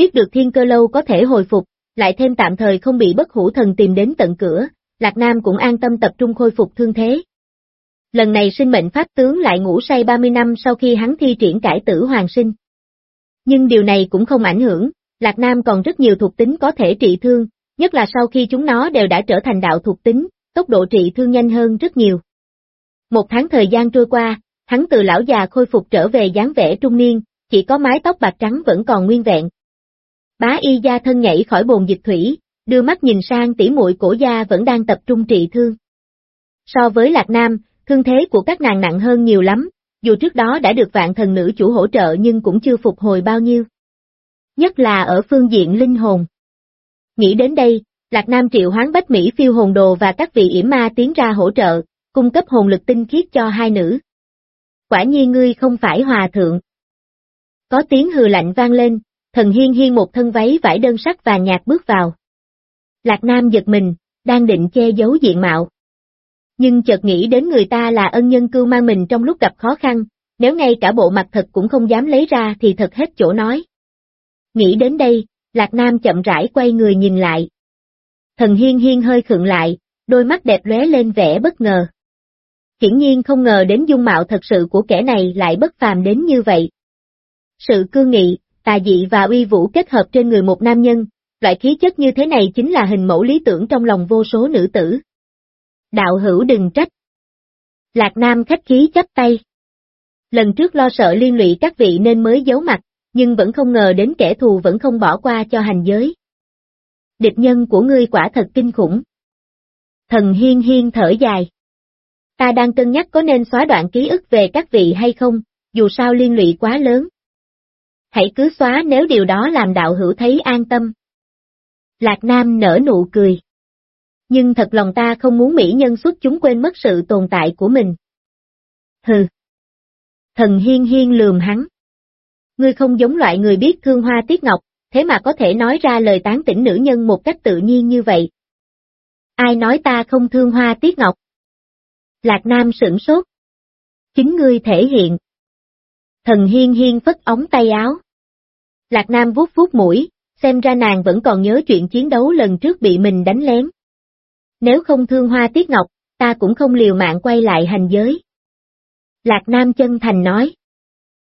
Biết được thiên cơ lâu có thể hồi phục, lại thêm tạm thời không bị bất hủ thần tìm đến tận cửa, Lạc Nam cũng an tâm tập trung khôi phục thương thế. Lần này sinh mệnh pháp tướng lại ngủ say 30 năm sau khi hắn thi triển cải tử hoàng sinh. Nhưng điều này cũng không ảnh hưởng, Lạc Nam còn rất nhiều thuộc tính có thể trị thương, nhất là sau khi chúng nó đều đã trở thành đạo thuộc tính, tốc độ trị thương nhanh hơn rất nhiều. Một tháng thời gian trôi qua, hắn từ lão già khôi phục trở về dáng vẻ trung niên, chỉ có mái tóc bạc trắng vẫn còn nguyên vẹn. Bá y gia thân nhảy khỏi bồn dịch thủy, đưa mắt nhìn sang tỉ muội cổ gia vẫn đang tập trung trị thương. So với Lạc Nam, thương thế của các nàng nặng hơn nhiều lắm, dù trước đó đã được vạn thần nữ chủ hỗ trợ nhưng cũng chưa phục hồi bao nhiêu. Nhất là ở phương diện linh hồn. Nghĩ đến đây, Lạc Nam triệu hoán bách Mỹ phiêu hồn đồ và các vị yểm ma tiến ra hỗ trợ, cung cấp hồn lực tinh khiết cho hai nữ. Quả nhiên ngươi không phải hòa thượng. Có tiếng hừ lạnh vang lên, thần hiên hiên một thân váy vải đơn sắc và nhạt bước vào. Lạc Nam giật mình, đang định che giấu diện mạo. Nhưng chợt nghĩ đến người ta là ân nhân cưu mang mình trong lúc gặp khó khăn, nếu ngay cả bộ mặt thật cũng không dám lấy ra thì thật hết chỗ nói. Nghĩ đến đây, Lạc Nam chậm rãi quay người nhìn lại. Thần hiên hiên hơi khựng lại, đôi mắt đẹp lóe lên vẻ bất ngờ. Hiển nhiên không ngờ đến dung mạo thật sự của kẻ này lại bất phàm đến như vậy. Sự cương nghị, tà dị và uy vũ kết hợp trên người một nam nhân, loại khí chất như thế này chính là hình mẫu lý tưởng trong lòng vô số nữ tử. Đạo hữu đừng trách. Lạc Nam khách khí chấp tay. Lần trước lo sợ liên lụy các vị nên mới giấu mặt, nhưng vẫn không ngờ đến kẻ thù vẫn không bỏ qua cho hành giới. Địch nhân của ngươi quả thật kinh khủng. Thần hiên hiên thở dài. Ta đang cân nhắc có nên xóa đoạn ký ức về các vị hay không, dù sao liên lụy quá lớn. Hãy cứ xóa nếu điều đó làm đạo hữu thấy an tâm. Lạc Nam nở nụ cười. Nhưng thật lòng ta không muốn mỹ nhân xuất chúng quên mất sự tồn tại của mình. Hừ. Thần hiên hiên lườm hắn. Ngươi không giống loại người biết thương hoa tiết ngọc, thế mà có thể nói ra lời tán tỉnh nữ nhân một cách tự nhiên như vậy. Ai nói ta không thương hoa tiết ngọc? Lạc Nam sửng sốt. Chính ngươi thể hiện. Thần hiên hiên phất ống tay áo. Lạc Nam vuốt vuốt mũi, xem ra nàng vẫn còn nhớ chuyện chiến đấu lần trước bị mình đánh lén. Nếu không thương hoa tiết ngọc, ta cũng không liều mạng quay lại hành giới. Lạc Nam chân thành nói.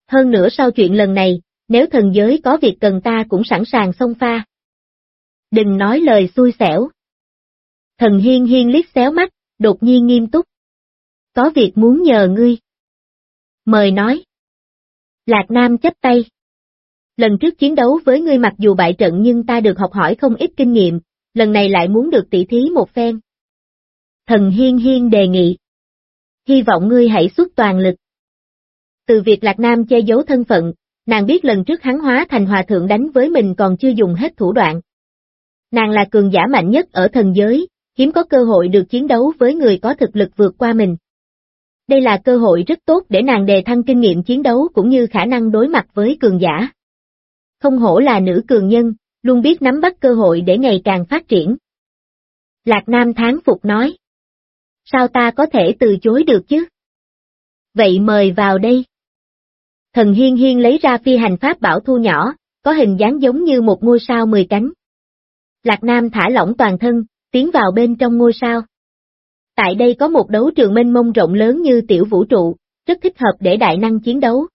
Hơn nữa sau chuyện lần này, nếu thần giới có việc cần ta cũng sẵn sàng xông pha. Đừng nói lời xui xẻo. Thần hiên hiên liếc xéo mắt, đột nhiên nghiêm túc. Có việc muốn nhờ ngươi. Mời nói. Lạc Nam chấp tay. Lần trước chiến đấu với ngươi mặc dù bại trận nhưng ta được học hỏi không ít kinh nghiệm, lần này lại muốn được tỉ thí một phen. Thần Hiên Hiên đề nghị. Hy vọng ngươi hãy xuất toàn lực. Từ việc Lạc Nam che giấu thân phận, nàng biết lần trước hắn hóa thành hòa thượng đánh với mình còn chưa dùng hết thủ đoạn. Nàng là cường giả mạnh nhất ở thần giới, hiếm có cơ hội được chiến đấu với người có thực lực vượt qua mình. Đây là cơ hội rất tốt để nàng đề thăng kinh nghiệm chiến đấu cũng như khả năng đối mặt với cường giả. Không hổ là nữ cường nhân, luôn biết nắm bắt cơ hội để ngày càng phát triển. Lạc Nam tháng phục nói. Sao ta có thể từ chối được chứ? Vậy mời vào đây. Thần Hiên Hiên lấy ra phi hành pháp bảo thu nhỏ, có hình dáng giống như một ngôi sao mười cánh. Lạc Nam thả lỏng toàn thân, tiến vào bên trong ngôi sao. Tại đây có một đấu trường mênh mông rộng lớn như tiểu vũ trụ, rất thích hợp để đại năng chiến đấu.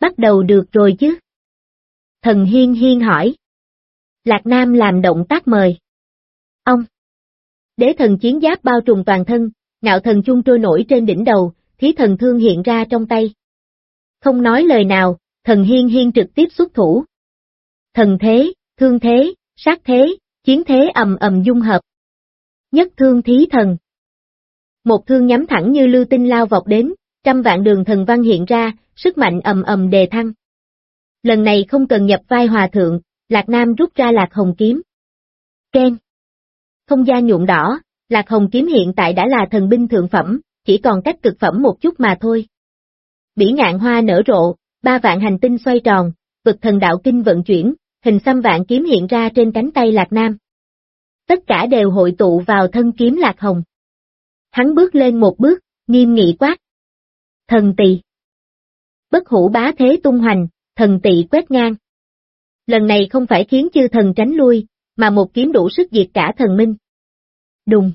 Bắt đầu được rồi chứ? Thần Hiên Hiên hỏi. Lạc Nam làm động tác mời. Ông. Đế thần chiến giáp bao trùm toàn thân, ngạo thần chung trôi nổi trên đỉnh đầu, thí thần thương hiện ra trong tay. Không nói lời nào, thần hiên hiên trực tiếp xuất thủ. Thần thế, thương thế, sát thế, chiến thế ầm ầm dung hợp. Nhất thương thí thần. Một thương nhắm thẳng như lưu tinh lao vọt đến, trăm vạn đường thần văn hiện ra, sức mạnh ầm ầm đề thăng. Lần này không cần nhập vai hòa thượng, Lạc Nam rút ra Lạc Hồng Kiếm. Ken. Không gian nhuộm đỏ, Lạc Hồng Kiếm hiện tại đã là thần binh thượng phẩm, chỉ còn cách cực phẩm một chút mà thôi. Bỉ ngạn hoa nở rộ, ba vạn hành tinh xoay tròn, vực thần đạo kinh vận chuyển, hình xăm vạn kiếm hiện ra trên cánh tay Lạc Nam. Tất cả đều hội tụ vào thân kiếm Lạc Hồng. Hắn bước lên một bước, nghiêm nghị quát. Thần tỳ. Bất hủ bá thế tung hoành, thần tỵ quét ngang. Lần này không phải khiến chư thần tránh lui, mà một kiếm đủ sức diệt cả thần minh. Đùng.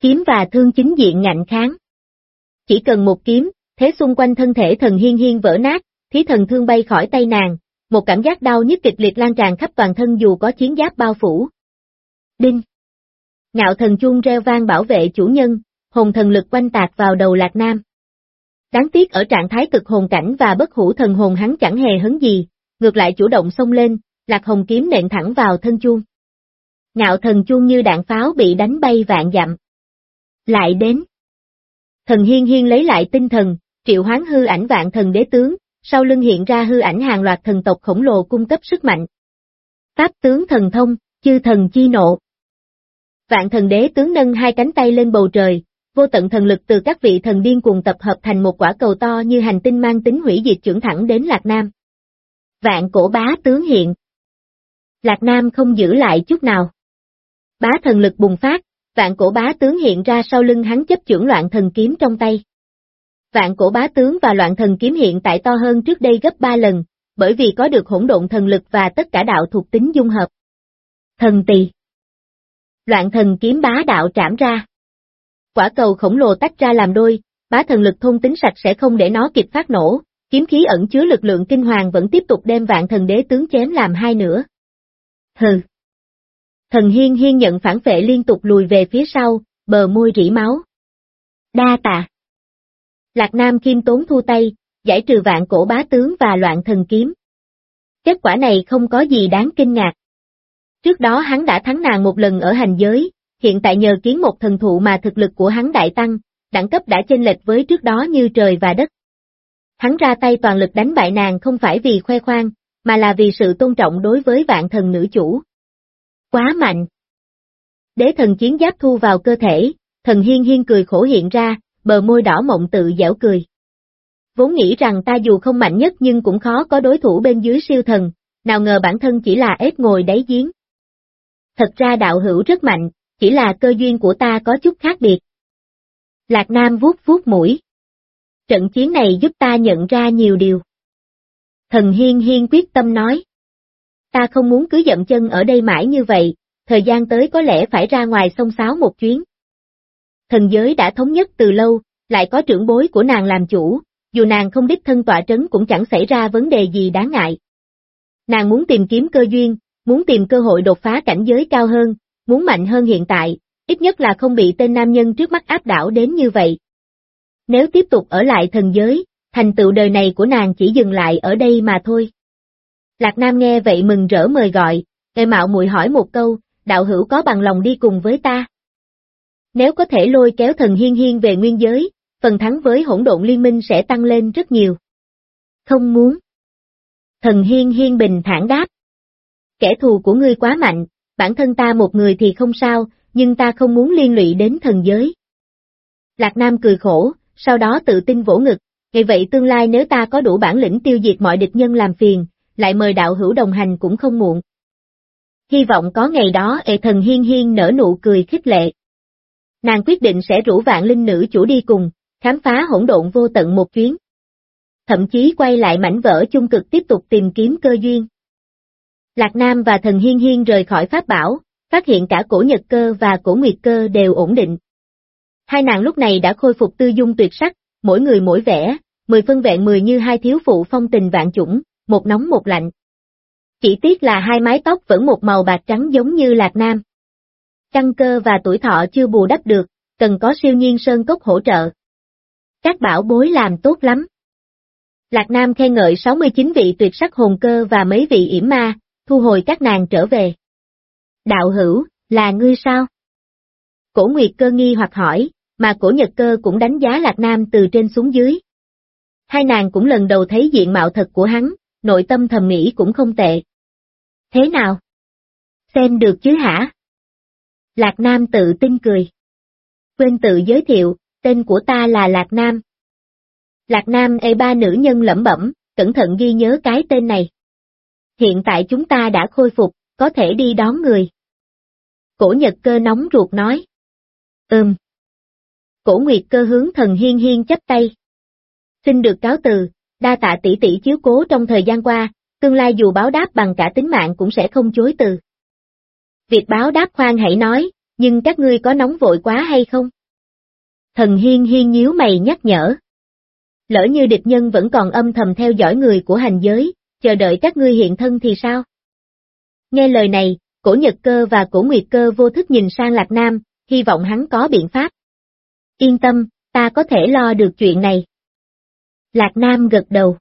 Kiếm và thương chính diện ngạnh kháng. Chỉ cần một kiếm, thế xung quanh thân thể thần hiên hiên vỡ nát, thí thần thương bay khỏi tay nàng, một cảm giác đau nhức kịch liệt lan tràn khắp toàn thân dù có chiến giáp bao phủ. Đinh! Ngạo thần chuông reo vang bảo vệ chủ nhân, hồn thần lực quanh tạc vào đầu Lạc Nam. Đáng tiếc ở trạng thái cực hồn cảnh và bất hủ thần hồn hắn chẳng hề hấn gì, ngược lại chủ động xông lên, Lạc Hồng kiếm nện thẳng vào thân chuông. Ngạo thần chuông như đạn pháo bị đánh bay vạn dặm. Lại đến. Thần hiên hiên lấy lại tinh thần, triệu hoán hư ảnh vạn thần đế tướng, sau lưng hiện ra hư ảnh hàng loạt thần tộc khổng lồ cung cấp sức mạnh. Pháp tướng thần thông, chư thần chi nộ. Vạn thần đế tướng nâng hai cánh tay lên bầu trời, vô tận thần lực từ các vị thần điên cuồng tập hợp thành một quả cầu to như hành tinh mang tính hủy diệt trưởng thẳng đến Lạc Nam. Vạn cổ bá tướng hiện. Lạc Nam không giữ lại chút nào. Bá thần lực bùng phát, vạn cổ bá tướng hiện ra sau lưng hắn chấp trưởng loạn thần kiếm trong tay. Vạn cổ bá tướng và loạn thần kiếm hiện tại to hơn trước đây gấp ba lần, bởi vì có được hỗn độn thần lực và tất cả đạo thuộc tính dung hợp. Thần tỳ Loạn thần kiếm bá đạo trảm ra. Quả cầu khổng lồ tách ra làm đôi, bá thần lực thôn tính sạch sẽ không để nó kịp phát nổ, kiếm khí ẩn chứa lực lượng kinh hoàng vẫn tiếp tục đem vạn thần đế tướng chém làm hai nửa. Hừ. Thần hiên hiên nhận phản vệ liên tục lùi về phía sau, bờ môi rỉ máu. Đa tạ. Lạc Nam kim tốn thu tay, giải trừ vạn cổ bá tướng và loạn thần kiếm. Kết quả này không có gì đáng kinh ngạc. Trước đó hắn đã thắng nàng một lần ở hành giới, hiện tại nhờ kiến một thần thụ mà thực lực của hắn đại tăng, đẳng cấp đã chênh lệch với trước đó như trời và đất. Hắn ra tay toàn lực đánh bại nàng không phải vì khoe khoang, mà là vì sự tôn trọng đối với vạn thần nữ chủ. Quá mạnh! Đế thần chiến giáp thu vào cơ thể, thần hiên hiên cười khổ hiện ra, bờ môi đỏ mộng tự dẻo cười. Vốn nghĩ rằng ta dù không mạnh nhất nhưng cũng khó có đối thủ bên dưới siêu thần, nào ngờ bản thân chỉ là ép ngồi đáy giếng. Thật ra đạo hữu rất mạnh, chỉ là cơ duyên của ta có chút khác biệt. Lạc Nam vuốt vuốt mũi. Trận chiến này giúp ta nhận ra nhiều điều. Thần Hiên Hiên quyết tâm nói. Ta không muốn cứ dậm chân ở đây mãi như vậy, thời gian tới có lẽ phải ra ngoài sông sáo một chuyến. Thần giới đã thống nhất từ lâu, lại có trưởng bối của nàng làm chủ, dù nàng không đích thân tọa trấn cũng chẳng xảy ra vấn đề gì đáng ngại. Nàng muốn tìm kiếm cơ duyên, muốn tìm cơ hội đột phá cảnh giới cao hơn, muốn mạnh hơn hiện tại, ít nhất là không bị tên nam nhân trước mắt áp đảo đến như vậy. Nếu tiếp tục ở lại thần giới, thành tựu đời này của nàng chỉ dừng lại ở đây mà thôi. Lạc Nam nghe vậy mừng rỡ mời gọi, ngài mạo muội hỏi một câu, đạo hữu có bằng lòng đi cùng với ta? Nếu có thể lôi kéo thần hiên hiên về nguyên giới, phần thắng với hỗn độn liên minh sẽ tăng lên rất nhiều. Không muốn. Thần hiên hiên bình thản đáp. Kẻ thù của ngươi quá mạnh, bản thân ta một người thì không sao, nhưng ta không muốn liên lụy đến thần giới. Lạc Nam cười khổ, sau đó tự tin vỗ ngực, ngày vậy tương lai nếu ta có đủ bản lĩnh tiêu diệt mọi địch nhân làm phiền, lại mời đạo hữu đồng hành cũng không muộn. Hy vọng có ngày đó ệ thần hiên hiên nở nụ cười khích lệ. Nàng quyết định sẽ rủ vạn linh nữ chủ đi cùng, khám phá hỗn độn vô tận một chuyến. Thậm chí quay lại mảnh vỡ chung cực tiếp tục tìm kiếm cơ duyên. Lạc Nam và thần hiên hiên rời khỏi pháp bảo, phát hiện cả cổ nhật cơ và cổ nguyệt cơ đều ổn định. Hai nàng lúc này đã khôi phục tư dung tuyệt sắc, mỗi người mỗi vẻ, mười phân vẹn mười như hai thiếu phụ phong tình vạn chủng, một nóng một lạnh. Chỉ tiếc là hai mái tóc vẫn một màu bạc trắng giống như Lạc Nam. Căng cơ và tuổi thọ chưa bù đắp được, cần có siêu nhiên sơn cốc hỗ trợ. Các bảo bối làm tốt lắm. Lạc Nam khen ngợi 69 vị tuyệt sắc hồn cơ và mấy vị yểm ma, thu hồi các nàng trở về. Đạo hữu, là ngươi sao? Cổ Nguyệt cơ nghi hoặc hỏi, mà cổ Nhật cơ cũng đánh giá Lạc Nam từ trên xuống dưới. Hai nàng cũng lần đầu thấy diện mạo thật của hắn, nội tâm thầm nghĩ cũng không tệ. Thế nào? Xem được chứ hả? Lạc Nam tự tin cười. Quên tự giới thiệu, tên của ta là Lạc Nam. Lạc Nam e ba nữ nhân lẩm bẩm, cẩn thận ghi nhớ cái tên này. Hiện tại chúng ta đã khôi phục, có thể đi đón người. Cổ Nhật cơ nóng ruột nói. Ừm. Cổ Nguyệt cơ hướng thần hiên hiên chấp tay. Xin được cáo từ, đa tạ tỷ tỷ chiếu cố trong thời gian qua, tương lai dù báo đáp bằng cả tính mạng cũng sẽ không chối từ. Việc báo đáp khoan hãy nói, nhưng các ngươi có nóng vội quá hay không? Thần hiên hiên nhíu mày nhắc nhở. Lỡ như địch nhân vẫn còn âm thầm theo dõi người của hành giới, chờ đợi các ngươi hiện thân thì sao? Nghe lời này, cổ nhật cơ và cổ nguyệt cơ vô thức nhìn sang Lạc Nam, hy vọng hắn có biện pháp. Yên tâm, ta có thể lo được chuyện này. Lạc Nam gật đầu.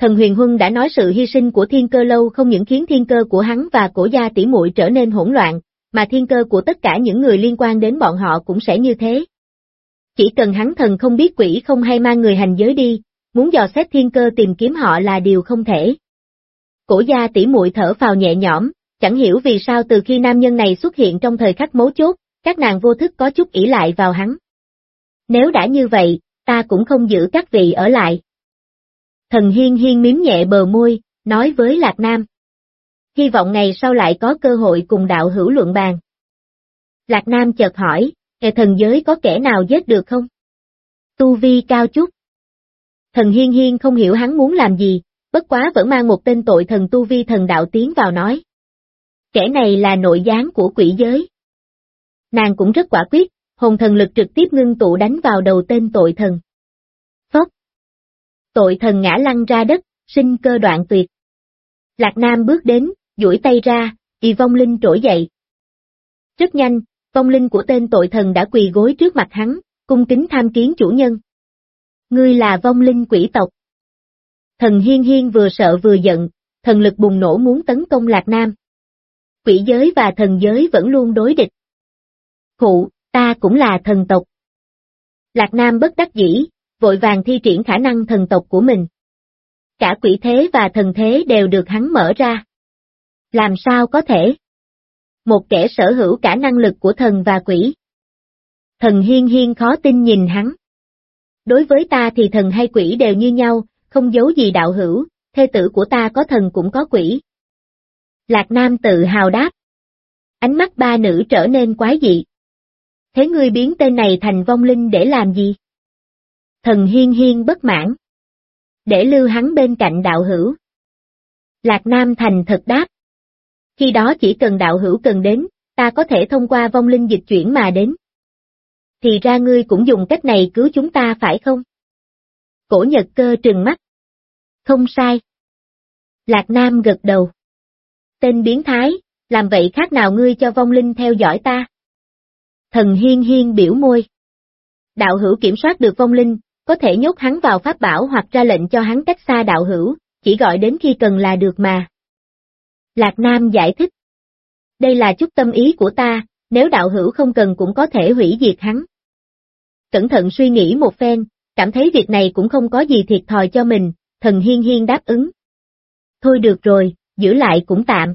Thần huyền huân đã nói sự hy sinh của thiên cơ lâu không những khiến thiên cơ của hắn và cổ gia tỷ muội trở nên hỗn loạn, mà thiên cơ của tất cả những người liên quan đến bọn họ cũng sẽ như thế. Chỉ cần hắn thần không biết quỷ không hay mang người hành giới đi, muốn dò xét thiên cơ tìm kiếm họ là điều không thể. Cổ gia tỷ muội thở vào nhẹ nhõm, chẳng hiểu vì sao từ khi nam nhân này xuất hiện trong thời khắc mấu chốt, các nàng vô thức có chút ỷ lại vào hắn. Nếu đã như vậy, ta cũng không giữ các vị ở lại. Thần hiên hiên miếm nhẹ bờ môi, nói với Lạc Nam. Hy vọng ngày sau lại có cơ hội cùng đạo hữu luận bàn. Lạc Nam chợt hỏi, hệ thần giới có kẻ nào giết được không? Tu vi cao chút. Thần hiên hiên không hiểu hắn muốn làm gì, bất quá vẫn mang một tên tội thần tu vi thần đạo tiến vào nói. Kẻ này là nội gián của quỷ giới. Nàng cũng rất quả quyết, hồn thần lực trực tiếp ngưng tụ đánh vào đầu tên tội thần. Phốc. Tội thần ngã lăn ra đất, sinh cơ đoạn tuyệt. Lạc Nam bước đến, duỗi tay ra, y vong linh trỗi dậy. Rất nhanh, vong linh của tên tội thần đã quỳ gối trước mặt hắn, cung kính tham kiến chủ nhân. Ngươi là vong linh quỷ tộc. Thần hiên hiên vừa sợ vừa giận, thần lực bùng nổ muốn tấn công Lạc Nam. Quỷ giới và thần giới vẫn luôn đối địch. Khụ, ta cũng là thần tộc. Lạc Nam bất đắc dĩ, vội vàng thi triển khả năng thần tộc của mình. Cả quỷ thế và thần thế đều được hắn mở ra. Làm sao có thể? Một kẻ sở hữu cả năng lực của thần và quỷ. Thần hiên hiên khó tin nhìn hắn. Đối với ta thì thần hay quỷ đều như nhau, không giấu gì đạo hữu, thê tử của ta có thần cũng có quỷ. Lạc Nam tự hào đáp. Ánh mắt ba nữ trở nên quái dị. Thế ngươi biến tên này thành vong linh để làm gì? Thần hiên hiên bất mãn. Để lưu hắn bên cạnh đạo hữu. Lạc Nam thành thật đáp. Khi đó chỉ cần đạo hữu cần đến, ta có thể thông qua vong linh dịch chuyển mà đến. Thì ra ngươi cũng dùng cách này cứu chúng ta phải không? Cổ nhật cơ trừng mắt. Không sai. Lạc Nam gật đầu. Tên biến thái, làm vậy khác nào ngươi cho vong linh theo dõi ta? Thần hiên hiên biểu môi. Đạo hữu kiểm soát được vong linh, có thể nhốt hắn vào pháp bảo hoặc ra lệnh cho hắn cách xa đạo hữu, chỉ gọi đến khi cần là được mà. Lạc Nam giải thích. Đây là chút tâm ý của ta, nếu đạo hữu không cần cũng có thể hủy diệt hắn. Cẩn thận suy nghĩ một phen, cảm thấy việc này cũng không có gì thiệt thòi cho mình, thần hiên hiên đáp ứng. Thôi được rồi, giữ lại cũng tạm.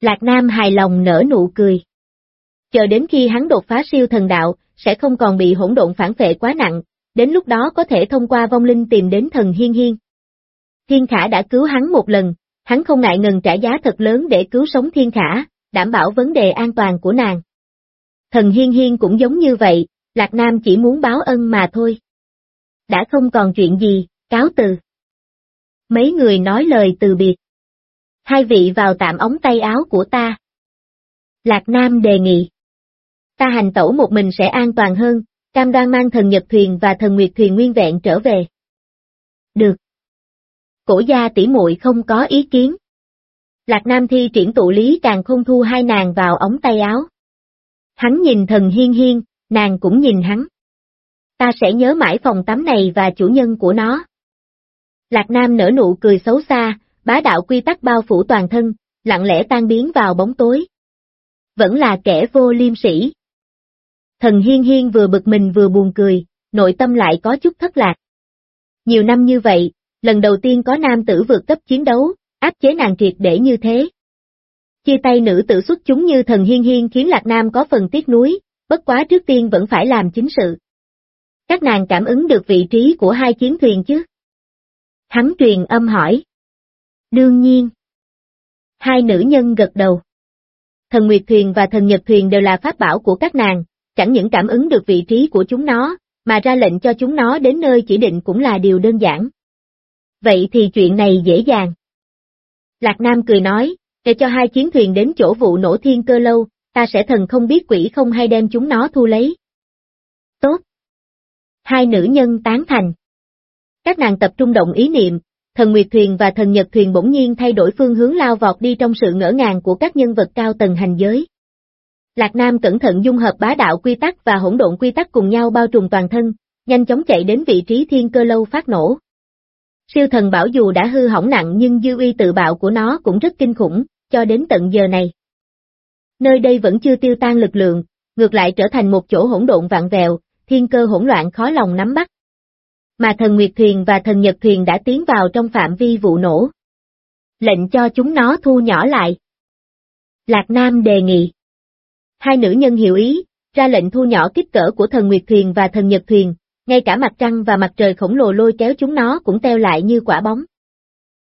Lạc Nam hài lòng nở nụ cười. Chờ đến khi hắn đột phá siêu thần đạo, sẽ không còn bị hỗn độn phản vệ quá nặng, đến lúc đó có thể thông qua vong linh tìm đến thần hiên hiên. Thiên Khả đã cứu hắn một lần, hắn không ngại ngần trả giá thật lớn để cứu sống Thiên Khả, đảm bảo vấn đề an toàn của nàng. Thần hiên hiên cũng giống như vậy, Lạc Nam chỉ muốn báo ân mà thôi. Đã không còn chuyện gì, cáo từ. Mấy người nói lời từ biệt. Hai vị vào tạm ống tay áo của ta. Lạc Nam đề nghị. Ta hành tẩu một mình sẽ an toàn hơn, cam đoan mang thần nhật thuyền và thần nguyệt thuyền nguyên vẹn trở về. Được. Cổ gia tỷ muội không có ý kiến. Lạc Nam thi triển tụ lý càng không thu hai nàng vào ống tay áo. Hắn nhìn thần hiên hiên, nàng cũng nhìn hắn. Ta sẽ nhớ mãi phòng tắm này và chủ nhân của nó. Lạc Nam nở nụ cười xấu xa, bá đạo quy tắc bao phủ toàn thân, lặng lẽ tan biến vào bóng tối. Vẫn là kẻ vô liêm sĩ. Thần hiên hiên vừa bực mình vừa buồn cười, nội tâm lại có chút thất lạc. Nhiều năm như vậy, lần đầu tiên có nam tử vượt cấp chiến đấu, áp chế nàng triệt để như thế. Chia tay nữ tử xuất chúng như thần hiên hiên khiến Lạc Nam có phần tiếc nuối, bất quá trước tiên vẫn phải làm chính sự. Các nàng cảm ứng được vị trí của hai chiến thuyền chứ? Hắn truyền âm hỏi. Đương nhiên. Hai nữ nhân gật đầu. Thần Nguyệt Thuyền và Thần Nhật Thuyền đều là pháp bảo của các nàng, chẳng những cảm ứng được vị trí của chúng nó, mà ra lệnh cho chúng nó đến nơi chỉ định cũng là điều đơn giản. Vậy thì chuyện này dễ dàng. Lạc Nam cười nói, để cho hai chiến thuyền đến chỗ vụ nổ thiên cơ lâu, ta sẽ thần không biết quỷ không hay đem chúng nó thu lấy. Tốt. Hai nữ nhân tán thành. Các nàng tập trung động ý niệm, thần Nguyệt Thuyền và thần Nhật Thuyền bỗng nhiên thay đổi phương hướng lao vọt đi trong sự ngỡ ngàng của các nhân vật cao tầng hành giới. Lạc Nam cẩn thận dung hợp bá đạo quy tắc và hỗn độn quy tắc cùng nhau bao trùm toàn thân, nhanh chóng chạy đến vị trí thiên cơ lâu phát nổ. Siêu thần bảo dù đã hư hỏng nặng nhưng dư uy tự bạo của nó cũng rất kinh khủng, cho đến tận giờ này. Nơi đây vẫn chưa tiêu tan lực lượng, ngược lại trở thành một chỗ hỗn độn vạn vẹo, thiên cơ hỗn loạn khó lòng nắm bắt. Mà thần Nguyệt Thuyền và thần Nhật Thuyền đã tiến vào trong phạm vi vụ nổ. Lệnh cho chúng nó thu nhỏ lại. Lạc Nam đề nghị. Hai nữ nhân hiểu ý, ra lệnh thu nhỏ kích cỡ của thần Nguyệt Thuyền và thần Nhật Thuyền, ngay cả mặt trăng và mặt trời khổng lồ lôi kéo chúng nó cũng teo lại như quả bóng.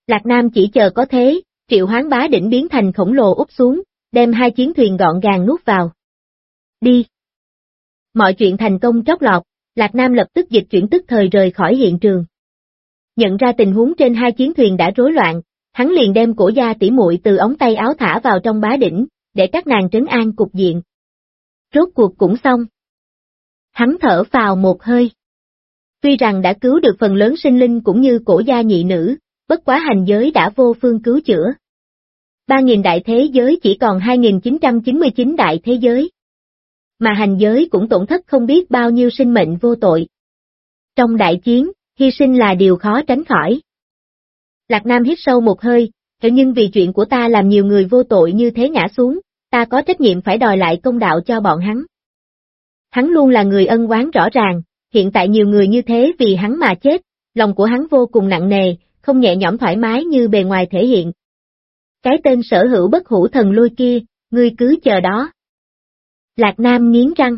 Lạc Nam chỉ chờ có thế, triệu hoán bá đỉnh biến thành khổng lồ úp xuống, đem hai chiến thuyền gọn gàng nuốt vào. Đi! Mọi chuyện thành công trót lọt, Lạc Nam lập tức dịch chuyển tức thời rời khỏi hiện trường. Nhận ra tình huống trên hai chiến thuyền đã rối loạn, hắn liền đem cổ da tỉ muội từ ống tay áo thả vào trong bá đỉnh, để các nàng trấn an cục diện. Rốt cuộc cũng xong. Hắn thở vào một hơi. Tuy rằng đã cứu được phần lớn sinh linh cũng như cổ gia nhị nữ, bất quá hành giới đã vô phương cứu chữa. 3.000 đại thế giới chỉ còn 2.999 đại thế giới. Mà hành giới cũng tổn thất không biết bao nhiêu sinh mệnh vô tội. Trong đại chiến, hy sinh là điều khó tránh khỏi. Lạc Nam hít sâu một hơi, thế nhưng vì chuyện của ta làm nhiều người vô tội như thế ngã xuống, ta có trách nhiệm phải đòi lại công đạo cho bọn hắn. Hắn luôn là người ân oán rõ ràng, hiện tại nhiều người như thế vì hắn mà chết, lòng của hắn vô cùng nặng nề, không nhẹ nhõm thoải mái như bề ngoài thể hiện. Cái tên sở hữu bất hủ thần lôi kia, ngươi cứ chờ đó. Lạc Nam nghiến răng.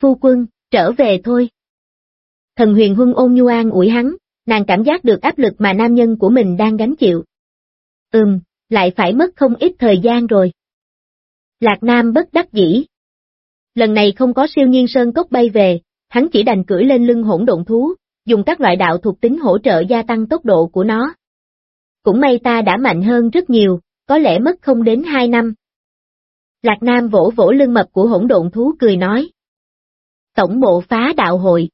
Phu quân, trở về thôi. Thần huyền huân ôn nhu an ủi hắn, nàng cảm giác được áp lực mà nam nhân của mình đang gánh chịu. Ừm, lại phải mất không ít thời gian rồi. Lạc Nam bất đắc dĩ. Lần này không có siêu nhiên sơn cốc bay về, hắn chỉ đành cưỡi lên lưng hỗn độn thú, dùng các loại đạo thuộc tính hỗ trợ gia tăng tốc độ của nó. Cũng may ta đã mạnh hơn rất nhiều, có lẽ mất không đến 2 năm. Lạc Nam vỗ vỗ lưng mập của hỗn độn thú cười nói. Tổng bộ phá đạo hội.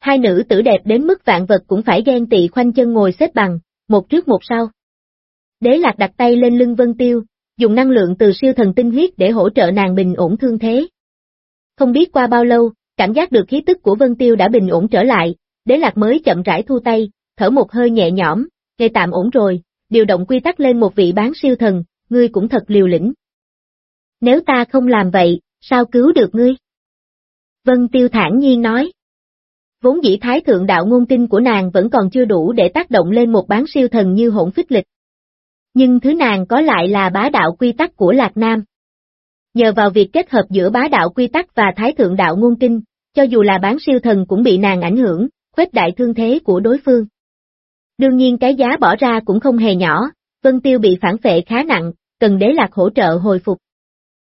Hai nữ tử đẹp đến mức vạn vật cũng phải ghen tị khoanh chân ngồi xếp bằng, một trước một sau. Đế Lạc đặt tay lên lưng Vân Tiêu, dùng năng lượng từ siêu thần tinh huyết để hỗ trợ nàng bình ổn thương thế. Không biết qua bao lâu, cảm giác được khí tức của Vân Tiêu đã bình ổn trở lại, Đế Lạc mới chậm rãi thu tay, thở một hơi nhẹ nhõm, ngày tạm ổn rồi, điều động quy tắc lên một vị bán siêu thần, ngươi cũng thật liều lĩnh. Nếu ta không làm vậy, sao cứu được ngươi? Vân Tiêu thản nhiên nói. Vốn dĩ thái thượng đạo ngôn tinh của nàng vẫn còn chưa đủ để tác động lên một bán siêu thần như hỗn phích lịch. Nhưng thứ nàng có lại là bá đạo quy tắc của Lạc Nam. Nhờ vào việc kết hợp giữa bá đạo quy tắc và thái thượng đạo ngôn kinh, cho dù là bán siêu thần cũng bị nàng ảnh hưởng, khuếch đại thương thế của đối phương. Đương nhiên cái giá bỏ ra cũng không hề nhỏ, Vân Tiêu bị phản phệ khá nặng, cần đế lạc hỗ trợ hồi phục.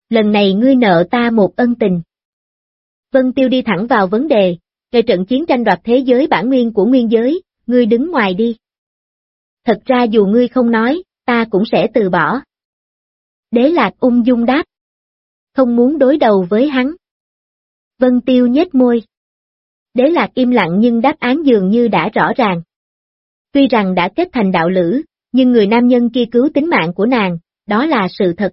Lần này ngươi nợ ta một ân tình. Vân Tiêu đi thẳng vào vấn đề, về trận chiến tranh đoạt thế giới bản nguyên của nguyên giới, ngươi đứng ngoài đi. Thật ra dù ngươi không nói, ta cũng sẽ từ bỏ. Đế lạc ung dung đáp. Không muốn đối đầu với hắn. Vân Tiêu nhếch môi. Đế lạc im lặng nhưng đáp án dường như đã rõ ràng. Tuy rằng đã kết thành đạo lữ, nhưng người nam nhân kia cứu tính mạng của nàng, đó là sự thật.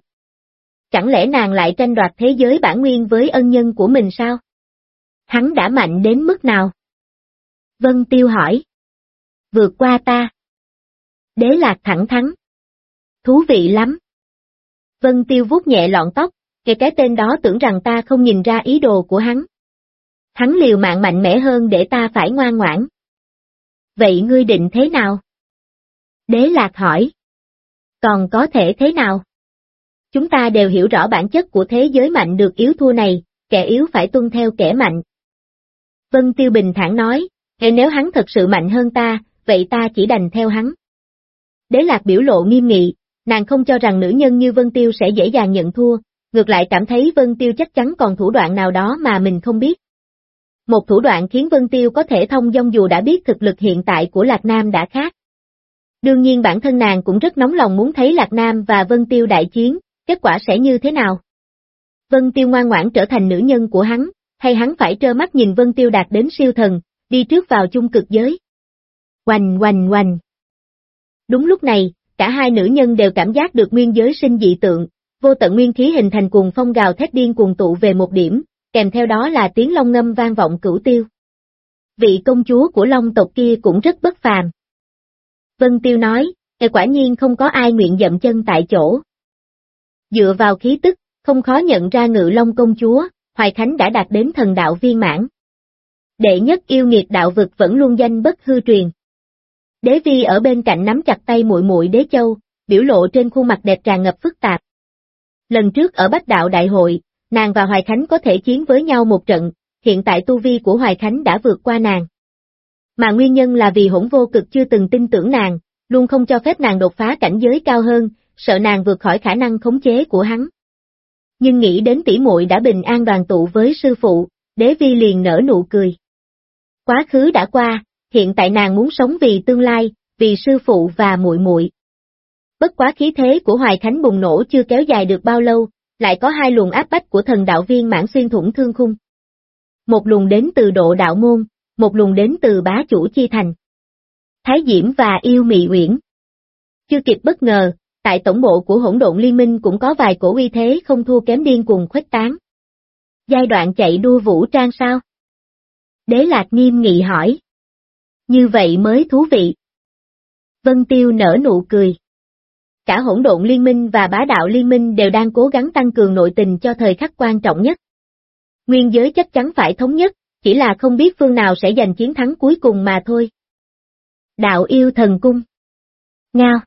Chẳng lẽ nàng lại tranh đoạt thế giới bản nguyên với ân nhân của mình sao? Hắn đã mạnh đến mức nào? Vân Tiêu hỏi. Vượt qua ta. Đế lạc thẳng thắn. Thú vị lắm. Vân Tiêu vuốt nhẹ lọn tóc, kể cái tên đó tưởng rằng ta không nhìn ra ý đồ của hắn. Hắn liều mạng mạnh mẽ hơn để ta phải ngoan ngoãn. Vậy ngươi định thế nào? Đế Lạc hỏi. Còn có thể thế nào? Chúng ta đều hiểu rõ bản chất của thế giới mạnh được yếu thua này, kẻ yếu phải tuân theo kẻ mạnh. Vân Tiêu bình thản nói, nếu hắn thật sự mạnh hơn ta, vậy ta chỉ đành theo hắn. Đế Lạc biểu lộ nghiêm nghị, nàng không cho rằng nữ nhân như Vân Tiêu sẽ dễ dàng nhận thua, ngược lại cảm thấy Vân Tiêu chắc chắn còn thủ đoạn nào đó mà mình không biết. Một thủ đoạn khiến Vân Tiêu có thể thông dong dù đã biết thực lực hiện tại của Lạc Nam đã khác. Đương nhiên bản thân nàng cũng rất nóng lòng muốn thấy Lạc Nam và Vân Tiêu đại chiến, kết quả sẽ như thế nào? Vân Tiêu ngoan ngoãn trở thành nữ nhân của hắn, hay hắn phải trơ mắt nhìn Vân Tiêu đạt đến siêu thần, đi trước vào chung cực giới? Oanh oanh oanh. Đúng lúc này, cả hai nữ nhân đều cảm giác được nguyên giới sinh dị tượng, vô tận nguyên khí hình thành cuồng phong gào thét điên cuồng tụ về một điểm, kèm theo đó là tiếng long ngâm vang vọng cửu tiêu. Vị công chúa của long tộc kia cũng rất bất phàm. Vân Tiêu nói, e quả nhiên không có ai nguyện dậm chân tại chỗ. Dựa vào khí tức, không khó nhận ra ngự long công chúa, Hoài Khánh đã đạt đến thần đạo viên mãn. Đệ nhất yêu nghiệt đạo vực vẫn luôn danh bất hư truyền. Đế vi ở bên cạnh nắm chặt tay muội muội đế châu, biểu lộ trên khuôn mặt đẹp tràn ngập phức tạp. Lần trước ở Bách Đạo Đại hội, nàng và Hoài Khánh có thể chiến với nhau một trận, hiện tại tu vi của Hoài Khánh đã vượt qua nàng. Mà nguyên nhân là vì hỗn vô cực chưa từng tin tưởng nàng, luôn không cho phép nàng đột phá cảnh giới cao hơn, sợ nàng vượt khỏi khả năng khống chế của hắn. Nhưng nghĩ đến tỷ muội đã bình an đoàn tụ với sư phụ, đế vi liền nở nụ cười. Quá khứ đã qua, hiện tại nàng muốn sống vì tương lai, vì sư phụ và muội muội. Bất quá khí thế của Hoài Thánh bùng nổ chưa kéo dài được bao lâu, lại có hai luồng áp bách của thần đạo viên mãn xuyên thủng thương khung. Một luồng đến từ độ đạo môn, một luồng đến từ bá chủ chi thành. Thái Diễm và Yêu Mị Uyển. Chưa kịp bất ngờ, tại tổng bộ của hỗn độn liên minh cũng có vài cổ uy thế không thua kém điên cuồng khuếch tán. Giai đoạn chạy đua vũ trang sao? Đế Lạc nghiêm nghị hỏi. Như vậy mới thú vị. Vân Tiêu nở nụ cười. Cả hỗn độn liên minh và bá đạo liên minh đều đang cố gắng tăng cường nội tình cho thời khắc quan trọng nhất. Nguyên giới chắc chắn phải thống nhất, chỉ là không biết phương nào sẽ giành chiến thắng cuối cùng mà thôi. Đạo yêu thần cung Ngao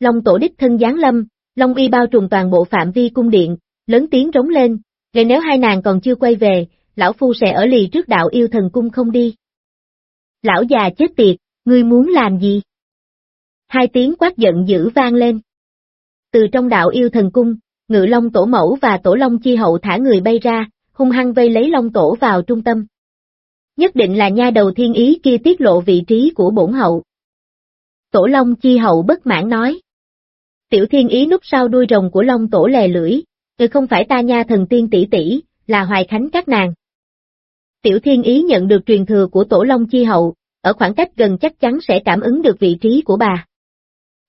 Long tổ đích thân giáng lâm, Long uy bao trùm toàn bộ phạm vi cung điện, lớn tiếng rống lên, vậy nếu hai nàng còn chưa quay về, lão phu sẽ ở lì trước đạo yêu thần cung không đi. Lão già chết tiệt, ngươi muốn làm gì? Hai tiếng quát giận dữ vang lên. Từ trong đạo yêu thần cung, ngự long tổ mẫu và tổ long chi hậu thả người bay ra, hung hăng vây lấy long tổ vào trung tâm. Nhất định là nha đầu thiên ý kia tiết lộ vị trí của bổn hậu. Tổ long chi hậu bất mãn nói. Tiểu thiên ý núp sau đuôi rồng của long tổ lè lưỡi, người không phải ta nha thần tiên tỷ tỷ, là hoài khánh các nàng. Tiểu thiên ý nhận được truyền thừa của tổ long chi hậu, ở khoảng cách gần chắc chắn sẽ cảm ứng được vị trí của bà.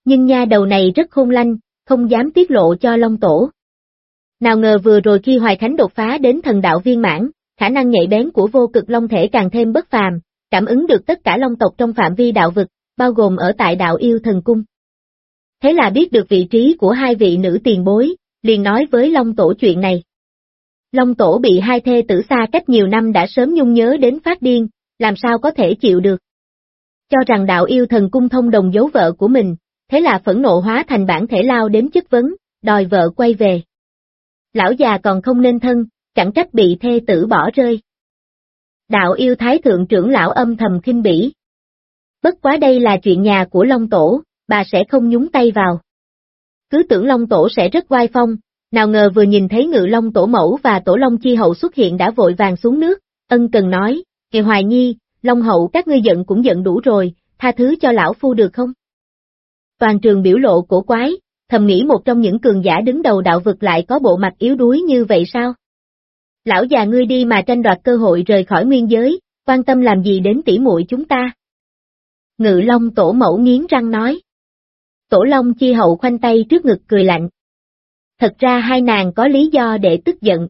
Nhưng nha đầu này rất khôn lanh, không dám tiết lộ cho long tổ. Nào ngờ vừa rồi khi Hoài Khánh đột phá đến thần đạo viên mãn, khả năng nhạy bén của vô cực long thể càng thêm bất phàm, cảm ứng được tất cả long tộc trong phạm vi đạo vực, bao gồm ở tại đạo yêu thần cung. Thế là biết được vị trí của hai vị nữ tiền bối, liền nói với Long Tổ chuyện này. Long Tổ bị hai thê tử xa cách nhiều năm đã sớm nhung nhớ đến phát điên, làm sao có thể chịu được. Cho rằng đạo yêu thần cung thông đồng giấu vợ của mình, thế là phẫn nộ hóa thành bản thể lao đến chất vấn, đòi vợ quay về. Lão già còn không nên thân, chẳng trách bị thê tử bỏ rơi. Đạo yêu thái thượng trưởng lão âm thầm kinh bỉ. Bất quá đây là chuyện nhà của Long Tổ, bà sẽ không nhúng tay vào. Cứ tưởng Long Tổ sẽ rất oai phong, nào ngờ vừa nhìn thấy ngự Long Tổ mẫu và Tổ Long Chi Hậu xuất hiện đã vội vàng xuống nước, ân cần nói, Kỳ Hoài Nhi, Long Hậu các ngươi giận cũng giận đủ rồi, tha thứ cho lão phu được không? Toàn trường biểu lộ cổ quái, thầm nghĩ một trong những cường giả đứng đầu đạo vực lại có bộ mặt yếu đuối như vậy sao? Lão già ngươi đi mà tranh đoạt cơ hội rời khỏi nguyên giới, quan tâm làm gì đến tỉ muội chúng ta? Ngự Long tổ mẫu nghiến răng nói. Tổ Long chi hậu khoanh tay trước ngực cười lạnh. Thật ra hai nàng có lý do để tức giận.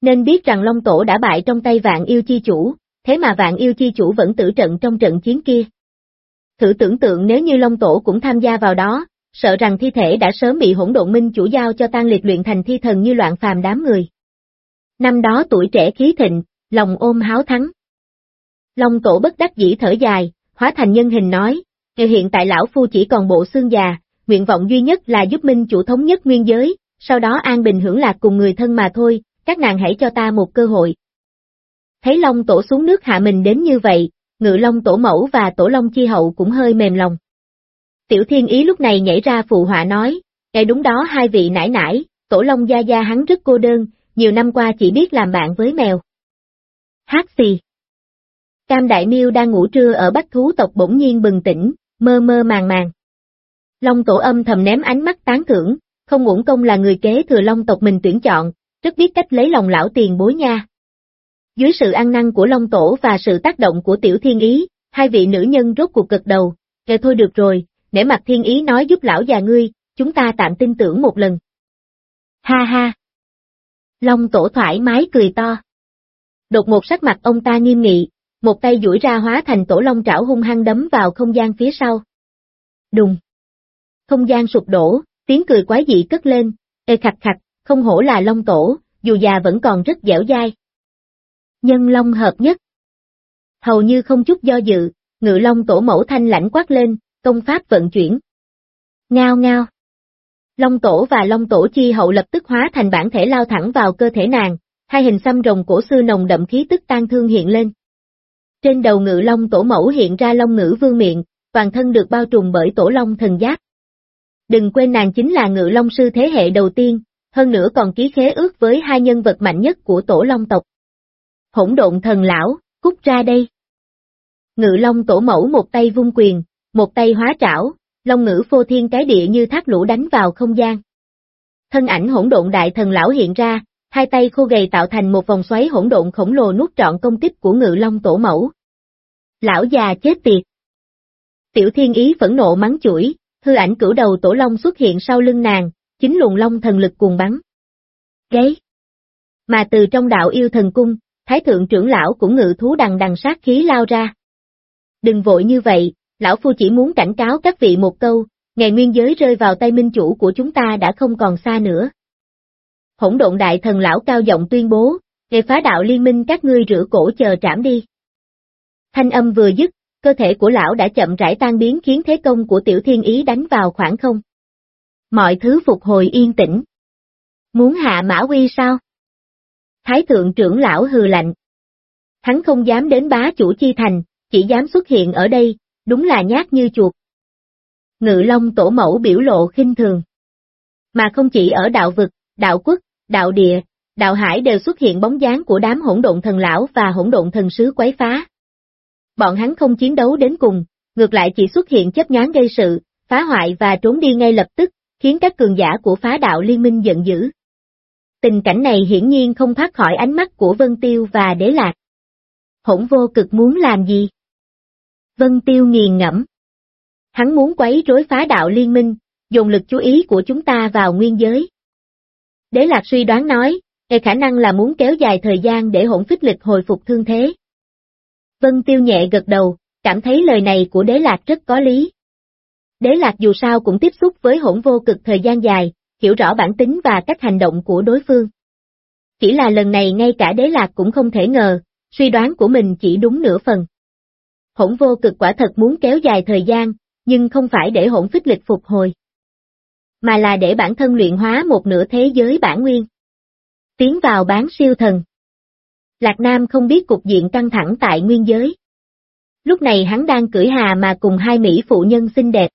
Nên biết rằng Long tổ đã bại trong tay vạn yêu chi chủ, thế mà vạn yêu chi chủ vẫn tử trận trong trận chiến kia. Thử tưởng tượng nếu như Long tổ cũng tham gia vào đó, sợ rằng thi thể đã sớm bị hỗn độn minh chủ giao cho tan liệt luyện thành thi thần như loạn phàm đám người. Năm đó tuổi trẻ khí thịnh, lòng ôm háo thắng. Long tổ bất đắc dĩ thở dài, hóa thành nhân hình nói, hiện tại lão phu chỉ còn bộ xương già, nguyện vọng duy nhất là giúp minh chủ thống nhất nguyên giới, sau đó an bình hưởng lạc cùng người thân mà thôi, các nàng hãy cho ta một cơ hội. Thấy Long tổ xuống nước hạ mình đến như vậy, ngự Long tổ mẫu và tổ Long chi hậu cũng hơi mềm lòng. Tiểu thiên ý lúc này nhảy ra phụ họa nói, cái đúng đó hai vị nải nải, tổ Long gia gia hắn rất cô đơn, nhiều năm qua chỉ biết làm bạn với mèo. Hát xì Cam Đại Miêu đang ngủ trưa ở bách thú tộc bỗng nhiên bừng tỉnh, mơ mơ màng màng. Long tổ âm thầm ném ánh mắt tán thưởng, không uổng công là người kế thừa long tộc mình tuyển chọn, rất biết cách lấy lòng lão tiền bối nha. Dưới sự ăn năn của Long Tổ và sự tác động của Tiểu Thiên Ý, hai vị nữ nhân rốt cuộc cực đầu, kể thôi được rồi, nể mặt Thiên Ý nói giúp lão già ngươi, chúng ta tạm tin tưởng một lần. Ha ha! Long Tổ thoải mái cười to. Đột một sắc mặt ông ta nghiêm nghị, một tay duỗi ra hóa thành tổ long trảo hung hăng đấm vào không gian phía sau. Đùng! Không gian sụp đổ, tiếng cười quái dị cất lên, ê khạch khạch, không hổ là long tổ, dù già vẫn còn rất dẻo dai. Nhân long hợp nhất. Hầu như không chút do dự, ngự long tổ mẫu thanh lãnh quát lên, công pháp vận chuyển. Ngao ngao. Long tổ và long tổ chi hậu lập tức hóa thành bản thể lao thẳng vào cơ thể nàng, hai hình xăm rồng cổ sư nồng đậm khí tức tan thương hiện lên. Trên đầu ngự long tổ mẫu hiện ra long ngữ vương miệng, toàn thân được bao trùm bởi tổ long thần giáp. Đừng quên nàng chính là ngự long sư thế hệ đầu tiên, hơn nữa còn ký khế ước với hai nhân vật mạnh nhất của tổ long tộc. Hỗn độn thần lão, cút ra đây. Ngự long tổ mẫu một tay vung quyền, một tay hóa trảo, long ngữ phô thiên cái địa như thác lũ đánh vào không gian. Thân ảnh hỗn độn đại thần lão hiện ra, hai tay khô gầy tạo thành một vòng xoáy hỗn độn khổng lồ nuốt trọn công kích của ngự long tổ mẫu. Lão già chết tiệt. Tiểu thiên ý phẫn nộ mắng chửi, hư ảnh cửu đầu tổ long xuất hiện sau lưng nàng, chính luồng long thần lực cuồng bắn. Gáy. Mà từ trong đạo yêu thần cung, thái thượng trưởng lão cũng ngự thú đằng đằng sát khí lao ra. Đừng vội như vậy, lão phu chỉ muốn cảnh cáo các vị một câu, ngày nguyên giới rơi vào tay minh chủ của chúng ta đã không còn xa nữa. Hỗn độn đại thần lão cao giọng tuyên bố, ngày phá đạo liên minh các ngươi rửa cổ chờ trảm đi. Thanh âm vừa dứt, cơ thể của lão đã chậm rãi tan biến khiến thế công của tiểu thiên ý đánh vào khoảng không. Mọi thứ phục hồi yên tĩnh. Muốn hạ mã quy sao? Thái thượng trưởng lão hừ lạnh. Hắn không dám đến bá chủ chi thành, chỉ dám xuất hiện ở đây, đúng là nhát như chuột. Ngự Long tổ mẫu biểu lộ khinh thường. Mà không chỉ ở đạo vực, đạo quốc, đạo địa, đạo hải đều xuất hiện bóng dáng của đám hỗn độn thần lão và hỗn độn thần sứ quấy phá. Bọn hắn không chiến đấu đến cùng, ngược lại chỉ xuất hiện chấp nhoáng gây sự, phá hoại và trốn đi ngay lập tức, khiến các cường giả của phá đạo liên minh giận dữ. Tình cảnh này hiển nhiên không thoát khỏi ánh mắt của Vân Tiêu và Đế Lạc. Hỗn vô cực muốn làm gì? Vân Tiêu nghiền ngẫm. Hắn muốn quấy rối phá đạo liên minh, dùng lực chú ý của chúng ta vào nguyên giới. Đế Lạc suy đoán nói, e khả năng là muốn kéo dài thời gian để hỗn phích lịch hồi phục thương thế. Vân Tiêu nhẹ gật đầu, cảm thấy lời này của Đế Lạc rất có lý. Đế Lạc dù sao cũng tiếp xúc với hỗn vô cực thời gian dài, hiểu rõ bản tính và cách hành động của đối phương. Chỉ là lần này ngay cả Đế Lạc cũng không thể ngờ, suy đoán của mình chỉ đúng nửa phần. Hỗn vô cực quả thật muốn kéo dài thời gian, nhưng không phải để hỗn phích lịch phục hồi. Mà là để bản thân luyện hóa một nửa thế giới bản nguyên. Tiến vào bán siêu thần. Lạc Nam không biết cục diện căng thẳng tại nguyên giới. Lúc này hắn đang cưỡi hà mà cùng hai Mỹ phụ nhân xinh đẹp.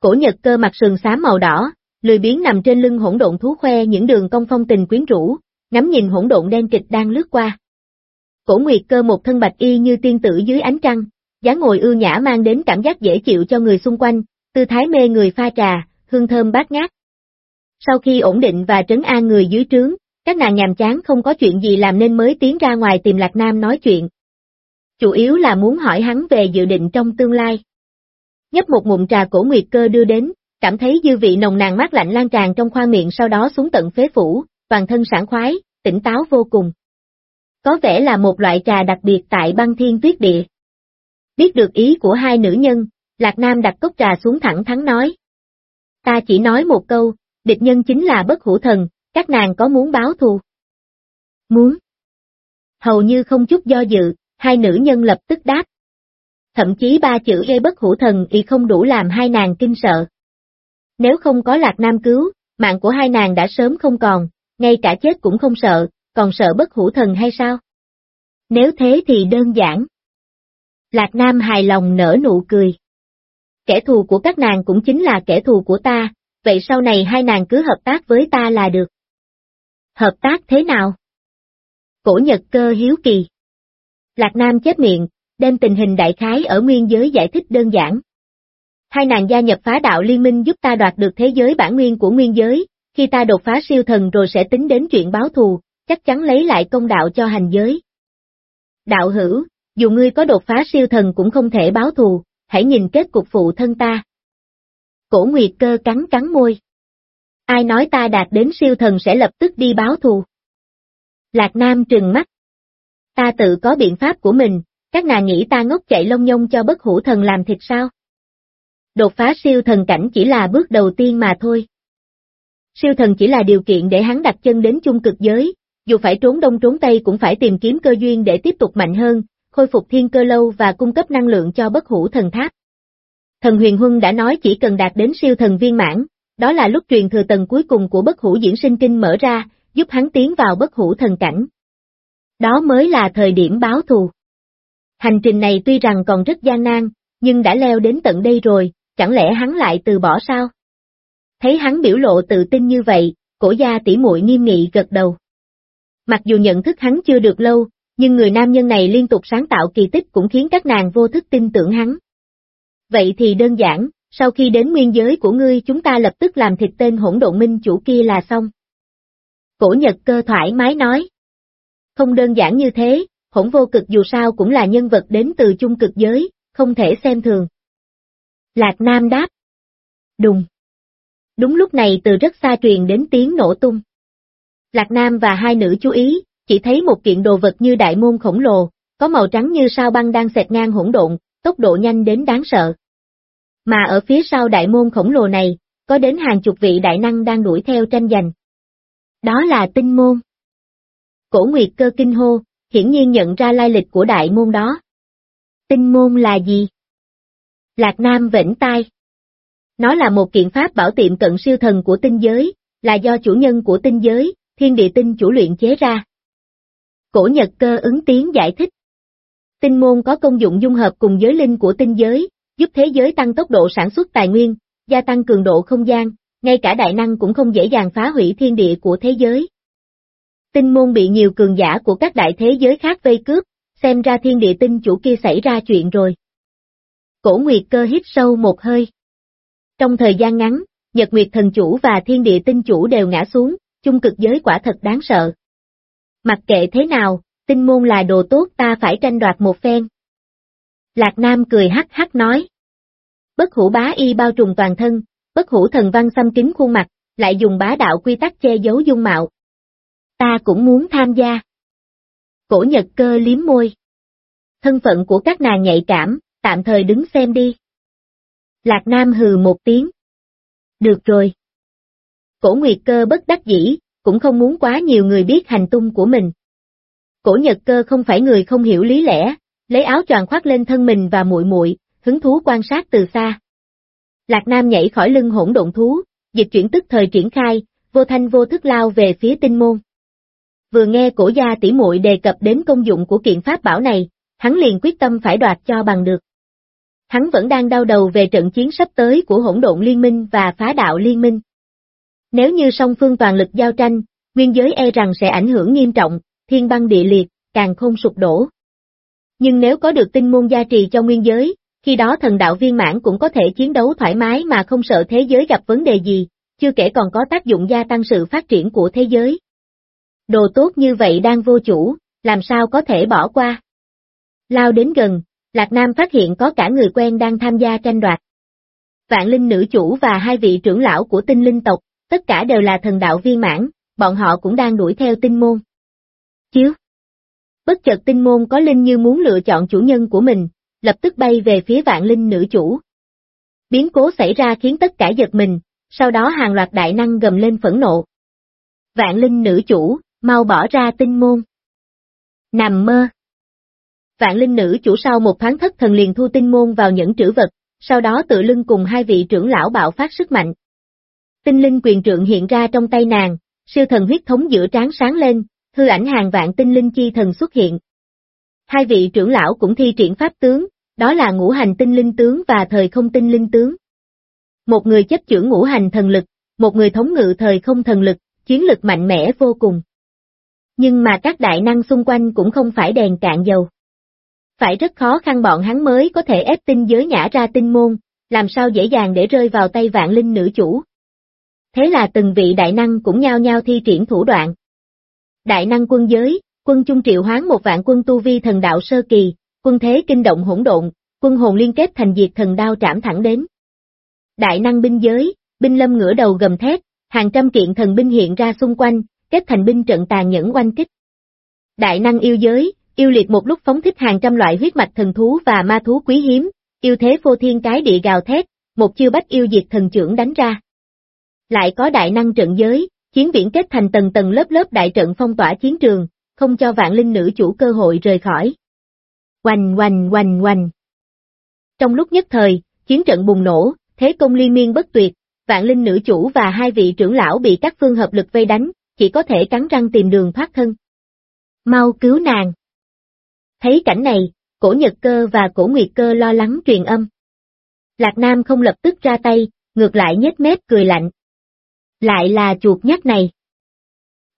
Cổ nhật cơ mặt sườn xám màu đỏ, lười biến nằm trên lưng hỗn độn thú khoe những đường cong phong tình quyến rũ, ngắm nhìn hỗn độn đen kịch đang lướt qua. Cổ nguyệt cơ một thân bạch y như tiên tử dưới ánh trăng, dáng ngồi ưu nhã mang đến cảm giác dễ chịu cho người xung quanh, tư thái mê người pha trà, hương thơm bát ngát. Sau khi ổn định và trấn an người dưới trướng, các nàng nhàm chán không có chuyện gì làm nên mới tiến ra ngoài tìm Lạc Nam nói chuyện. Chủ yếu là muốn hỏi hắn về dự định trong tương lai. Nhấp một ngụm trà cổ nguyệt cơ đưa đến, cảm thấy dư vị nồng nàn mát lạnh lan tràn trong khoang miệng sau đó xuống tận phế phủ, toàn thân sảng khoái, tỉnh táo vô cùng. Có vẻ là một loại trà đặc biệt tại băng thiên tuyết địa. Biết được ý của hai nữ nhân, Lạc Nam đặt cốc trà xuống thẳng thắn nói. Ta chỉ nói một câu, địch nhân chính là bất hủ thần, các nàng có muốn báo thù? Muốn. Hầu như không chút do dự, hai nữ nhân lập tức đáp. Thậm chí ba chữ gây bất hủ thần y không đủ làm hai nàng kinh sợ. Nếu không có Lạc Nam cứu, mạng của hai nàng đã sớm không còn, ngay cả chết cũng không sợ, còn sợ bất hủ thần hay sao? Nếu thế thì đơn giản. Lạc Nam hài lòng nở nụ cười. Kẻ thù của các nàng cũng chính là kẻ thù của ta, vậy sau này hai nàng cứ hợp tác với ta là được. Hợp tác thế nào? Cổ Nhật Cơ hiếu kỳ. Lạc Nam chết miệng, đem tình hình đại khái ở nguyên giới giải thích đơn giản. Hai nàng gia nhập phá đạo liên minh giúp ta đoạt được thế giới bản nguyên của nguyên giới, khi ta đột phá siêu thần rồi sẽ tính đến chuyện báo thù, chắc chắn lấy lại công đạo cho hành giới. Đạo hữu, dù ngươi có đột phá siêu thần cũng không thể báo thù, hãy nhìn kết cục phụ thân ta. Cổ Nguyệt cơ cắn cắn môi. Ai nói ta đạt đến siêu thần sẽ lập tức đi báo thù? Lạc Nam trừng mắt. Ta tự có biện pháp của mình, các nàng nghĩ ta ngốc chạy lông nhông cho bất hủ thần làm thịt sao? Đột phá siêu thần cảnh chỉ là bước đầu tiên mà thôi. Siêu thần chỉ là điều kiện để hắn đặt chân đến chung cực giới, dù phải trốn đông trốn tây cũng phải tìm kiếm cơ duyên để tiếp tục mạnh hơn, khôi phục thiên cơ lâu và cung cấp năng lượng cho bất hủ thần tháp. Thần huyền huân đã nói chỉ cần đạt đến siêu thần viên mãn, đó là lúc truyền thừa tầng cuối cùng của bất hủ diễn sinh kinh mở ra, giúp hắn tiến vào bất hủ thần cảnh. Đó mới là thời điểm báo thù. Hành trình này tuy rằng còn rất gian nan, nhưng đã leo đến tận đây rồi, chẳng lẽ hắn lại từ bỏ sao? Thấy hắn biểu lộ tự tin như vậy, cổ gia tỷ muội nghiêm nghị gật đầu. Mặc dù nhận thức hắn chưa được lâu, nhưng người nam nhân này liên tục sáng tạo kỳ tích cũng khiến các nàng vô thức tin tưởng hắn. Vậy thì đơn giản, sau khi đến nguyên giới của ngươi chúng ta lập tức làm thịt tên hỗn độn minh chủ kia là xong. Cổ Nhật cơ thoải mái nói. Không đơn giản như thế, hỗn vô cực dù sao cũng là nhân vật đến từ chung cực giới, không thể xem thường. Lạc Nam đáp. Đùng. Đúng lúc này từ rất xa truyền đến tiếng nổ tung. Lạc Nam và hai nữ chú ý, chỉ thấy một kiện đồ vật như đại môn khổng lồ, có màu trắng như sao băng đang xẹt ngang hỗn độn, tốc độ nhanh đến đáng sợ. Mà ở phía sau đại môn khổng lồ này, có đến hàng chục vị đại năng đang đuổi theo tranh giành. Đó là tinh môn. Cổ Nguyệt cơ kinh hô, hiển nhiên nhận ra lai lịch của đại môn đó. Tinh môn là gì? Lạc Nam vĩnh tai. Nó là một kiện pháp bảo tiệm cận siêu thần của tinh giới, là do chủ nhân của tinh giới, thiên địa tinh chủ luyện chế ra. Cổ Nhật cơ ứng tiếng giải thích. Tinh môn có công dụng dung hợp cùng giới linh của tinh giới, giúp thế giới tăng tốc độ sản xuất tài nguyên, gia tăng cường độ không gian, ngay cả đại năng cũng không dễ dàng phá hủy thiên địa của thế giới. Tinh môn bị nhiều cường giả của các đại thế giới khác vây cướp, xem ra thiên địa tinh chủ kia xảy ra chuyện rồi. Cổ Nguyệt cơ hít sâu một hơi. Trong thời gian ngắn, Nhật Nguyệt thần chủ và thiên địa tinh chủ đều ngã xuống, chung cực giới quả thật đáng sợ. Mặc kệ thế nào, tinh môn là đồ tốt ta phải tranh đoạt một phen. Lạc Nam cười hắc hắc nói. Bất hủ bá y bao trùm toàn thân, bất hủ thần văn xăm kính khuôn mặt, lại dùng bá đạo quy tắc che giấu dung mạo. Ta cũng muốn tham gia. Cổ nhật cơ liếm môi. Thân phận của các nàng nhạy cảm, tạm thời đứng xem đi. Lạc Nam hừ một tiếng. Được rồi. Cổ Nguyệt cơ bất đắc dĩ, cũng không muốn quá nhiều người biết hành tung của mình. Cổ Nhật cơ không phải người không hiểu lý lẽ, lấy áo choàng khoác lên thân mình và muội muội, hứng thú quan sát từ xa. Lạc Nam nhảy khỏi lưng hỗn độn thú, dịch chuyển tức thời triển khai, vô thanh vô thức lao về phía tinh môn. Vừa nghe cổ gia tỷ muội đề cập đến công dụng của kiện pháp bảo này, hắn liền quyết tâm phải đoạt cho bằng được. Hắn vẫn đang đau đầu về trận chiến sắp tới của hỗn độn liên minh và phá đạo liên minh. Nếu như song phương toàn lực giao tranh, nguyên giới e rằng sẽ ảnh hưởng nghiêm trọng, thiên băng địa liệt, càng không sụp đổ. Nhưng nếu có được tinh môn gia trì cho nguyên giới, khi đó thần đạo viên mãn cũng có thể chiến đấu thoải mái mà không sợ thế giới gặp vấn đề gì, chưa kể còn có tác dụng gia tăng sự phát triển của thế giới. Đồ tốt như vậy đang vô chủ, làm sao có thể bỏ qua. Lao đến gần, Lạc Nam phát hiện có cả người quen đang tham gia tranh đoạt. Vạn linh nữ chủ và hai vị trưởng lão của tinh linh tộc, tất cả đều là thần đạo viên mãn, bọn họ cũng đang đuổi theo tinh môn. Chiếu. Bất chợt tinh môn có linh như muốn lựa chọn chủ nhân của mình, lập tức bay về phía vạn linh nữ chủ. Biến cố xảy ra khiến tất cả giật mình, sau đó hàng loạt đại năng gầm lên phẫn nộ. Vạn linh nữ chủ, mau bỏ ra tinh môn. Nằm mơ. Vạn linh nữ chủ sau một tháng thất thần liền thu tinh môn vào những trữ vật, sau đó tự lưng cùng hai vị trưởng lão bạo phát sức mạnh. Tinh linh quyền trượng hiện ra trong tay nàng, siêu thần huyết thống giữa trán sáng lên, hư ảnh hàng vạn tinh linh chi thần xuất hiện. Hai vị trưởng lão cũng thi triển pháp tướng, đó là ngũ hành tinh linh tướng và thời không tinh linh tướng. Một người chấp trưởng ngũ hành thần lực, một người thống ngự thời không thần lực, chiến lực mạnh mẽ vô cùng. Nhưng mà các đại năng xung quanh cũng không phải đèn cạn dầu. Phải rất khó khăn bọn hắn mới có thể ép tinh giới nhã ra tinh môn, làm sao dễ dàng để rơi vào tay vạn linh nữ chủ. Thế là từng vị đại năng cũng nhao nhao thi triển thủ đoạn. Đại năng quân giới, quân trung triệu hoán một vạn quân tu vi thần đạo sơ kỳ, quân thế kinh động hỗn độn, quân hồn liên kết thành diệt thần đao trảm thẳng đến. Đại năng binh giới, binh lâm ngửa đầu gầm thét, hàng trăm kiện thần binh hiện ra xung quanh, kết thành binh trận tàn nhẫn oanh kích. Đại năng yêu giới, yêu liệt một lúc phóng thích hàng trăm loại huyết mạch thần thú và ma thú quý hiếm, yêu thế vô thiên cái địa gào thét, một chiêu bách yêu diệt thần trưởng đánh ra. Lại có đại năng trận giới, chiến biển kết thành tầng tầng lớp lớp đại trận phong tỏa chiến trường, không cho vạn linh nữ chủ cơ hội rời khỏi. Oanh oanh oanh oanh. Trong lúc nhất thời, chiến trận bùng nổ, thế công liên miên bất tuyệt, vạn linh nữ chủ và hai vị trưởng lão bị các phương hợp lực vây đánh, chỉ có thể cắn răng tìm đường thoát thân. Mau cứu nàng. Thấy cảnh này, cổ nhật cơ và cổ nguyệt cơ lo lắng truyền âm. Lạc Nam không lập tức ra tay, ngược lại nhếch mép cười lạnh. Lại là chuột nhắt này.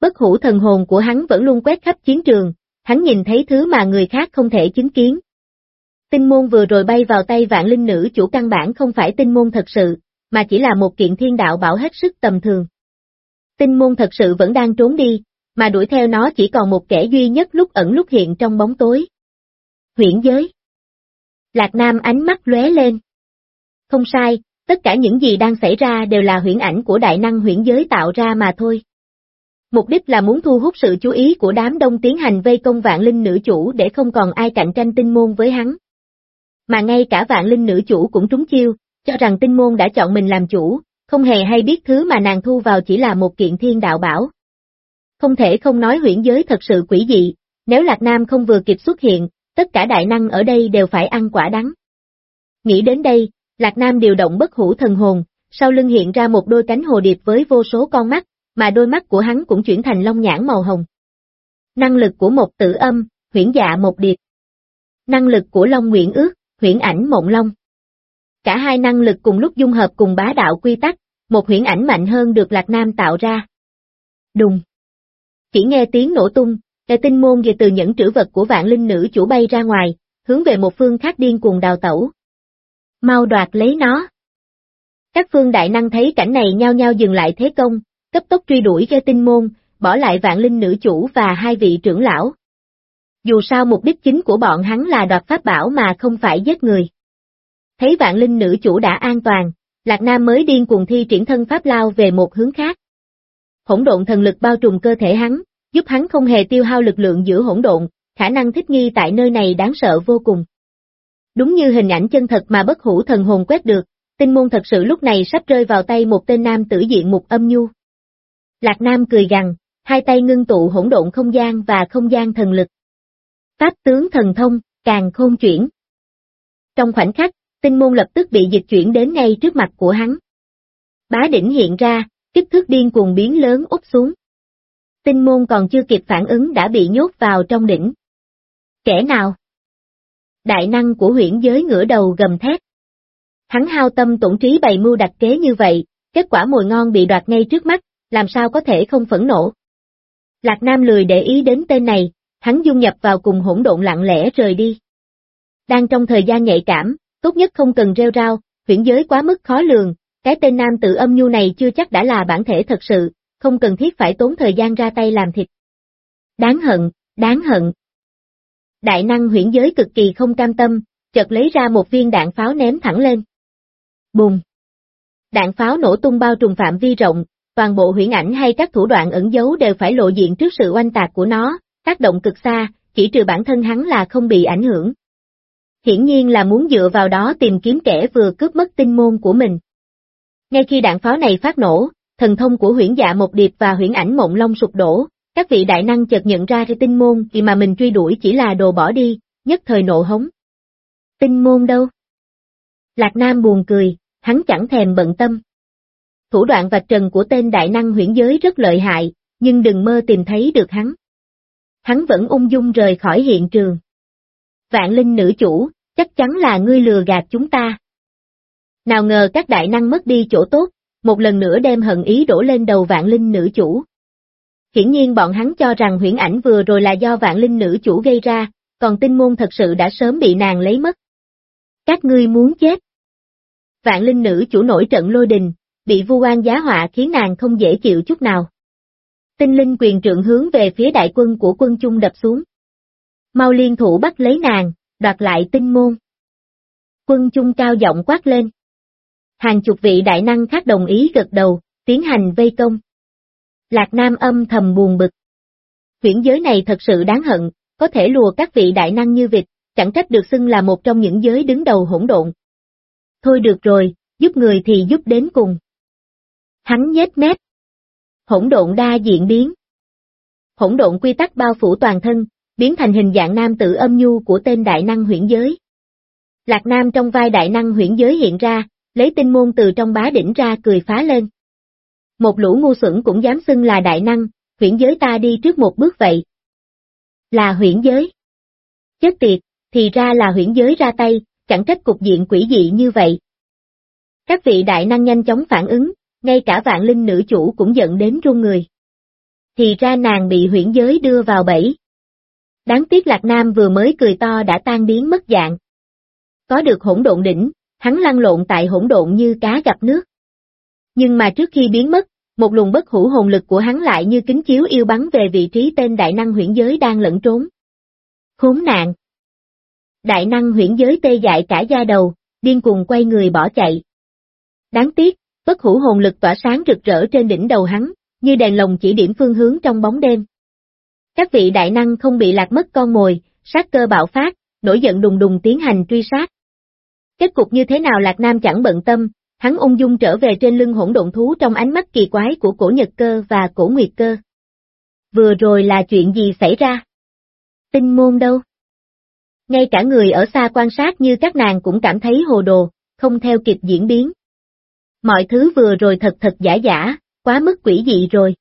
Bất hủ thần hồn của hắn vẫn luôn quét khắp chiến trường, hắn nhìn thấy thứ mà người khác không thể chứng kiến. Tinh môn vừa rồi bay vào tay vạn linh nữ chủ căn bản không phải tinh môn thật sự, mà chỉ là một kiện thiên đạo bảo hết sức tầm thường. Tinh môn thật sự vẫn đang trốn đi, mà đuổi theo nó chỉ còn một kẻ duy nhất lúc ẩn lúc hiện trong bóng tối. Huyễn giới Lạc Nam ánh mắt lóe lên. Không sai, tất cả những gì đang xảy ra đều là huyễn ảnh của đại năng huyễn giới tạo ra mà thôi. Mục đích là muốn thu hút sự chú ý của đám đông tiến hành vây công vạn linh nữ chủ để không còn ai cạnh tranh tinh môn với hắn. Mà ngay cả vạn linh nữ chủ cũng trúng chiêu, cho rằng tinh môn đã chọn mình làm chủ, không hề hay biết thứ mà nàng thu vào chỉ là một kiện thiên đạo bảo. Không thể không nói huyễn giới thật sự quỷ dị, nếu Lạc Nam không vừa kịp xuất hiện, tất cả đại năng ở đây đều phải ăn quả đắng. Nghĩ đến đây, Lạc Nam điều động bất hủ thần hồn, sau lưng hiện ra một đôi cánh hồ điệp với vô số con mắt, mà đôi mắt của hắn cũng chuyển thành long nhãn màu hồng. Năng lực của một tử âm, huyễn dạ một điệp. Năng lực của Long Nguyện ước, huyễn ảnh mộng long. Cả hai năng lực cùng lúc dung hợp cùng bá đạo quy tắc, một huyễn ảnh mạnh hơn được Lạc Nam tạo ra. Đùng. Chỉ nghe tiếng nổ tung, đại tinh môn về từ những trữ vật của vạn linh nữ chủ bay ra ngoài, hướng về một phương khác điên cuồng đào tẩu. Mau đoạt lấy nó. Các phương đại năng thấy cảnh này nhao nhao dừng lại thế công, cấp tốc truy đuổi cho tinh môn, bỏ lại vạn linh nữ chủ và hai vị trưởng lão. Dù sao mục đích chính của bọn hắn là đoạt pháp bảo mà không phải giết người. Thấy vạn linh nữ chủ đã an toàn, Lạc Nam mới điên cuồng thi triển thân pháp lao về một hướng khác. Hỗn độn thần lực bao trùm cơ thể hắn, giúp hắn không hề tiêu hao lực lượng giữa hỗn độn, khả năng thích nghi tại nơi này đáng sợ vô cùng. Đúng như hình ảnh chân thật mà bất hủ thần hồn quét được, tinh môn thật sự lúc này sắp rơi vào tay một tên nam tử diện mục âm nhu. Lạc Nam cười gằn, hai tay ngưng tụ hỗn độn không gian và không gian thần lực. Pháp tướng thần thông, càng khôn chuyển. Trong khoảnh khắc, tinh môn lập tức bị dịch chuyển đến ngay trước mặt của hắn. Bá đỉnh hiện ra, kích thước điên cuồng biến lớn úp xuống. Tinh môn còn chưa kịp phản ứng đã bị nhốt vào trong đỉnh. Kẻ nào? Đại năng của huyễn giới ngửa đầu gầm thét. Hắn hao tâm tổn trí bày mưu đặt kế như vậy, kết quả mùi ngon bị đoạt ngay trước mắt, làm sao có thể không phẫn nộ. Lạc Nam lười để ý đến tên này, hắn dung nhập vào cùng hỗn độn lặng lẽ rời đi. Đang trong thời gian nhạy cảm, tốt nhất không cần rêu rao, huyễn giới quá mức khó lường, cái tên nam tự âm nhu này chưa chắc đã là bản thể thật sự, không cần thiết phải tốn thời gian ra tay làm thịt. Đáng hận, đáng hận. Đại năng huyễn giới cực kỳ không cam tâm, chợt lấy ra một viên đạn pháo ném thẳng lên. Bùng! Đạn pháo nổ tung bao trùm phạm vi rộng, toàn bộ huyễn ảnh hay các thủ đoạn ẩn giấu đều phải lộ diện trước sự oanh tạc của nó, tác động cực xa, chỉ trừ bản thân hắn là không bị ảnh hưởng. Hiển nhiên là muốn dựa vào đó tìm kiếm kẻ vừa cướp mất tinh môn của mình. Ngay khi đạn pháo này phát nổ, thần thông của huyễn dạ một điệp và huyễn ảnh mộng long sụp đổ, các vị đại năng chợt nhận ra ra tinh môn thì mà mình truy đuổi chỉ là đồ bỏ đi, nhất thời nộ hống. Tinh môn đâu? Lạc Nam buồn cười, hắn chẳng thèm bận tâm. Thủ đoạn vạch trần của tên đại năng huyễn giới rất lợi hại, nhưng đừng mơ tìm thấy được hắn. Hắn vẫn ung dung rời khỏi hiện trường. Vạn linh nữ chủ, chắc chắn là ngươi lừa gạt chúng ta. Nào ngờ các đại năng mất đi chỗ tốt, một lần nữa đem hận ý đổ lên đầu vạn linh nữ chủ. Hiển nhiên bọn hắn cho rằng huyễn ảnh vừa rồi là do vạn linh nữ chủ gây ra, còn tinh môn thật sự đã sớm bị nàng lấy mất. Các ngươi muốn chết. Vạn linh nữ chủ nổi trận lôi đình, bị vu oan giá họa khiến nàng không dễ chịu chút nào. Tinh linh quyền trượng hướng về phía đại quân của quân chung đập xuống. Mau liên thủ bắt lấy nàng, đoạt lại tinh môn. Quân chung cao giọng quát lên. Hàng chục vị đại năng khác đồng ý gật đầu, tiến hành vây công. Lạc Nam âm thầm buồn bực. Huyễn giới này thật sự đáng hận, có thể lùa các vị đại năng như vịt, chẳng trách được xưng là một trong những giới đứng đầu hỗn độn. Thôi được rồi, giúp người thì giúp đến cùng. Hắn nhếch mép. Hỗn độn đa diện biến. Hỗn độn quy tắc bao phủ toàn thân, biến thành hình dạng nam tự âm nhu của tên đại năng huyễn giới. Lạc Nam trong vai đại năng huyễn giới hiện ra, lấy tinh môn từ trong bá đỉnh ra cười phá lên. Một lũ ngu xuẩn cũng dám xưng là đại năng, huyễn giới ta đi trước một bước vậy. Là huyễn giới. Chết tiệt, thì ra là huyễn giới ra tay, chẳng trách cục diện quỷ dị như vậy. Các vị đại năng nhanh chóng phản ứng, ngay cả vạn linh nữ chủ cũng giận đến run người. Thì ra nàng bị huyễn giới đưa vào bẫy. Đáng tiếc Lạc Nam vừa mới cười to đã tan biến mất dạng. Có được hỗn độn đỉnh, hắn lăn lộn tại hỗn độn như cá gặp nước. Nhưng mà trước khi biến mất, một luồng bất hủ hồn lực của hắn lại như kính chiếu yêu bắn về vị trí tên đại năng huyễn giới đang lẫn trốn. Khốn nạn! Đại năng huyễn giới tê dại cả da đầu, điên cuồng quay người bỏ chạy. Đáng tiếc, bất hủ hồn lực tỏa sáng rực rỡ trên đỉnh đầu hắn, như đèn lồng chỉ điểm phương hướng trong bóng đêm. Các vị đại năng không bị lạc mất con mồi, sát cơ bạo phát, nổi giận đùng đùng tiến hành truy sát. Kết cục như thế nào Lạc Nam chẳng bận tâm, hắn ung dung trở về trên lưng hỗn độn thú trong ánh mắt kỳ quái của cổ nhật cơ và cổ nguyệt cơ. Vừa rồi là chuyện gì xảy ra? Tinh môn đâu? Ngay cả người ở xa quan sát như các nàng cũng cảm thấy hồ đồ, không theo kịp diễn biến. Mọi thứ vừa rồi thật thật giả giả, quá mức quỷ dị rồi.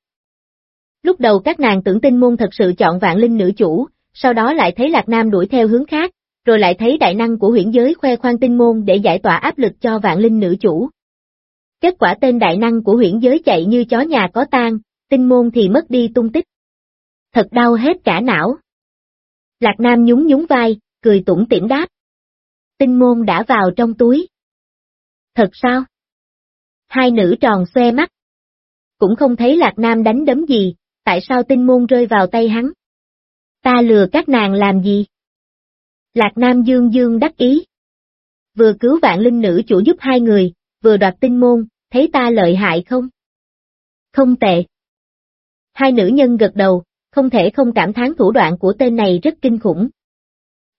Lúc đầu các nàng tưởng tinh môn thật sự chọn vạn linh nữ chủ, sau đó lại thấy Lạc Nam đuổi theo hướng khác, rồi lại thấy đại năng của huyển giới khoe khoang tinh môn để giải tỏa áp lực cho vạn linh nữ chủ. Kết quả tên đại năng của huyển giới chạy như chó nhà có tan, tinh môn thì mất đi tung tích. Thật đau hết cả não. Lạc Nam nhún nhún vai, cười tủm tỉm đáp. Tinh môn đã vào trong túi. Thật sao? Hai nữ tròn xoe mắt. Cũng không thấy Lạc Nam đánh đấm gì, tại sao tinh môn rơi vào tay hắn? Ta lừa các nàng làm gì? Lạc Nam dương dương đắc ý. Vừa cứu vạn linh nữ chủ giúp hai người, vừa đoạt tinh môn, thấy ta lợi hại không? Không tệ. Hai nữ nhân gật đầu, không thể không cảm thán thủ đoạn của tên này rất kinh khủng.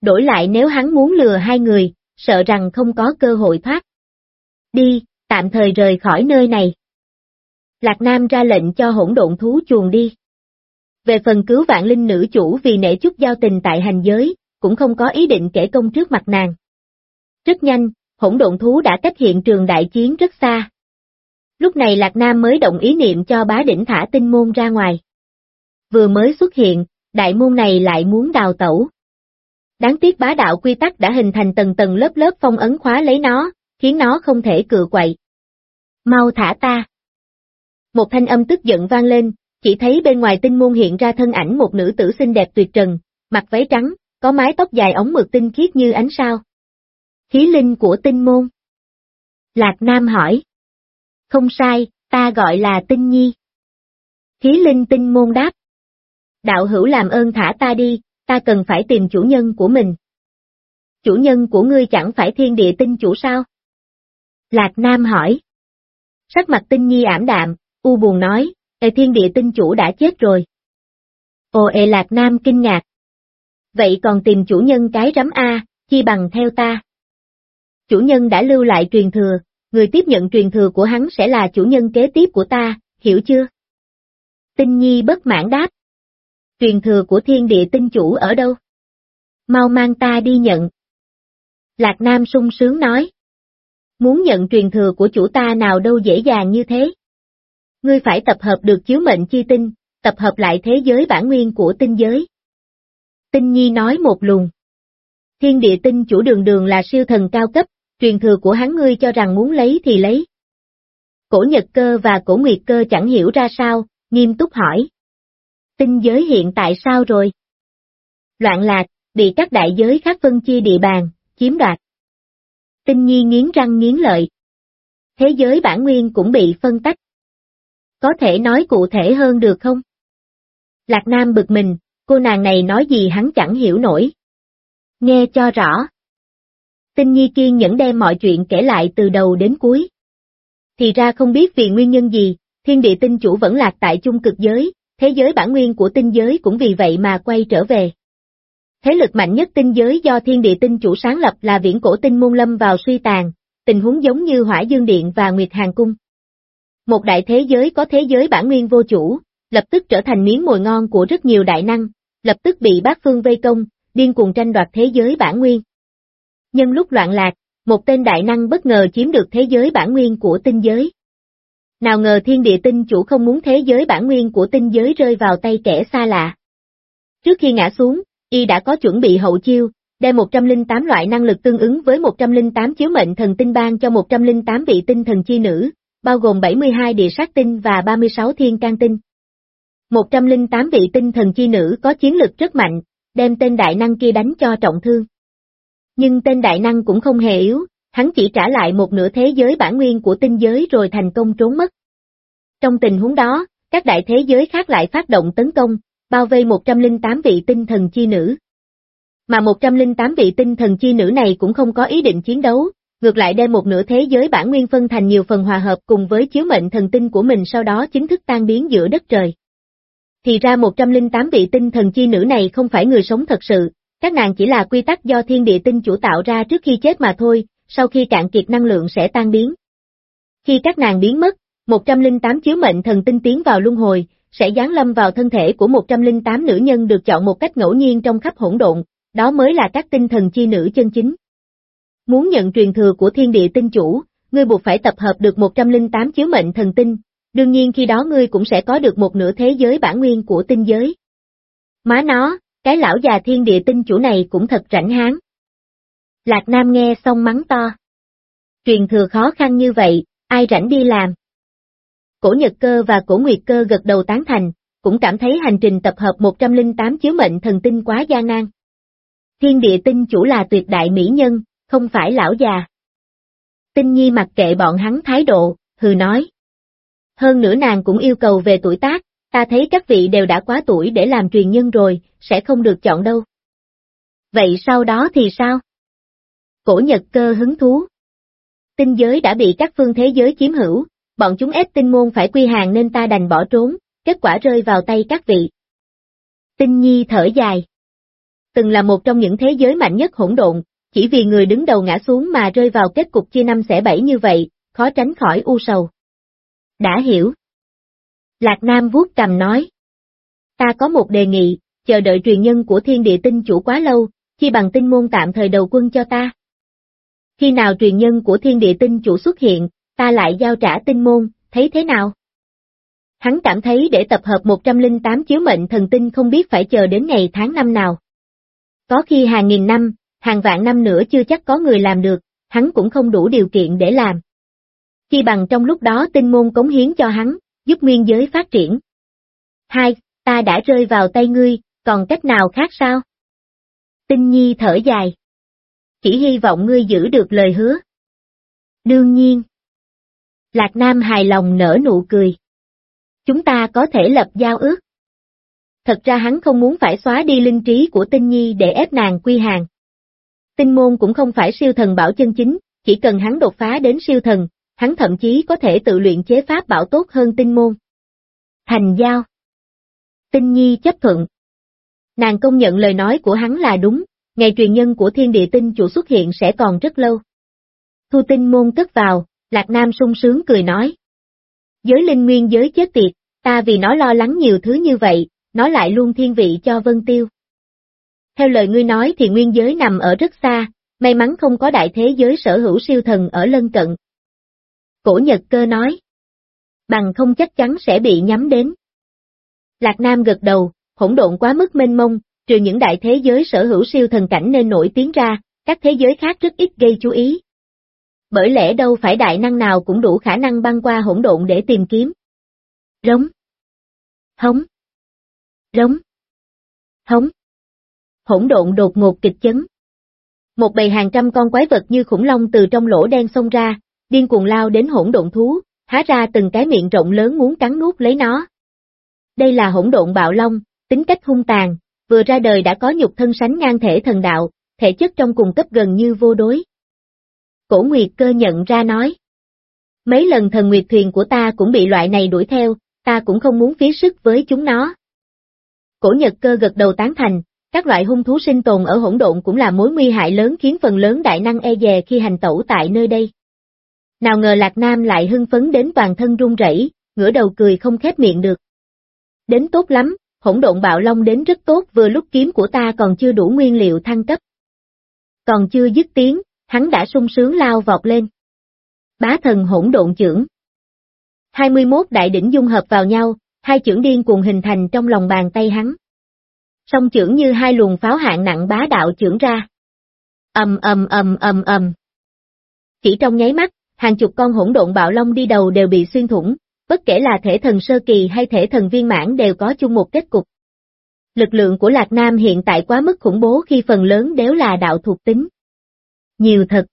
Đổi lại nếu hắn muốn lừa hai người, sợ rằng không có cơ hội thoát. Đi, tạm thời rời khỏi nơi này. Lạc Nam ra lệnh cho hỗn độn thú chuồn đi. Về phần cứu vạn linh nữ chủ vì nể chút giao tình tại hành giới, cũng không có ý định kể công trước mặt nàng. Rất nhanh, hỗn độn thú đã cách hiện trường đại chiến rất xa. Lúc này Lạc Nam mới động ý niệm cho bá đỉnh thả tinh môn ra ngoài. Vừa mới xuất hiện, đại môn này lại muốn đào tẩu. Đáng tiếc bá đạo quy tắc đã hình thành tầng tầng lớp lớp phong ấn khóa lấy nó, khiến nó không thể cựa quậy. Mau thả ta. Một thanh âm tức giận vang lên, chỉ thấy bên ngoài tinh môn hiện ra thân ảnh một nữ tử xinh đẹp tuyệt trần, mặc váy trắng, có mái tóc dài ống mực tinh khiết như ánh sao. Khí linh của tinh môn. Lạc Nam hỏi. Không sai, ta gọi là tinh nhi. Khí linh tinh môn đáp. Đạo hữu làm ơn thả ta đi, ta cần phải tìm chủ nhân của mình. Chủ nhân của ngươi chẳng phải thiên địa tinh chủ sao? Lạc Nam hỏi. Sắc mặt tinh nhi ảm đạm, u buồn nói, Ê thiên địa tinh chủ đã chết rồi. Ồ ê Lạc Nam kinh ngạc. Vậy còn tìm chủ nhân cái rắm A, chi bằng theo ta. Chủ nhân đã lưu lại truyền thừa, người tiếp nhận truyền thừa của hắn sẽ là chủ nhân kế tiếp của ta, hiểu chưa? Tinh Nhi bất mãn đáp. Truyền thừa của thiên địa tinh chủ ở đâu? Mau mang ta đi nhận. Lạc Nam sung sướng nói. Muốn nhận truyền thừa của chủ ta nào đâu dễ dàng như thế. Ngươi phải tập hợp được chiếu mệnh chi tinh, tập hợp lại thế giới bản nguyên của tinh giới. Tinh Nhi nói một luồng. Thiên địa tinh chủ đường đường là siêu thần cao cấp, truyền thừa của hắn ngươi cho rằng muốn lấy thì lấy. Cổ Nhật Cơ và Cổ Nguyệt Cơ chẳng hiểu ra sao, nghiêm túc hỏi. Tinh giới hiện tại sao rồi? Loạn lạc, bị các đại giới khác phân chia địa bàn, chiếm đoạt. Tinh Nhi nghiến răng nghiến lợi. Thế giới bản nguyên cũng bị phân tách. Có thể nói cụ thể hơn được không? Lạc Nam bực mình, cô nàng này nói gì hắn chẳng hiểu nổi. Nghe cho rõ. Tinh Nhi kiên nhẫn đem mọi chuyện kể lại từ đầu đến cuối. Thì ra không biết vì nguyên nhân gì, thiên địa tinh chủ vẫn lạc tại chung cực giới, thế giới bản nguyên của tinh giới cũng vì vậy mà quay trở về. Thế lực mạnh nhất tinh giới do thiên địa tinh chủ sáng lập là viễn cổ tinh môn lâm vào suy tàn, tình huống giống như hỏa dương điện và nguyệt hàng cung. Một đại thế giới có thế giới bản nguyên vô chủ, lập tức trở thành miếng mồi ngon của rất nhiều đại năng, lập tức bị bác phương vây công, điên cuồng tranh đoạt thế giới bản nguyên. Nhân lúc loạn lạc, một tên đại năng bất ngờ chiếm được thế giới bản nguyên của tinh giới. Nào ngờ thiên địa tinh chủ không muốn thế giới bản nguyên của tinh giới rơi vào tay kẻ xa lạ. Trước khi ngã xuống, y đã có chuẩn bị hậu chiêu, đem 108 loại năng lực tương ứng với 108 chiếu mệnh thần tinh ban cho 108 vị tinh thần chi nữ, bao gồm 72 địa sát tinh và 36 thiên can tinh. 108 vị tinh thần chi nữ có chiến lực rất mạnh, đem tên đại năng kia đánh cho trọng thương. Nhưng tên đại năng cũng không hề yếu, hắn chỉ trả lại một nửa thế giới bản nguyên của tinh giới rồi thành công trốn mất. Trong tình huống đó, các đại thế giới khác lại phát động tấn công, bao vây 108 vị tinh thần chi nữ. Mà 108 vị tinh thần chi nữ này cũng không có ý định chiến đấu, ngược lại đem một nửa thế giới bản nguyên phân thành nhiều phần hòa hợp cùng với chiếu mệnh thần tinh của mình sau đó chính thức tan biến giữa đất trời. Thì ra 108 vị tinh thần chi nữ này không phải người sống thật sự, các nàng chỉ là quy tắc do thiên địa tinh chủ tạo ra trước khi chết mà thôi, sau khi cạn kiệt năng lượng sẽ tan biến. Khi các nàng biến mất, 108 chiếu mệnh thần tinh tiến vào luân hồi, sẽ giáng lâm vào thân thể của 108 nữ nhân được chọn một cách ngẫu nhiên trong khắp hỗn độn, đó mới là các tinh thần chi nữ chân chính. Muốn nhận truyền thừa của thiên địa tinh chủ, ngươi buộc phải tập hợp được 108 chiếu mệnh thần tinh, đương nhiên khi đó ngươi cũng sẽ có được một nửa thế giới bản nguyên của tinh giới. Má nó, cái lão già thiên địa tinh chủ này cũng thật rảnh háng. Lạc Nam nghe xong mắng to. Truyền thừa khó khăn như vậy, ai rảnh đi làm? Cổ Nhật Cơ và Cổ Nguyệt Cơ gật đầu tán thành, cũng cảm thấy hành trình tập hợp 108 chiếu mệnh thần tinh quá gian nan. Thiên địa tinh chủ là tuyệt đại mỹ nhân, không phải lão già. Tinh Nhi mặc kệ bọn hắn thái độ, hừ nói. Hơn nữa nàng cũng yêu cầu về tuổi tác, ta thấy các vị đều đã quá tuổi để làm truyền nhân rồi, sẽ không được chọn đâu. Vậy sau đó thì sao? Cổ Nhật cơ hứng thú. Tinh giới đã bị các phương thế giới chiếm hữu, bọn chúng ép tinh môn phải quy hàng nên ta đành bỏ trốn, kết quả rơi vào tay các vị. Tinh Nhi thở dài. Từng là một trong những thế giới mạnh nhất hỗn độn, chỉ vì người đứng đầu ngã xuống mà rơi vào kết cục chia năm xẻ bảy như vậy, khó tránh khỏi u sầu. Đã hiểu. Lạc Nam vuốt cầm nói. Ta có một đề nghị, chờ đợi truyền nhân của thiên địa tinh chủ quá lâu, chi bằng tinh môn tạm thời đầu quân cho ta. Khi nào truyền nhân của thiên địa tinh chủ xuất hiện, ta lại giao trả tinh môn, thấy thế nào? Hắn cảm thấy để tập hợp 108 chiếu mệnh thần tinh không biết phải chờ đến ngày tháng năm nào. Có khi hàng nghìn năm, hàng vạn năm nữa chưa chắc có người làm được, hắn cũng không đủ điều kiện để làm. Chi bằng trong lúc đó tinh môn cống hiến cho hắn, giúp nguyên giới phát triển. Hai, ta đã rơi vào tay ngươi, còn cách nào khác sao? Tinh Nhi thở dài. Chỉ hy vọng ngươi giữ được lời hứa. Đương nhiên. Lạc Nam hài lòng nở nụ cười. Chúng ta có thể lập giao ước. Thật ra hắn không muốn phải xóa đi linh trí của Tinh Nhi để ép nàng quy hàng. Tinh môn cũng không phải siêu thần bảo chân chính, chỉ cần hắn đột phá đến siêu thần, hắn thậm chí có thể tự luyện chế pháp bảo tốt hơn tinh môn. Thành giao. Tinh Nhi chấp thuận. Nàng công nhận lời nói của hắn là đúng, ngày truyền nhân của thiên địa tinh chủ xuất hiện sẽ còn rất lâu. Thu tinh môn cất vào, Lạc Nam sung sướng cười nói. Giới linh nguyên giới chết tiệt, ta vì nó lo lắng nhiều thứ như vậy, nó lại luôn thiên vị cho Vân Tiêu. Theo lời ngươi nói thì nguyên giới nằm ở rất xa, may mắn không có đại thế giới sở hữu siêu thần ở lân cận. Cổ Nhật Cơ nói. Bằng không chắc chắn sẽ bị nhắm đến. Lạc Nam gật đầu, hỗn độn quá mức mênh mông, trừ những đại thế giới sở hữu siêu thần cảnh nên nổi tiếng ra, các thế giới khác rất ít gây chú ý. Bởi lẽ đâu phải đại năng nào cũng đủ khả năng băng qua hỗn độn để tìm kiếm. Rống. Hống. Rống. Hống. Hỗn độn đột ngột kịch chấn. Một bầy hàng trăm con quái vật như khủng long từ trong lỗ đen xông ra, điên cuồng lao đến hỗn độn thú, há ra từng cái miệng rộng lớn muốn cắn nuốt lấy nó. Đây là hỗn độn bạo long, tính cách hung tàn, vừa ra đời đã có nhục thân sánh ngang thể thần đạo, thể chất trong cùng cấp gần như vô đối. Cổ Nguyệt cơ nhận ra nói. Mấy lần thần Nguyệt thuyền của ta cũng bị loại này đuổi theo, ta cũng không muốn phí sức với chúng nó. Cổ Nhật cơ gật đầu tán thành, các loại hung thú sinh tồn ở hỗn độn cũng là mối nguy hại lớn khiến phần lớn đại năng e dè khi hành tẩu tại nơi đây. Nào ngờ Lạc Nam lại hưng phấn đến toàn thân run rẩy, ngửa đầu cười không khép miệng được. Đến tốt lắm, hỗn độn bạo long đến rất tốt vừa lúc kiếm của ta còn chưa đủ nguyên liệu thăng cấp. Còn chưa dứt tiếng, hắn đã sung sướng lao vọt lên. Bá thần hỗn độn trưởng. 21 đại đỉnh dung hợp vào nhau, hai chưởng điên cuồng hình thành trong lòng bàn tay hắn. Song chưởng như hai luồng pháo hạng nặng bá đạo chưởng ra. Ầm ầm ầm ầm ầm. Chỉ trong nháy mắt, hàng chục con hỗn độn bạo long đi đầu đều bị xuyên thủng, bất kể là thể thần sơ kỳ hay thể thần viên mãn đều có chung một kết cục. Lực lượng của Lạc Nam hiện tại quá mức khủng bố khi phần lớn đều là đạo thuộc tính. Nhiều thật.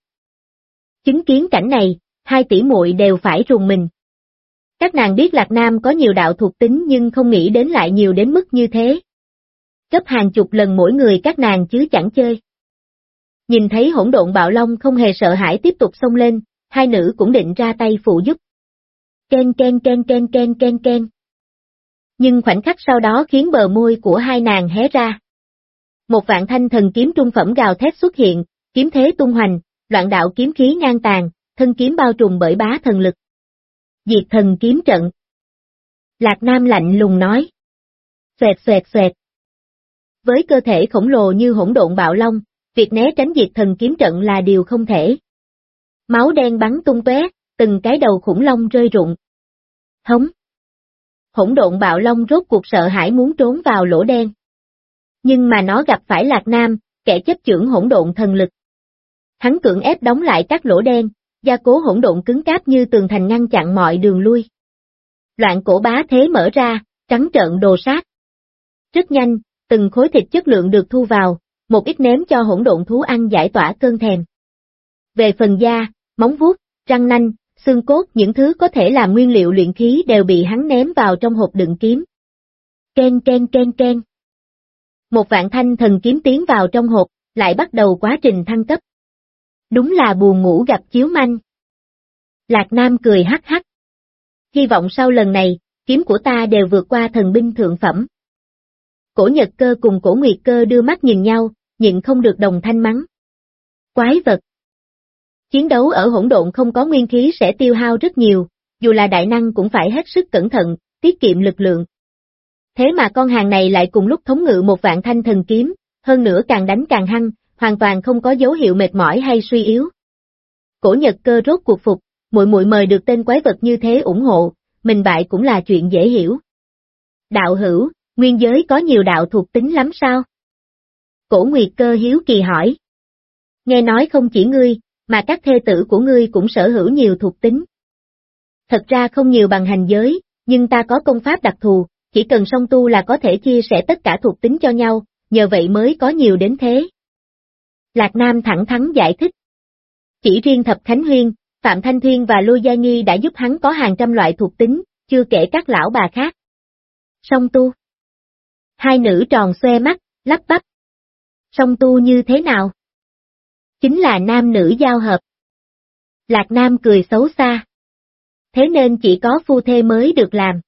Chứng kiến cảnh này, hai tỷ muội đều phải rùng mình. Các nàng biết Lạc Nam có nhiều đạo thuộc tính nhưng không nghĩ đến lại nhiều đến mức như thế. Cấp hàng chục lần mỗi người các nàng chứ chẳng chơi. Nhìn thấy hỗn độn bạo long không hề sợ hãi tiếp tục xông lên, hai nữ cũng định ra tay phụ giúp. Ken ken ken ken ken ken ken. Nhưng khoảnh khắc sau đó khiến bờ môi của hai nàng hé ra. Một vạn thanh thần kiếm trung phẩm gào thét xuất hiện, kiếm thế tung hoành, loạn đạo kiếm khí ngang tàn, thân kiếm bao trùm bởi bá thần lực. Diệt thần kiếm trận. Lạc Nam lạnh lùng nói. Xoẹt xoẹt xoẹt. Với cơ thể khổng lồ như hỗn độn bạo long, việc né tránh diệt thần kiếm trận là điều không thể. Máu đen bắn tung tóe, từng cái đầu khủng long rơi rụng. Hống. Hỗn độn bạo long rốt cuộc sợ hãi muốn trốn vào lỗ đen. Nhưng mà nó gặp phải Lạc Nam, kẻ chấp trưởng hỗn độn thần lực. Hắn cưỡng ép đóng lại các lỗ đen, gia cố hỗn độn cứng cáp như tường thành ngăn chặn mọi đường lui. Loạn cổ bá thế mở ra, trắng trợn đồ sát. Rất nhanh, từng khối thịt chất lượng được thu vào, một ít ném cho hỗn độn thú ăn giải tỏa cơn thèm. Về phần da, móng vuốt, răng nanh, xương cốt những thứ có thể làm nguyên liệu luyện khí đều bị hắn ném vào trong hộp đựng kiếm. Ken ken ken ken. Một vạn thanh thần kiếm tiến vào trong hộp, lại bắt đầu quá trình thăng cấp. Đúng là buồn ngủ gặp chiếu manh. Lạc Nam cười hắc hắc. Hy vọng sau lần này, kiếm của ta đều vượt qua thần binh thượng phẩm. Cổ Nhật Cơ cùng Cổ Nguyệt Cơ đưa mắt nhìn nhau, nhịn không được đồng thanh mắng. Quái vật! Chiến đấu ở hỗn độn không có nguyên khí sẽ tiêu hao rất nhiều, dù là đại năng cũng phải hết sức cẩn thận, tiết kiệm lực lượng. Thế mà con hàng này lại cùng lúc thống ngự một vạn thanh thần kiếm, hơn nữa càng đánh càng hăng, hoàn toàn không có dấu hiệu mệt mỏi hay suy yếu. Cổ Nhật cơ rốt cuộc phục, muội muội mời được tên quái vật như thế ủng hộ, mình bại cũng là chuyện dễ hiểu. Đạo hữu, nguyên giới có nhiều đạo thuộc tính lắm sao? Cổ Nguyệt cơ hiếu kỳ hỏi. Nghe nói không chỉ ngươi, mà các thê tử của ngươi cũng sở hữu nhiều thuộc tính. Thật ra không nhiều bằng hành giới, nhưng ta có công pháp đặc thù, chỉ cần song tu là có thể chia sẻ tất cả thuộc tính cho nhau, nhờ vậy mới có nhiều đến thế. Lạc Nam thẳng thắn giải thích. Chỉ riêng Thập Khánh Huyên, Phạm Thanh thiên và Lô Gia Nghi đã giúp hắn có hàng trăm loại thuộc tính, chưa kể các lão bà khác. Song tu. Hai nữ tròn xoe mắt, lắp bắp. Song tu như thế nào? Chính là nam nữ giao hợp. Lạc Nam cười xấu xa. Thế nên chỉ có phu thê mới được làm.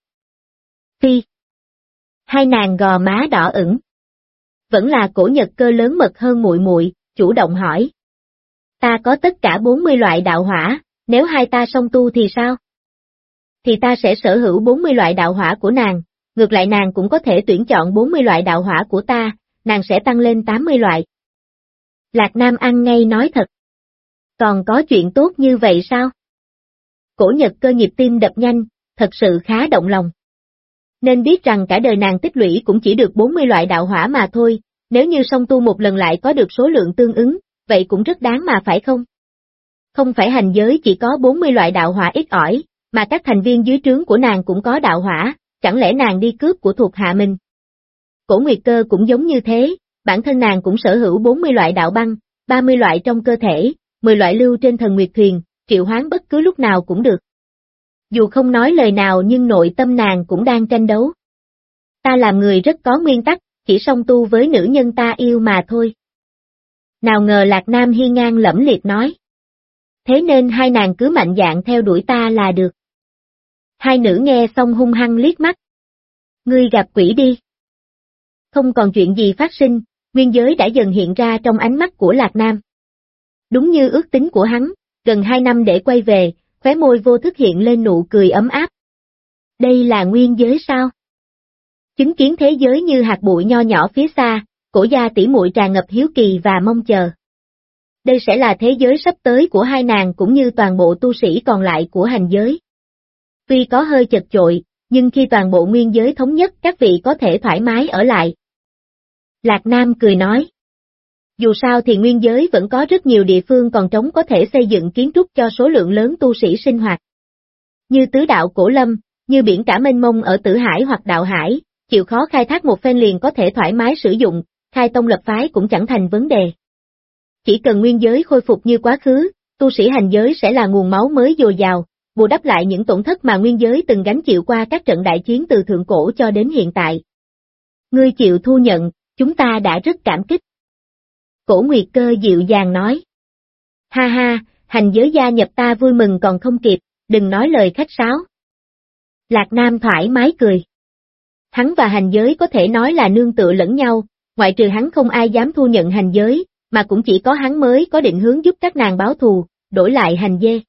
Phi. Hai nàng gò má đỏ ửng. Vẫn là cổ nhật cơ lớn mật hơn muội muội, chủ động hỏi. Ta có tất cả 40 loại đạo hỏa, nếu hai ta song tu thì sao? Thì ta sẽ sở hữu 40 loại đạo hỏa của nàng, ngược lại nàng cũng có thể tuyển chọn 40 loại đạo hỏa của ta, nàng sẽ tăng lên 80 loại. Lạc Nam ăn ngay nói thật. Còn có chuyện tốt như vậy sao? Cổ nhật cơ nhịp tim đập nhanh, thật sự khá động lòng. Nên biết rằng cả đời nàng tích lũy cũng chỉ được 40 loại đạo hỏa mà thôi, nếu như song tu một lần lại có được số lượng tương ứng, vậy cũng rất đáng mà phải không? Không phải hành giới chỉ có 40 loại đạo hỏa ít ỏi, mà các thành viên dưới trướng của nàng cũng có đạo hỏa, chẳng lẽ nàng đi cướp của thuộc hạ mình? Cổ Nguyệt Cơ cũng giống như thế, bản thân nàng cũng sở hữu 40 loại đạo băng, 30 loại trong cơ thể, 10 loại lưu trên thần Nguyệt Thuyền, triệu hoán bất cứ lúc nào cũng được. Dù không nói lời nào nhưng nội tâm nàng cũng đang tranh đấu. Ta làm người rất có nguyên tắc, chỉ song tu với nữ nhân ta yêu mà thôi. Nào ngờ Lạc Nam hi ngang lẫm liệt nói. Thế nên hai nàng cứ mạnh dạng theo đuổi ta là được. Hai nữ nghe xong hung hăng liếc mắt. Ngươi gặp quỷ đi. Không còn chuyện gì phát sinh, nguyên giới đã dần hiện ra trong ánh mắt của Lạc Nam. Đúng như ước tính của hắn, gần hai năm để quay về, khóe môi vô thức hiện lên nụ cười ấm áp. Đây là nguyên giới sao? Chứng kiến thế giới như hạt bụi nho nhỏ phía xa, cổ gia tỉ muội tràn ngập hiếu kỳ và mong chờ. Đây sẽ là thế giới sắp tới của hai nàng cũng như toàn bộ tu sĩ còn lại của hành giới. Tuy có hơi chật chội, nhưng khi toàn bộ nguyên giới thống nhất các vị có thể thoải mái ở lại. Lạc Nam cười nói. Dù sao thì nguyên giới vẫn có rất nhiều địa phương còn trống có thể xây dựng kiến trúc cho số lượng lớn tu sĩ sinh hoạt. Như tứ đạo cổ lâm, như biển cả mênh mông ở tử hải hoặc đạo hải, chịu khó khai thác một phen liền có thể thoải mái sử dụng, khai tông lập phái cũng chẳng thành vấn đề. Chỉ cần nguyên giới khôi phục như quá khứ, tu sĩ hành giới sẽ là nguồn máu mới dồi dào, bù đắp lại những tổn thất mà nguyên giới từng gánh chịu qua các trận đại chiến từ thượng cổ cho đến hiện tại. Ngươi chịu thu nhận, chúng ta đã rất cảm kích. Cổ Nguyệt Cơ dịu dàng nói. Ha ha, hành giới gia nhập ta vui mừng còn không kịp, đừng nói lời khách sáo. Lạc Nam thoải mái cười. Hắn và hành giới có thể nói là nương tựa lẫn nhau, ngoại trừ hắn không ai dám thu nhận hành giới, mà cũng chỉ có hắn mới có định hướng giúp các nàng báo thù, đổi lại hành dê.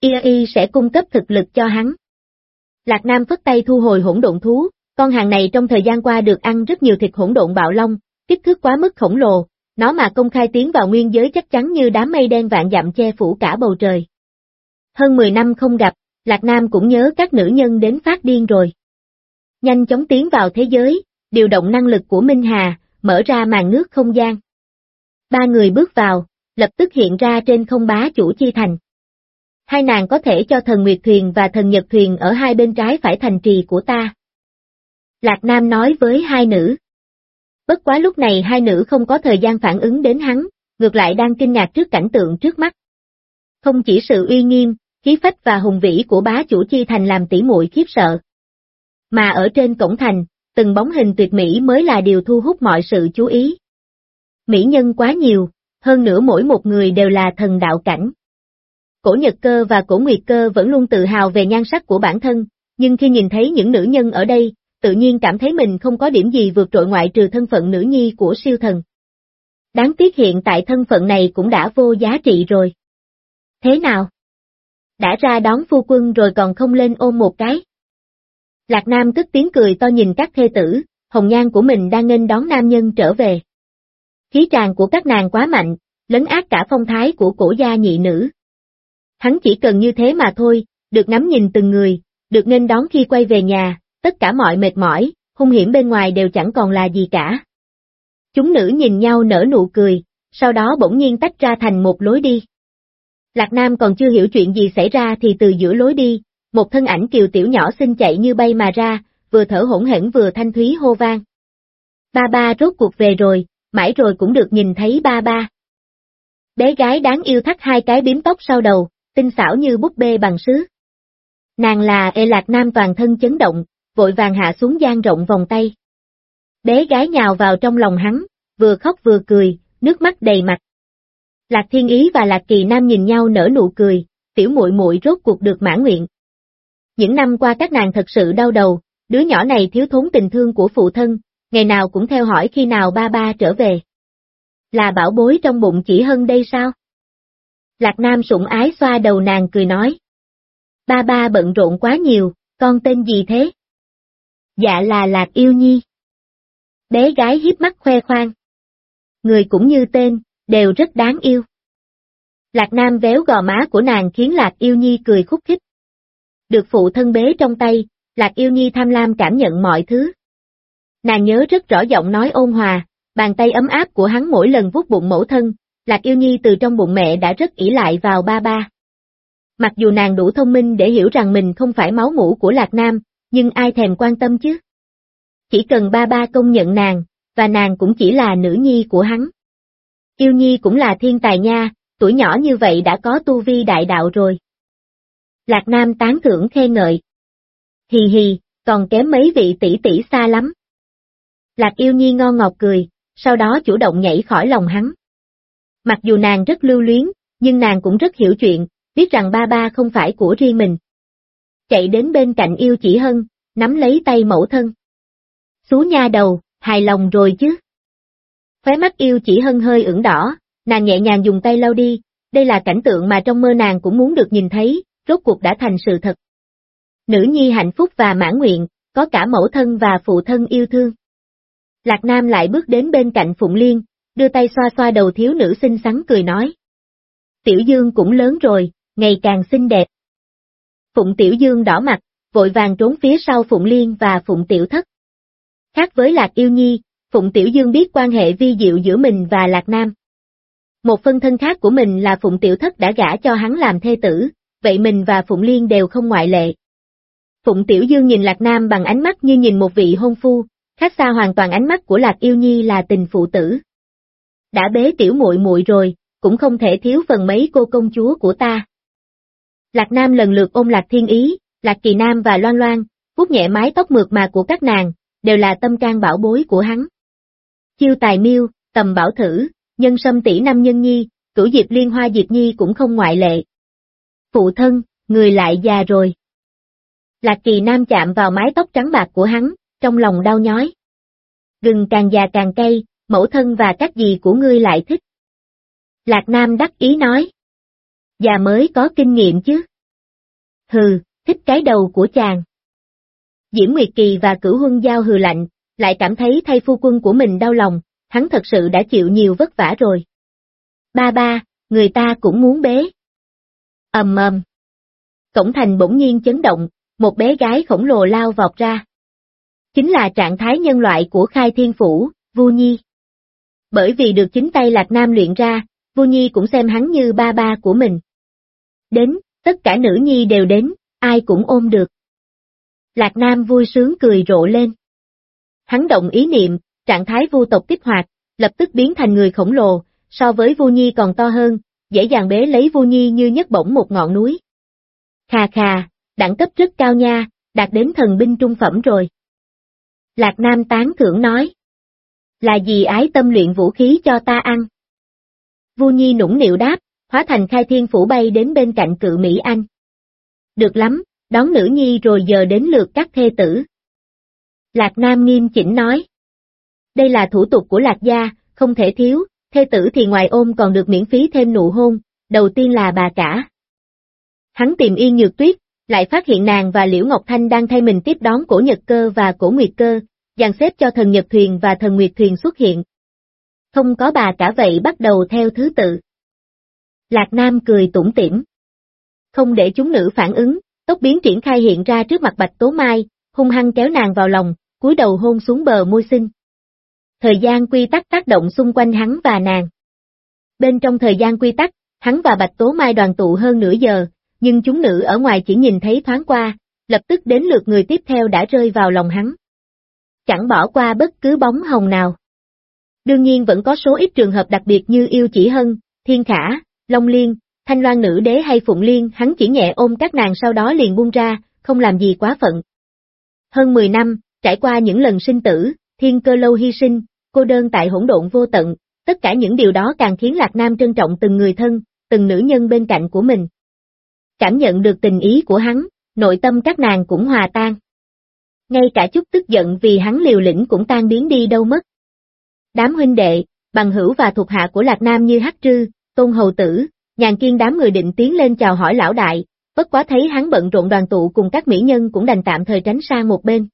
Y sẽ cung cấp thực lực cho hắn. Lạc Nam phất tay thu hồi hỗn độn thú, con hàng này trong thời gian qua được ăn rất nhiều thịt hỗn độn bạo long, kích thước quá mức khổng lồ, nó mà công khai tiến vào nguyên giới chắc chắn như đám mây đen vạn dặm che phủ cả bầu trời. Hơn 10 năm không gặp, Lạc Nam cũng nhớ các nữ nhân đến phát điên rồi. Nhanh chóng tiến vào thế giới, điều động năng lực của Minh Hà, mở ra màn nước không gian. Ba người bước vào, lập tức hiện ra trên không bá chủ chi thành. Hai nàng có thể cho thần Nguyệt Thuyền và thần Nhật Thuyền ở hai bên trái phải thành trì của ta. Lạc Nam nói với hai nữ. Bất quá lúc này hai nữ không có thời gian phản ứng đến hắn, ngược lại đang kinh ngạc trước cảnh tượng trước mắt. Không chỉ sự uy nghiêm, khí phách và hùng vĩ của bá chủ chi thành làm tỉ muội khiếp sợ. Mà ở trên cổng thành, từng bóng hình tuyệt mỹ mới là điều thu hút mọi sự chú ý. Mỹ nhân quá nhiều, hơn nữa mỗi một người đều là thần đạo cảnh. Cổ Nhật Cơ và Cổ Nguyệt Cơ vẫn luôn tự hào về nhan sắc của bản thân, nhưng khi nhìn thấy những nữ nhân ở đây, tự nhiên cảm thấy mình không có điểm gì vượt trội ngoại trừ thân phận nữ nhi của siêu thần. Đáng tiếc hiện tại thân phận này cũng đã vô giá trị rồi. Thế nào? Đã ra đón phu quân rồi còn không lên ôm một cái. Lạc Nam cất tiếng cười to nhìn các thê tử, hồng nhan của mình đang nghênh đón nam nhân trở về. Khí tràng của các nàng quá mạnh, lấn át cả phong thái của cổ gia nhị nữ. Hắn chỉ cần như thế mà thôi, được ngắm nhìn từng người, được nghênh đón khi quay về nhà, tất cả mọi mệt mỏi, hung hiểm bên ngoài đều chẳng còn là gì cả. Chúng nữ nhìn nhau nở nụ cười, sau đó bỗng nhiên tách ra thành một lối đi. Lạc Nam còn chưa hiểu chuyện gì xảy ra thì từ giữa lối đi, một thân ảnh kiều tiểu nhỏ xinh chạy như bay mà ra, vừa thở hỗn hển vừa thanh thúy hô vang. Ba ba rốt cuộc về rồi, mãi rồi cũng được nhìn thấy ba ba. Bé gái đáng yêu thắt hai cái biếm tóc sau đầu, tinh xảo như búp bê bằng sứ. Nàng là Ê Lạc Nam toàn thân chấn động, vội vàng hạ xuống gian rộng vòng tay. Bé gái nhào vào trong lòng hắn, vừa khóc vừa cười, nước mắt đầy mặt. Lạc Thiên Ý và Lạc Kỳ Nam nhìn nhau nở nụ cười, tiểu muội muội rốt cuộc được mãn nguyện. Những năm qua các nàng thật sự đau đầu, đứa nhỏ này thiếu thốn tình thương của phụ thân, ngày nào cũng theo hỏi khi nào ba ba trở về. Là bảo bối trong bụng chỉ hơn đây sao? Lạc Nam sủng ái xoa đầu nàng cười nói. Ba ba bận rộn quá nhiều, con tên gì thế? Dạ là Lạc Yêu Nhi. Bé gái hiếp mắt khoe khoang. Người cũng như tên, đều rất đáng yêu. Lạc Nam véo gò má của nàng khiến Lạc Yêu Nhi cười khúc khích. Được phụ thân bế trong tay, Lạc Yêu Nhi tham lam cảm nhận mọi thứ. Nàng nhớ rất rõ giọng nói ôn hòa, bàn tay ấm áp của hắn mỗi lần vuốt bụng mẫu thân, Lạc Yêu Nhi từ trong bụng mẹ đã rất ỷ lại vào ba ba. Mặc dù nàng đủ thông minh để hiểu rằng mình không phải máu mũ của Lạc Nam, nhưng ai thèm quan tâm chứ? Chỉ cần ba ba công nhận nàng, và nàng cũng chỉ là nữ nhi của hắn. Yêu Nhi cũng là thiên tài nha, tuổi nhỏ như vậy đã có tu vi đại đạo rồi. Lạc Nam tán thưởng khen ngợi. Hì hì, còn kém mấy vị tỷ tỷ xa lắm. Lạc yêu nhi ngon ngọt cười, sau đó chủ động nhảy khỏi lòng hắn. Mặc dù nàng rất lưu luyến, nhưng nàng cũng rất hiểu chuyện, biết rằng ba ba không phải của riêng mình. Chạy đến bên cạnh yêu chỉ hân, nắm lấy tay mẫu thân. Xú nha đầu, hài lòng rồi chứ. Khóe mắt yêu chỉ hân hơi ửng đỏ, nàng nhẹ nhàng dùng tay lau đi, đây là cảnh tượng mà trong mơ nàng cũng muốn được nhìn thấy, rốt cuộc đã thành sự thật. Nữ nhi hạnh phúc và mãn nguyện, có cả mẫu thân và phụ thân yêu thương. Lạc Nam lại bước đến bên cạnh Phụng Liên, đưa tay xoa xoa đầu thiếu nữ xinh xắn cười nói. Tiểu Dương cũng lớn rồi, ngày càng xinh đẹp. Phụng Tiểu Dương đỏ mặt, vội vàng trốn phía sau Phụng Liên và Phụng Tiểu Thất. Khác với Lạc Yêu Nhi, Phụng Tiểu Dương biết quan hệ vi diệu giữa mình và Lạc Nam. Một phân thân khác của mình là Phụng Tiểu Thất đã gả cho hắn làm thê tử, vậy mình và Phụng Liên đều không ngoại lệ. Phụng Tiểu Dương nhìn Lạc Nam bằng ánh mắt như nhìn một vị hôn phu, khác xa hoàn toàn ánh mắt của Lạc Yêu Nhi là tình phụ tử. Đã bế tiểu muội muội rồi, cũng không thể thiếu phần mấy cô công chúa của ta. Lạc Nam lần lượt ôm Lạc Thiên Ý, Lạc Kỳ Nam và Loan Loan, vuốt nhẹ mái tóc mượt mà của các nàng, đều là tâm can bảo bối của hắn. Chiêu tài miêu, tầm bảo thử, nhân sâm tỷ năm nhân nhi, cửu diệp liên hoa diệp nhi cũng không ngoại lệ. Phụ thân, người lại già rồi. Lạc kỳ nam chạm vào mái tóc trắng bạc của hắn, trong lòng đau nhói. Gừng càng già càng cay, mẫu thân và các gì của ngươi lại thích. Lạc nam đắc ý nói. Già mới có kinh nghiệm chứ. Hừ, thích cái đầu của chàng. Diễm Nguyệt Kỳ và cửu huân giao hừ lạnh, lại cảm thấy thay phu quân của mình đau lòng, hắn thật sự đã chịu nhiều vất vả rồi. Ba ba, người ta cũng muốn bế. ầm ầm. Cổng thành bỗng nhiên chấn động, một bé gái khổng lồ lao vọt ra. Chính là trạng thái nhân loại của khai thiên phủ, Vu Nhi. Bởi vì được chính tay Lạc Nam luyện ra, Vu Nhi cũng xem hắn như ba ba của mình. Đến, tất cả nữ nhi đều đến, ai cũng ôm được. Lạc Nam vui sướng cười rộ lên. Hắn động ý niệm, trạng thái vu tộc kích hoạt, lập tức biến thành người khổng lồ, so với Vu Nhi còn to hơn, dễ dàng bế lấy Vu Nhi như nhấc bổng một ngọn núi. Khà khà, đẳng cấp rất cao nha, đạt đến thần binh trung phẩm rồi. Lạc Nam tán thưởng nói. Là gì ái tâm luyện vũ khí cho ta ăn? Vu Nhi nũng nịu đáp, hóa thành khai thiên phủ bay đến bên cạnh cự Mỹ Anh. Được lắm, đón nữ nhi rồi giờ đến lượt các thê tử. Lạc Nam nghiêm chỉnh nói. Đây là thủ tục của Lạc gia, không thể thiếu, thê tử thì ngoài ôm còn được miễn phí thêm nụ hôn, đầu tiên là bà cả. Hắn tìm yên nhược tuyết, lại phát hiện nàng và Liễu Ngọc Thanh đang thay mình tiếp đón cổ Nhật Cơ và cổ Nguyệt Cơ, dàn xếp cho thần Nhật Thuyền và thần Nguyệt Thuyền xuất hiện. Không có bà cả vậy bắt đầu theo thứ tự. Lạc Nam cười tủm tỉm. Không để chúng nữ phản ứng, tốc biến triển khai hiện ra trước mặt Bạch Tố Mai, hung hăng kéo nàng vào lòng, cúi đầu hôn xuống bờ môi xinh. Thời gian quy tắc tác động xung quanh hắn và nàng. Bên trong thời gian quy tắc, hắn và Bạch Tố Mai đoàn tụ hơn nửa giờ, nhưng chúng nữ ở ngoài chỉ nhìn thấy thoáng qua, lập tức đến lượt người tiếp theo đã rơi vào lòng hắn. Chẳng bỏ qua bất cứ bóng hồng nào. Đương nhiên vẫn có số ít trường hợp đặc biệt như yêu chỉ hân, thiên khả, long liên, thanh loan nữ đế hay phụng liên, hắn chỉ nhẹ ôm các nàng sau đó liền buông ra, không làm gì quá phận. Hơn 10 năm, trải qua những lần sinh tử, thiên cơ lâu hy sinh, cô đơn tại hỗn độn vô tận, tất cả những điều đó càng khiến Lạc Nam trân trọng từng người thân, từng nữ nhân bên cạnh của mình. Cảm nhận được tình ý của hắn, nội tâm các nàng cũng hòa tan. Ngay cả chút tức giận vì hắn liều lĩnh cũng tan biến đi đâu mất. Đám huynh đệ, bằng hữu và thuộc hạ của Lạc Nam như Hắc Trư, Tôn Hầu Tử, nhàn kiên đám người định tiến lên chào hỏi lão đại, bất quá thấy hắn bận rộn đoàn tụ cùng các mỹ nhân cũng đành tạm thời tránh sang một bên.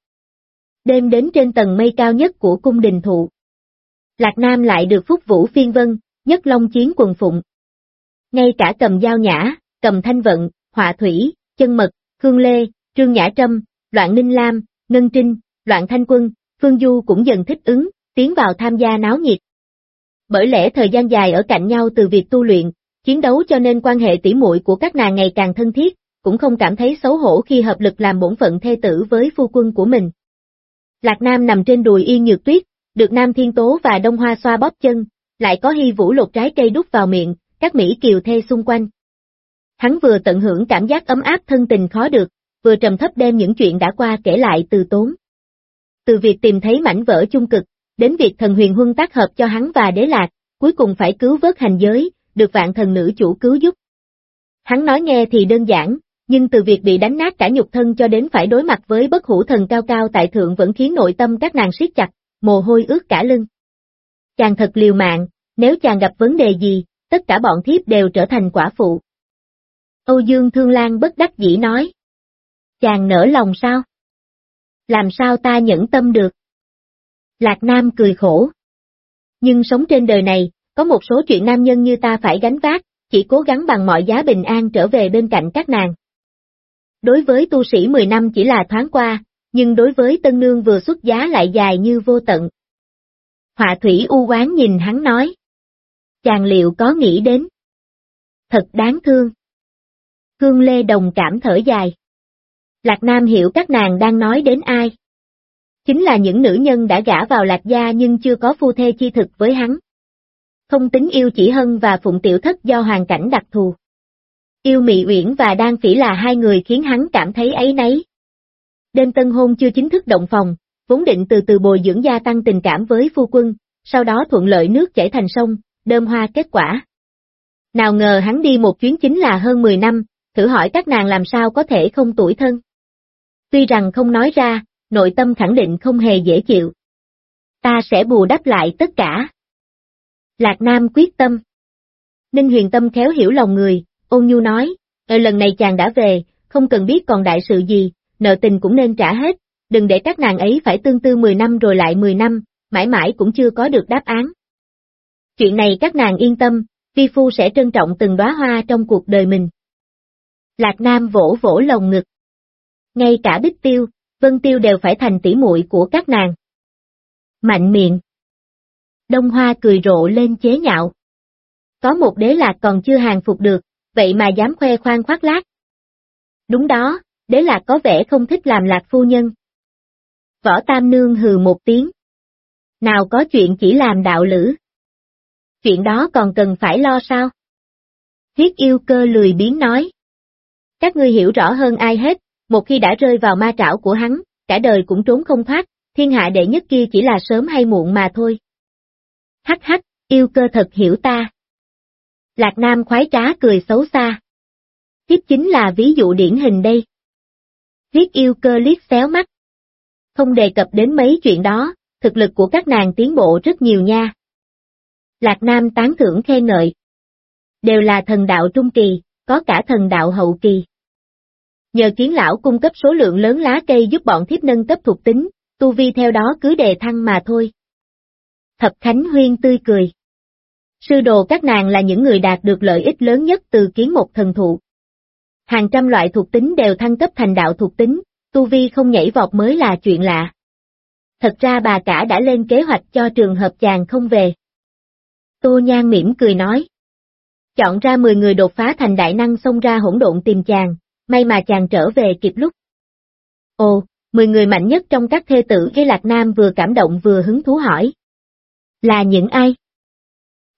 Đêm đến trên tầng mây cao nhất của cung đình thụ. Lạc Nam lại được phúc vũ phiên vân, nhất long chiến quần phụng. Ngay cả cầm dao nhã, cầm thanh vận, họa thủy, chân mật, hương lê, trương nhã trâm, loạn ninh lam, ngân trinh, loạn thanh quân, phương du cũng dần thích ứng, tiến vào tham gia náo nhiệt. Bởi lẽ thời gian dài ở cạnh nhau từ việc tu luyện, chiến đấu cho nên quan hệ tỉ muội của các nàng ngày càng thân thiết, cũng không cảm thấy xấu hổ khi hợp lực làm bổn phận thê tử với phu quân của mình. Lạc Nam nằm trên đùi yên nhược tuyết, được Nam Thiên Tố và Đông Hoa xoa bóp chân, lại có hy vũ lột trái cây đút vào miệng, các Mỹ kiều thê xung quanh. Hắn vừa tận hưởng cảm giác ấm áp thân tình khó được, vừa trầm thấp đem những chuyện đã qua kể lại từ tốn. Từ việc tìm thấy mảnh vỡ chung cực, đến việc thần huyền huân tác hợp cho hắn và đế lạc, cuối cùng phải cứu vớt hành giới, được vạn thần nữ chủ cứu giúp. Hắn nói nghe thì đơn giản, nhưng từ việc bị đánh nát cả nhục thân cho đến phải đối mặt với bất hủ thần cao cao tại thượng vẫn khiến nội tâm các nàng siết chặt, mồ hôi ướt cả lưng. Chàng thật liều mạng, nếu chàng gặp vấn đề gì, tất cả bọn thiếp đều trở thành quả phụ. Âu Dương Thương Lan bất đắc dĩ nói. Chàng nở lòng sao? Làm sao ta nhẫn tâm được? Lạc Nam cười khổ. Nhưng sống trên đời này, có một số chuyện nam nhân như ta phải gánh vác, chỉ cố gắng bằng mọi giá bình an trở về bên cạnh các nàng. Đối với tu sĩ 10 năm chỉ là thoáng qua, nhưng đối với tân nương vừa xuất giá lại dài như vô tận. Họa thủy u quán nhìn hắn nói. Chàng liệu có nghĩ đến? Thật đáng thương. Hương Lê Đồng cảm thở dài. Lạc Nam hiểu các nàng đang nói đến ai. Chính là những nữ nhân đã gả vào Lạc Gia nhưng chưa có phu thê chi thực với hắn. Không tính yêu chỉ hân và phụng tiểu thất do hoàn cảnh đặc thù. Yêu Mị Uyển và Đan Phỉ là hai người khiến hắn cảm thấy ấy nấy. Đêm tân hôn chưa chính thức động phòng, vốn định từ từ bồi dưỡng gia tăng tình cảm với phu quân, sau đó thuận lợi nước chảy thành sông, đơm hoa kết quả. Nào ngờ hắn đi một chuyến chính là hơn 10 năm, thử hỏi các nàng làm sao có thể không tuổi thân. Tuy rằng không nói ra, nội tâm khẳng định không hề dễ chịu. Ta sẽ bù đắp lại tất cả. Lạc Nam quyết tâm. Ninh huyền tâm khéo hiểu lòng người, ôn nhu nói, ở lần này chàng đã về, không cần biết còn đại sự gì, nợ tình cũng nên trả hết, đừng để các nàng ấy phải tương tư 10 năm rồi lại 10 năm, mãi mãi cũng chưa có được đáp án. Chuyện này các nàng yên tâm, vi phu sẽ trân trọng từng đóa hoa trong cuộc đời mình. Lạc Nam vỗ vỗ lồng ngực. Ngay cả Bích Tiêu, Vân Tiêu đều phải thành tỷ muội của các nàng. Mạnh miệng. Đông Hoa cười rộ lên chế nhạo. Có một đế lạc còn chưa hàng phục được, vậy mà dám khoe khoang khoác lác. Đúng đó, đế lạc có vẻ không thích làm lạc phu nhân. Võ Tam Nương hừ một tiếng. Nào có chuyện chỉ làm đạo lữ. Chuyện đó còn cần phải lo sao? Thiết yêu cơ lười biến nói. Các ngươi hiểu rõ hơn ai hết, một khi đã rơi vào ma trảo của hắn, cả đời cũng trốn không thoát, thiên hạ đệ nhất kia chỉ là sớm hay muộn mà thôi. Hắc hắc, yêu cơ thật hiểu ta. Lạc Nam khoái trá cười xấu xa. Tiếp chính là ví dụ điển hình đây. Viết yêu cơ liếc xéo mắt. Không đề cập đến mấy chuyện đó, thực lực của các nàng tiến bộ rất nhiều nha. Lạc Nam tán thưởng khen ngợi. Đều là thần đạo trung kỳ, có cả thần đạo hậu kỳ. Nhờ kiến lão cung cấp số lượng lớn lá cây giúp bọn thiếp nâng cấp thuộc tính, tu vi theo đó cứ đề thăng mà thôi. Thập Khánh Huyên tươi cười. Sư đồ các nàng là những người đạt được lợi ích lớn nhất từ kiến một thần thụ. Hàng trăm loại thuộc tính đều thăng cấp thành đạo thuộc tính, tu vi không nhảy vọt mới là chuyện lạ. Thật ra bà cả đã lên kế hoạch cho trường hợp chàng không về. Tô Nhan mỉm cười nói. Chọn ra 10 người đột phá thành đại năng xông ra hỗn độn tìm chàng, may mà chàng trở về kịp lúc. Ồ, 10 người mạnh nhất trong các thê tử với Lạc Nam vừa cảm động vừa hứng thú hỏi. Là những ai?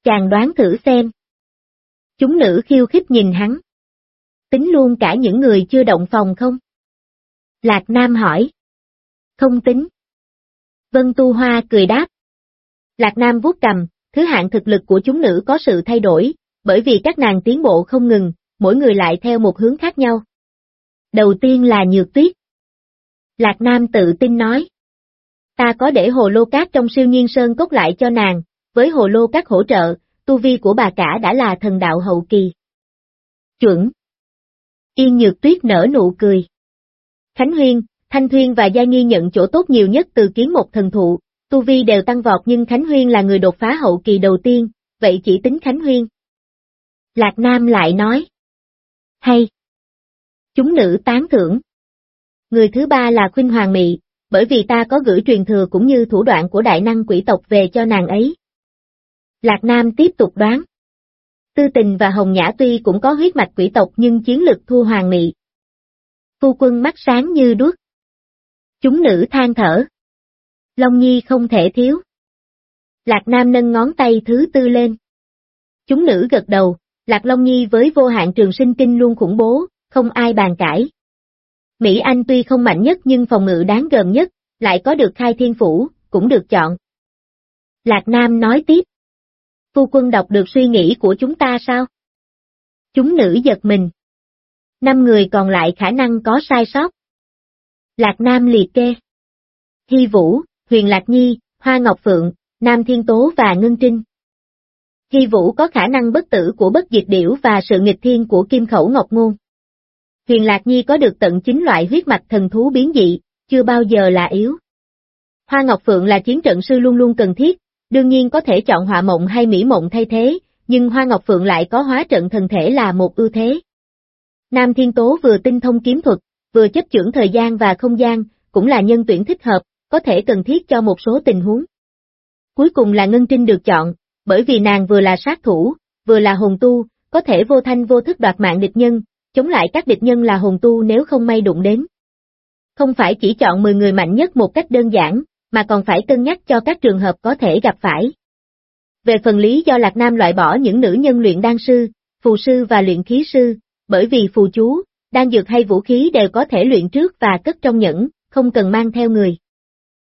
Chàng đoán thử xem. Chúng nữ khiêu khích nhìn hắn. Tính luôn cả những người chưa động phòng không? Lạc Nam hỏi. Không tính. Vân Tu Hoa cười đáp. Lạc Nam vuốt cầm, thứ hạng thực lực của chúng nữ có sự thay đổi, bởi vì các nàng tiến bộ không ngừng, mỗi người lại theo một hướng khác nhau. Đầu tiên là nhược tuyết. Lạc Nam tự tin nói. Ta có để hồ lô cát trong siêu nhiên sơn cốt lại cho nàng, với hồ lô cát hỗ trợ, tu vi của bà cả đã là thần đạo hậu kỳ. Chuẩn. Yên Nhược Tuyết nở nụ cười. Khánh Huyên, Thanh Thuyên và Gia Nghi nhận chỗ tốt nhiều nhất từ kiến một thần thụ, tu vi đều tăng vọt nhưng Khánh Huyên là người đột phá hậu kỳ đầu tiên, vậy chỉ tính Khánh Huyên. Lạc Nam lại nói. Hay. Chúng nữ tán thưởng. Người thứ ba là Khuynh Hoàng Mị, bởi vì ta có gửi truyền thừa cũng như thủ đoạn của đại năng quỷ tộc về cho nàng ấy. Lạc Nam tiếp tục đoán. Tư tình và Hồng Nhã tuy cũng có huyết mạch quỷ tộc nhưng chiến lực thua Hoàng Mị. Phu quân mắt sáng như đuốc. Chúng nữ than thở. Long Nhi không thể thiếu. Lạc Nam nâng ngón tay thứ tư lên. Chúng nữ gật đầu, Lạc Long Nhi với vô hạn trường sinh kinh luôn khủng bố, không ai bàn cãi. Mỹ Anh tuy không mạnh nhất nhưng phòng ngự đáng gờm nhất, lại có được khai thiên phủ, cũng được chọn. Lạc Nam nói tiếp. Phu quân đọc được suy nghĩ của chúng ta sao? Chúng nữ giật mình. Năm người còn lại khả năng có sai sót. Lạc Nam liệt kê. Hy Vũ, Huyền Lạc Nhi, Hoa Ngọc Phượng, Nam Thiên Tố và Ngân Trinh. Hy Vũ có khả năng bất tử của bất diệt điểu và sự nghịch thiên của kim khẩu ngọc ngôn. Huyền Lạc Nhi có được tận chính loại huyết mạch thần thú biến dị, chưa bao giờ là yếu. Hoa Ngọc Phượng là chiến trận sư luôn luôn cần thiết, đương nhiên có thể chọn họa mộng hay mỹ mộng thay thế, nhưng Hoa Ngọc Phượng lại có hóa trận thần thể là một ưu thế. Nam Thiên Tố vừa tinh thông kiếm thuật, vừa chấp chưởng thời gian và không gian, cũng là nhân tuyển thích hợp, có thể cần thiết cho một số tình huống. Cuối cùng là Ngân Trinh được chọn, bởi vì nàng vừa là sát thủ, vừa là hồn tu, có thể vô thanh vô thức đoạt mạng địch nhân, chống lại các địch nhân là hồn tu nếu không may đụng đến. Không phải chỉ chọn 10 người mạnh nhất một cách đơn giản, mà còn phải cân nhắc cho các trường hợp có thể gặp phải. Về phần lý do Lạc Nam loại bỏ những nữ nhân luyện đan sư, phù sư và luyện khí sư, bởi vì phù chú, đan dược hay vũ khí đều có thể luyện trước và cất trong nhẫn, không cần mang theo người.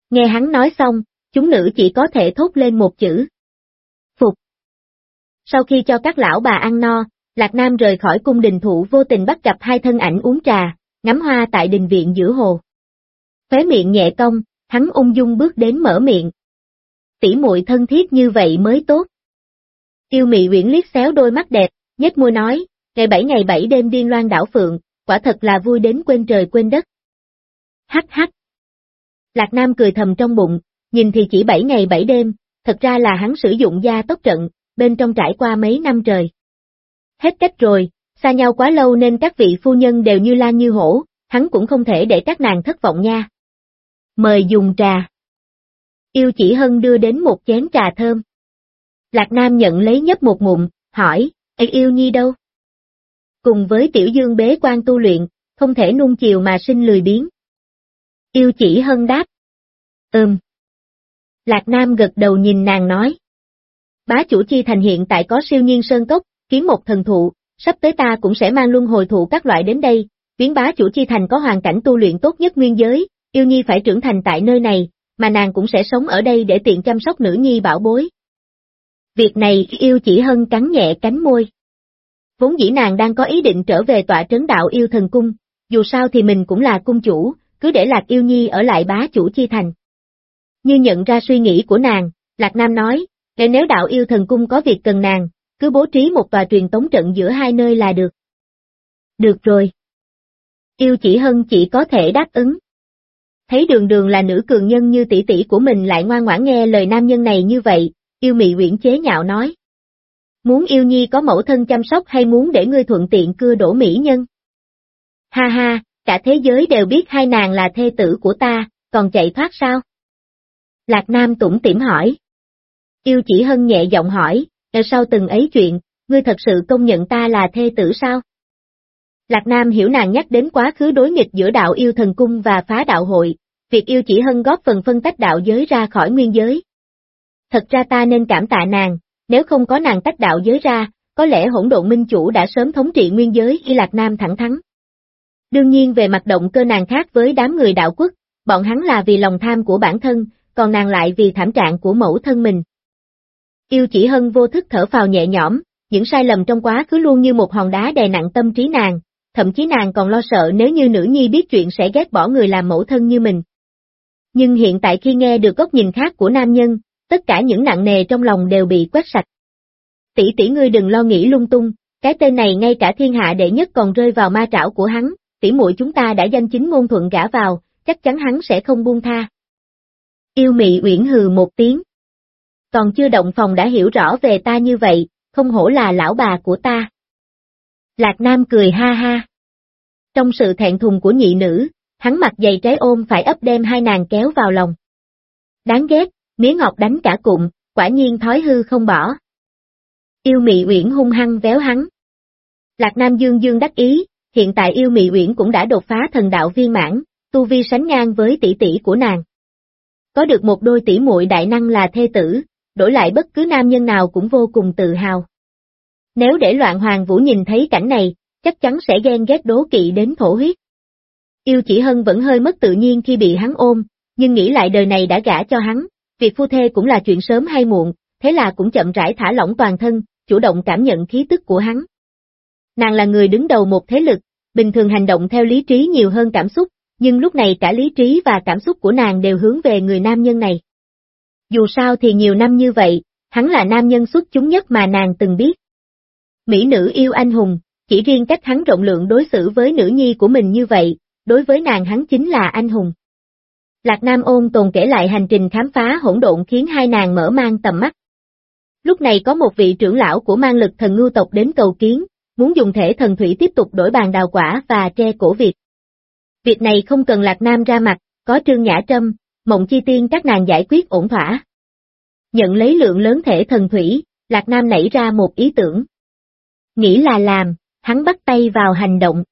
Nghe hắn nói xong, chúng nữ chỉ có thể thốt lên một chữ. Phục. Sau khi cho các lão bà ăn no, Lạc Nam rời khỏi cung đình thủ vô tình bắt gặp hai thân ảnh uống trà, ngắm hoa tại đình viện giữa hồ. Khóe miệng nhẹ cong, hắn ung dung bước đến mở miệng. Tỷ muội thân thiết như vậy mới tốt. Tiêu mị uyển liếc xéo đôi mắt đẹp, nhếch môi nói, ngày bảy ngày bảy đêm điên loan đảo phượng, quả thật là vui đến quên trời quên đất. Hắc hắc. Lạc Nam cười thầm trong bụng, nhìn thì chỉ bảy ngày bảy đêm, thật ra là hắn sử dụng gia tốc trận, bên trong trải qua mấy năm trời. Hết cách rồi, xa nhau quá lâu nên các vị phu nhân đều như lan như hổ, hắn cũng không thể để các nàng thất vọng nha. Mời dùng trà. Yêu chỉ hân đưa đến một chén trà thơm. Lạc Nam nhận lấy nhấp một ngụm, hỏi, Ê yêu nhi đâu? Cùng với tiểu dương bế quan tu luyện, không thể nung chiều mà sinh lười biến. Yêu chỉ hân đáp. Ừm. Lạc Nam gật đầu nhìn nàng nói. Bá chủ chi thành hiện tại có siêu nhiên sơn cốc, kiến một thần thụ, sắp tới ta cũng sẽ mang luân hồi thụ các loại đến đây, biến bá chủ chi thành có hoàn cảnh tu luyện tốt nhất nguyên giới, yêu nhi phải trưởng thành tại nơi này, mà nàng cũng sẽ sống ở đây để tiện chăm sóc nữ nhi bảo bối. Việc này yêu chỉ hân cắn nhẹ cánh môi. Vốn dĩ nàng đang có ý định trở về tọa trấn đạo yêu thần cung, dù sao thì mình cũng là cung chủ, cứ để Lạc Yêu Nhi ở lại bá chủ chi thành. Như nhận ra suy nghĩ của nàng, Lạc Nam nói, để nếu đạo yêu thần cung có việc cần nàng, cứ bố trí một tòa truyền tống trận giữa hai nơi là được. Được rồi. Yêu chỉ hân chỉ có thể đáp ứng. Thấy đường đường là nữ cường nhân như tỷ tỷ của mình lại ngoan ngoãn nghe lời nam nhân này như vậy, yêu mị uyển chế nhạo nói. Muốn yêu nhi có mẫu thân chăm sóc hay muốn để ngươi thuận tiện cưa đổ mỹ nhân? Ha ha, cả thế giới đều biết hai nàng là thê tử của ta, còn chạy thoát sao? Lạc Nam tủm tỉm hỏi. Yêu chỉ hân nhẹ giọng hỏi, sau từng ấy chuyện, ngươi thật sự công nhận ta là thê tử sao? Lạc Nam hiểu nàng nhắc đến quá khứ đối nghịch giữa đạo yêu thần cung và phá đạo hội, việc yêu chỉ hân góp phần phân tách đạo giới ra khỏi nguyên giới. Thật ra ta nên cảm tạ nàng, nếu không có nàng tách đạo giới ra, có lẽ hỗn độn minh chủ đã sớm thống trị nguyên giới Khi Lạc Nam thẳng thắn. Đương nhiên về mặt động cơ nàng khác với đám người đạo quốc, bọn hắn là vì lòng tham của bản thân, còn nàng lại vì thảm trạng của mẫu thân mình. Yêu chỉ hân vô thức thở phào nhẹ nhõm, những sai lầm trong quá khứ luôn như một hòn đá đè nặng tâm trí nàng, thậm chí nàng còn lo sợ nếu như nữ nhi biết chuyện sẽ ghét bỏ người làm mẫu thân như mình. Nhưng hiện tại khi nghe được góc nhìn khác của nam nhân, tất cả những nặng nề trong lòng đều bị quét sạch. Tỷ tỷ ngươi đừng lo nghĩ lung tung, cái tên này ngay cả thiên hạ đệ nhất còn rơi vào ma trảo của hắn, tỷ muội chúng ta đã danh chính ngôn thuận gả vào, chắc chắn hắn sẽ không buông tha. Yêu mị uyển hừ một tiếng. Còn chưa động phòng đã hiểu rõ về ta như vậy, không hổ là lão bà của ta. Lạc Nam cười ha ha. Trong sự thẹn thùng của nhị nữ, hắn mặt dày trái ôm phải ấp đem hai nàng kéo vào lòng. Đáng ghét, mía ngọc đánh cả cụm, quả nhiên thói hư không bỏ. Yêu mị uyển hung hăng véo hắn. Lạc Nam Dương Dương đắc ý, hiện tại yêu mị uyển cũng đã đột phá thần đạo viên mãn, tu vi sánh ngang với tỷ tỷ của nàng. Có được một đôi tỷ muội đại năng là thê tử, đổi lại bất cứ nam nhân nào cũng vô cùng tự hào. Nếu để loạn hoàng vũ nhìn thấy cảnh này, chắc chắn sẽ ghen ghét đố kỵ đến thổ huyết. Yêu chỉ hân vẫn hơi mất tự nhiên khi bị hắn ôm, nhưng nghĩ lại đời này đã gả cho hắn, việc phu thê cũng là chuyện sớm hay muộn, thế là cũng chậm rãi thả lỏng toàn thân, chủ động cảm nhận khí tức của hắn. Nàng là người đứng đầu một thế lực, bình thường hành động theo lý trí nhiều hơn cảm xúc, nhưng lúc này cả lý trí và cảm xúc của nàng đều hướng về người nam nhân này. Dù sao thì nhiều năm như vậy, hắn là nam nhân xuất chúng nhất mà nàng từng biết. Mỹ nữ yêu anh hùng, chỉ riêng cách hắn rộng lượng đối xử với nữ nhi của mình như vậy, đối với nàng hắn chính là anh hùng. Lạc Nam ôn tồn kể lại hành trình khám phá hỗn độn khiến hai nàng mở mang tầm mắt. Lúc này có một vị trưởng lão của mang lực thần ngưu tộc đến cầu kiến, muốn dùng thể thần thủy tiếp tục đổi bàn đào quả và tre cổ Việt. Việc này không cần Lạc Nam ra mặt, có Trương Nhã Trâm, Mộng Chi Tiên các nàng giải quyết ổn thỏa. Nhận lấy lượng lớn thể thần thủy, Lạc Nam nảy ra một ý tưởng. Nghĩ là làm, hắn bắt tay vào hành động.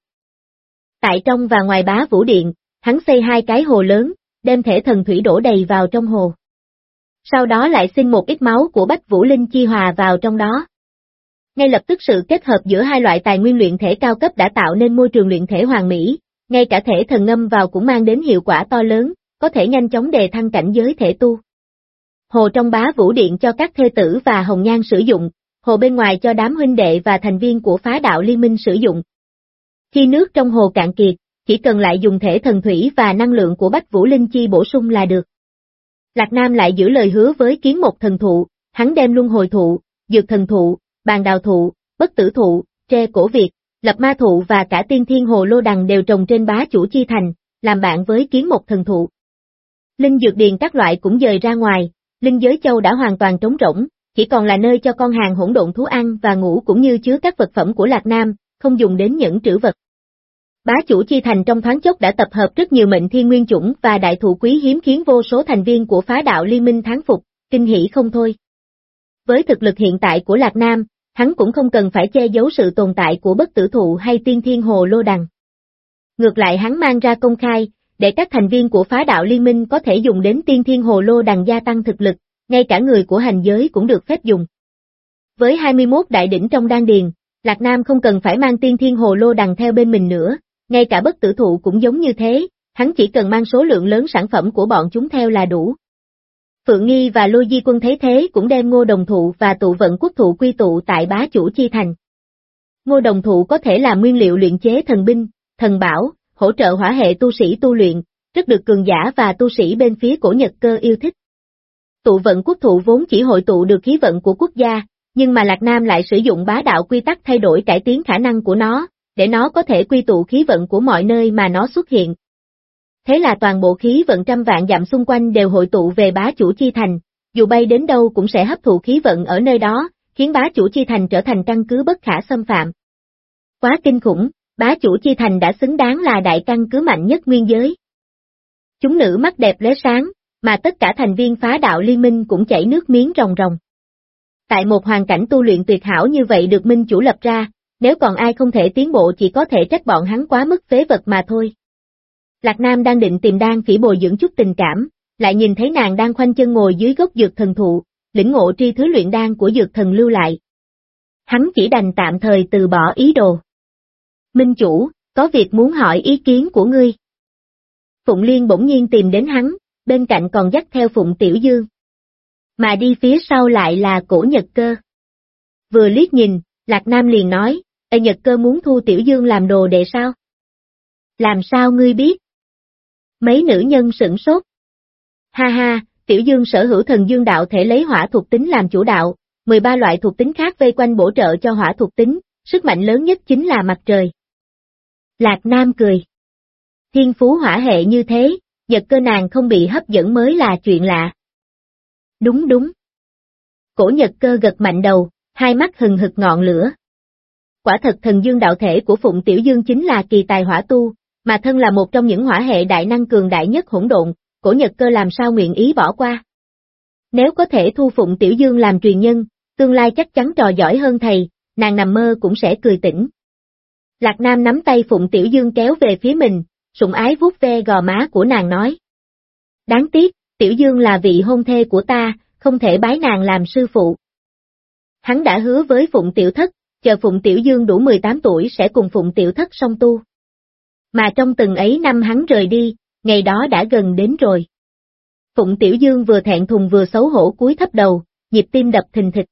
Tại trong và ngoài bá vũ điện, hắn xây hai cái hồ lớn, đem thể thần thủy đổ đầy vào trong hồ. Sau đó lại xin một ít máu của Bách Vũ Linh chi hòa vào trong đó. Ngay lập tức sự kết hợp giữa hai loại tài nguyên luyện thể cao cấp đã tạo nên môi trường luyện thể hoàn mỹ, ngay cả thể thần ngâm vào cũng mang đến hiệu quả to lớn, có thể nhanh chóng đề thăng cảnh giới thể tu. Hồ trong bá vũ điện cho các thê tử và hồng nhan sử dụng, hồ bên ngoài cho đám huynh đệ và thành viên của phá đạo liên minh sử dụng. Khi nước trong hồ cạn kiệt, chỉ cần lại dùng thể thần thủy và năng lượng của Bách Vũ Linh Chi bổ sung là được. Lạc Nam lại giữ lời hứa với kiến một thần thụ, hắn đem luân hồi thụ, dược thần thụ, bàn đào thụ, bất tử thụ, tre cổ Việt, lập ma thụ và cả tiên thiên hồ lô đằng đều trồng trên bá chủ chi thành, làm bạn với kiến một thần thụ. Linh dược điền các loại cũng dời ra ngoài, linh giới châu đã hoàn toàn trống rỗng, chỉ còn là nơi cho con hàng hỗn độn thú ăn và ngủ cũng như chứa các vật phẩm của Lạc Nam, không dùng đến những trữ vật. Bá chủ chi thành trong thoáng chốc đã tập hợp rất nhiều mệnh thiên nguyên chủng và đại thụ quý hiếm khiến vô số thành viên của phá đạo liên minh thắng phục, kinh hỉ không thôi. Với thực lực hiện tại của Lạc Nam, hắn cũng không cần phải che giấu sự tồn tại của bất tử thụ hay tiên thiên hồ lô đằng. Ngược lại hắn mang ra công khai, để các thành viên của phá đạo liên minh có thể dùng đến tiên thiên hồ lô đằng gia tăng thực lực, ngay cả người của hành giới cũng được phép dùng. Với 21 đại đỉnh trong đan điền, Lạc Nam không cần phải mang tiên thiên hồ lô đằng theo bên mình nữa, ngay cả bất tử thụ cũng giống như thế, hắn chỉ cần mang số lượng lớn sản phẩm của bọn chúng theo là đủ. Phượng Nghi và Lôi Di quân thấy thế cũng đem ngô đồng thụ và tụ vận quốc thụ quy tụ tại bá chủ chi thành. Ngô đồng thụ có thể là nguyên liệu luyện chế thần binh, thần bảo, hỗ trợ hỏa hệ tu sĩ tu luyện, rất được cường giả và tu sĩ bên phía cổ Nhật cơ yêu thích. Tụ vận quốc thụ vốn chỉ hội tụ được khí vận của quốc gia, nhưng mà Lạc Nam lại sử dụng bá đạo quy tắc thay đổi cải tiến khả năng của nó, để nó có thể quy tụ khí vận của mọi nơi mà nó xuất hiện. Thế là toàn bộ khí vận trăm vạn dặm xung quanh đều hội tụ về bá chủ chi thành, dù bay đến đâu cũng sẽ hấp thụ khí vận ở nơi đó, khiến bá chủ chi thành trở thành căn cứ bất khả xâm phạm. Quá kinh khủng, bá chủ chi thành đã xứng đáng là đại căn cứ mạnh nhất nguyên giới. Chúng nữ mắt đẹp lóe sáng, mà tất cả thành viên phá đạo liên minh cũng chảy nước miếng ròng ròng. Tại một hoàn cảnh tu luyện tuyệt hảo như vậy được minh chủ lập ra, nếu còn ai không thể tiến bộ chỉ có thể trách bọn hắn quá mức phế vật mà thôi. Lạc Nam đang định tìm đan phỉ bồi dưỡng chút tình cảm, lại nhìn thấy nàng đang khoanh chân ngồi dưới gốc dược thần thụ, lĩnh ngộ tri thứ luyện đan của dược thần lưu lại. Hắn chỉ đành tạm thời từ bỏ ý đồ. Minh chủ, có việc muốn hỏi ý kiến của ngươi. Phụng Liên bỗng nhiên tìm đến hắn, bên cạnh còn dắt theo Phụng Tiểu Dương. Mà đi phía sau lại là cổ nhật cơ. Vừa liếc nhìn, Lạc Nam liền nói, Ê Nhật cơ muốn thu Tiểu Dương làm đồ đệ sao? Làm sao ngươi biết? Mấy nữ nhân sửng sốt. Ha ha, Tiểu Dương sở hữu thần dương đạo thể lấy hỏa thuộc tính làm chủ đạo, 13 loại thuộc tính khác vây quanh bổ trợ cho hỏa thuộc tính, sức mạnh lớn nhất chính là mặt trời. Lạc Nam cười. Thiên phú hỏa hệ như thế, Nhật cơ nàng không bị hấp dẫn mới là chuyện lạ. Đúng đúng. Cổ Nhật cơ gật mạnh đầu, hai mắt hừng hực ngọn lửa. Quả thật thần dương đạo thể của Phụng Tiểu Dương chính là kỳ tài hỏa tu, mà thân là một trong những hỏa hệ đại năng cường đại nhất hỗn độn, cổ nhật cơ làm sao nguyện ý bỏ qua. Nếu có thể thu Phụng Tiểu Dương làm truyền nhân, tương lai chắc chắn trò giỏi hơn thầy, nàng nằm mơ cũng sẽ cười tỉnh. Lạc Nam nắm tay Phụng Tiểu Dương kéo về phía mình, sủng ái vuốt ve gò má của nàng nói. Đáng tiếc, Tiểu Dương là vị hôn thê của ta, không thể bái nàng làm sư phụ. Hắn đã hứa với Phụng Tiểu Thất, chờ Phụng Tiểu Dương đủ 18 tuổi sẽ cùng Phụng Tiểu Thất song tu. Mà trong từng ấy năm hắn rời đi, ngày đó đã gần đến rồi. Phụng Tiểu Dương vừa thẹn thùng vừa xấu hổ cúi thấp đầu, nhịp tim đập thình thịch.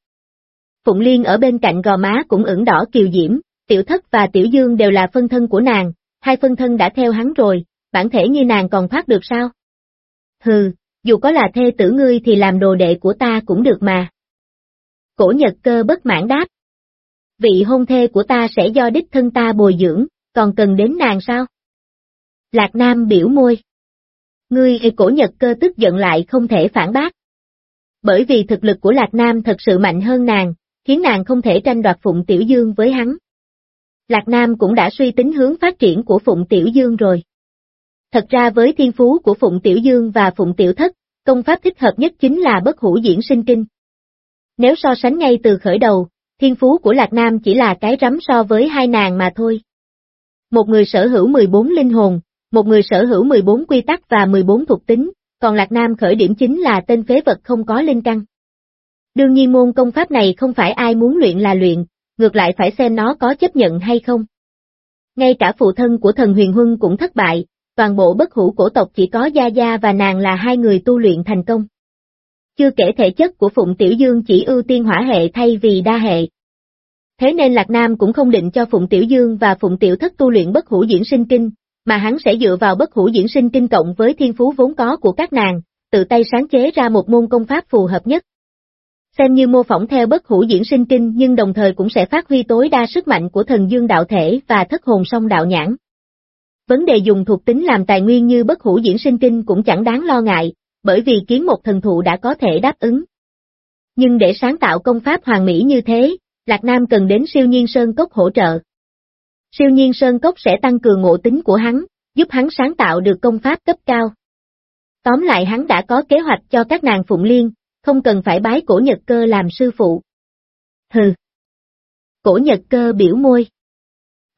Phụng Liên ở bên cạnh gò má cũng ửng đỏ kiều diễm, Tiểu Thất và Tiểu Dương đều là phân thân của nàng, hai phân thân đã theo hắn rồi, bản thể như nàng còn thoát được sao? Hừ, dù có là thê tử ngươi thì làm đồ đệ của ta cũng được mà. Cổ nhật cơ bất mãn đáp. Vị hôn thê của ta sẽ do đích thân ta bồi dưỡng, còn cần đến nàng sao? Lạc Nam biểu môi. Ngươi cổ nhật cơ tức giận lại không thể phản bác. Bởi vì thực lực của Lạc Nam thật sự mạnh hơn nàng, khiến nàng không thể tranh đoạt Phụng Tiểu Dương với hắn. Lạc Nam cũng đã suy tính hướng phát triển của Phụng Tiểu Dương rồi. Thật ra với thiên phú của Phụng Tiểu Dương và Phụng Tiểu Thất, công pháp thích hợp nhất chính là bất hủ diễn sinh kinh. Nếu so sánh ngay từ khởi đầu, thiên phú của Lạc Nam chỉ là cái rắm so với hai nàng mà thôi. Một người sở hữu 14 linh hồn, một người sở hữu 14 quy tắc và 14 thuộc tính, còn Lạc Nam khởi điểm chính là tên phế vật không có linh căn. Đương nhiên môn công pháp này không phải ai muốn luyện là luyện, ngược lại phải xem nó có chấp nhận hay không. Ngay cả phụ thân của thần huyền huân cũng thất bại, toàn bộ bất hủ cổ tộc chỉ có Gia Gia và nàng là hai người tu luyện thành công. Chưa kể thể chất của Phụng Tiểu Dương chỉ ưu tiên hỏa hệ thay vì đa hệ. Thế nên Lạc Nam cũng không định cho Phụng Tiểu Dương và Phụng Tiểu Thất tu luyện bất hủ diễn sinh kinh, mà hắn sẽ dựa vào bất hủ diễn sinh kinh cộng với thiên phú vốn có của các nàng, tự tay sáng chế ra một môn công pháp phù hợp nhất. Xem như mô phỏng theo bất hủ diễn sinh kinh nhưng đồng thời cũng sẽ phát huy tối đa sức mạnh của thần dương đạo thể và thất hồn song đạo nhãn. Vấn đề dùng thuộc tính làm tài nguyên như bất hủ diễn sinh kinh cũng chẳng đáng lo ngại, bởi vì kiến một thần thụ đã có thể đáp ứng. Nhưng để sáng tạo công pháp hoàn mỹ như thế, Lạc Nam cần đến siêu nhiên sơn cốc hỗ trợ. Siêu nhiên sơn cốc sẽ tăng cường ngộ tính của hắn, giúp hắn sáng tạo được công pháp cấp cao. Tóm lại hắn đã có kế hoạch cho các nàng phụng liên, không cần phải bái cổ nhật cơ làm sư phụ. Hừ. Cổ nhật cơ biểu môi.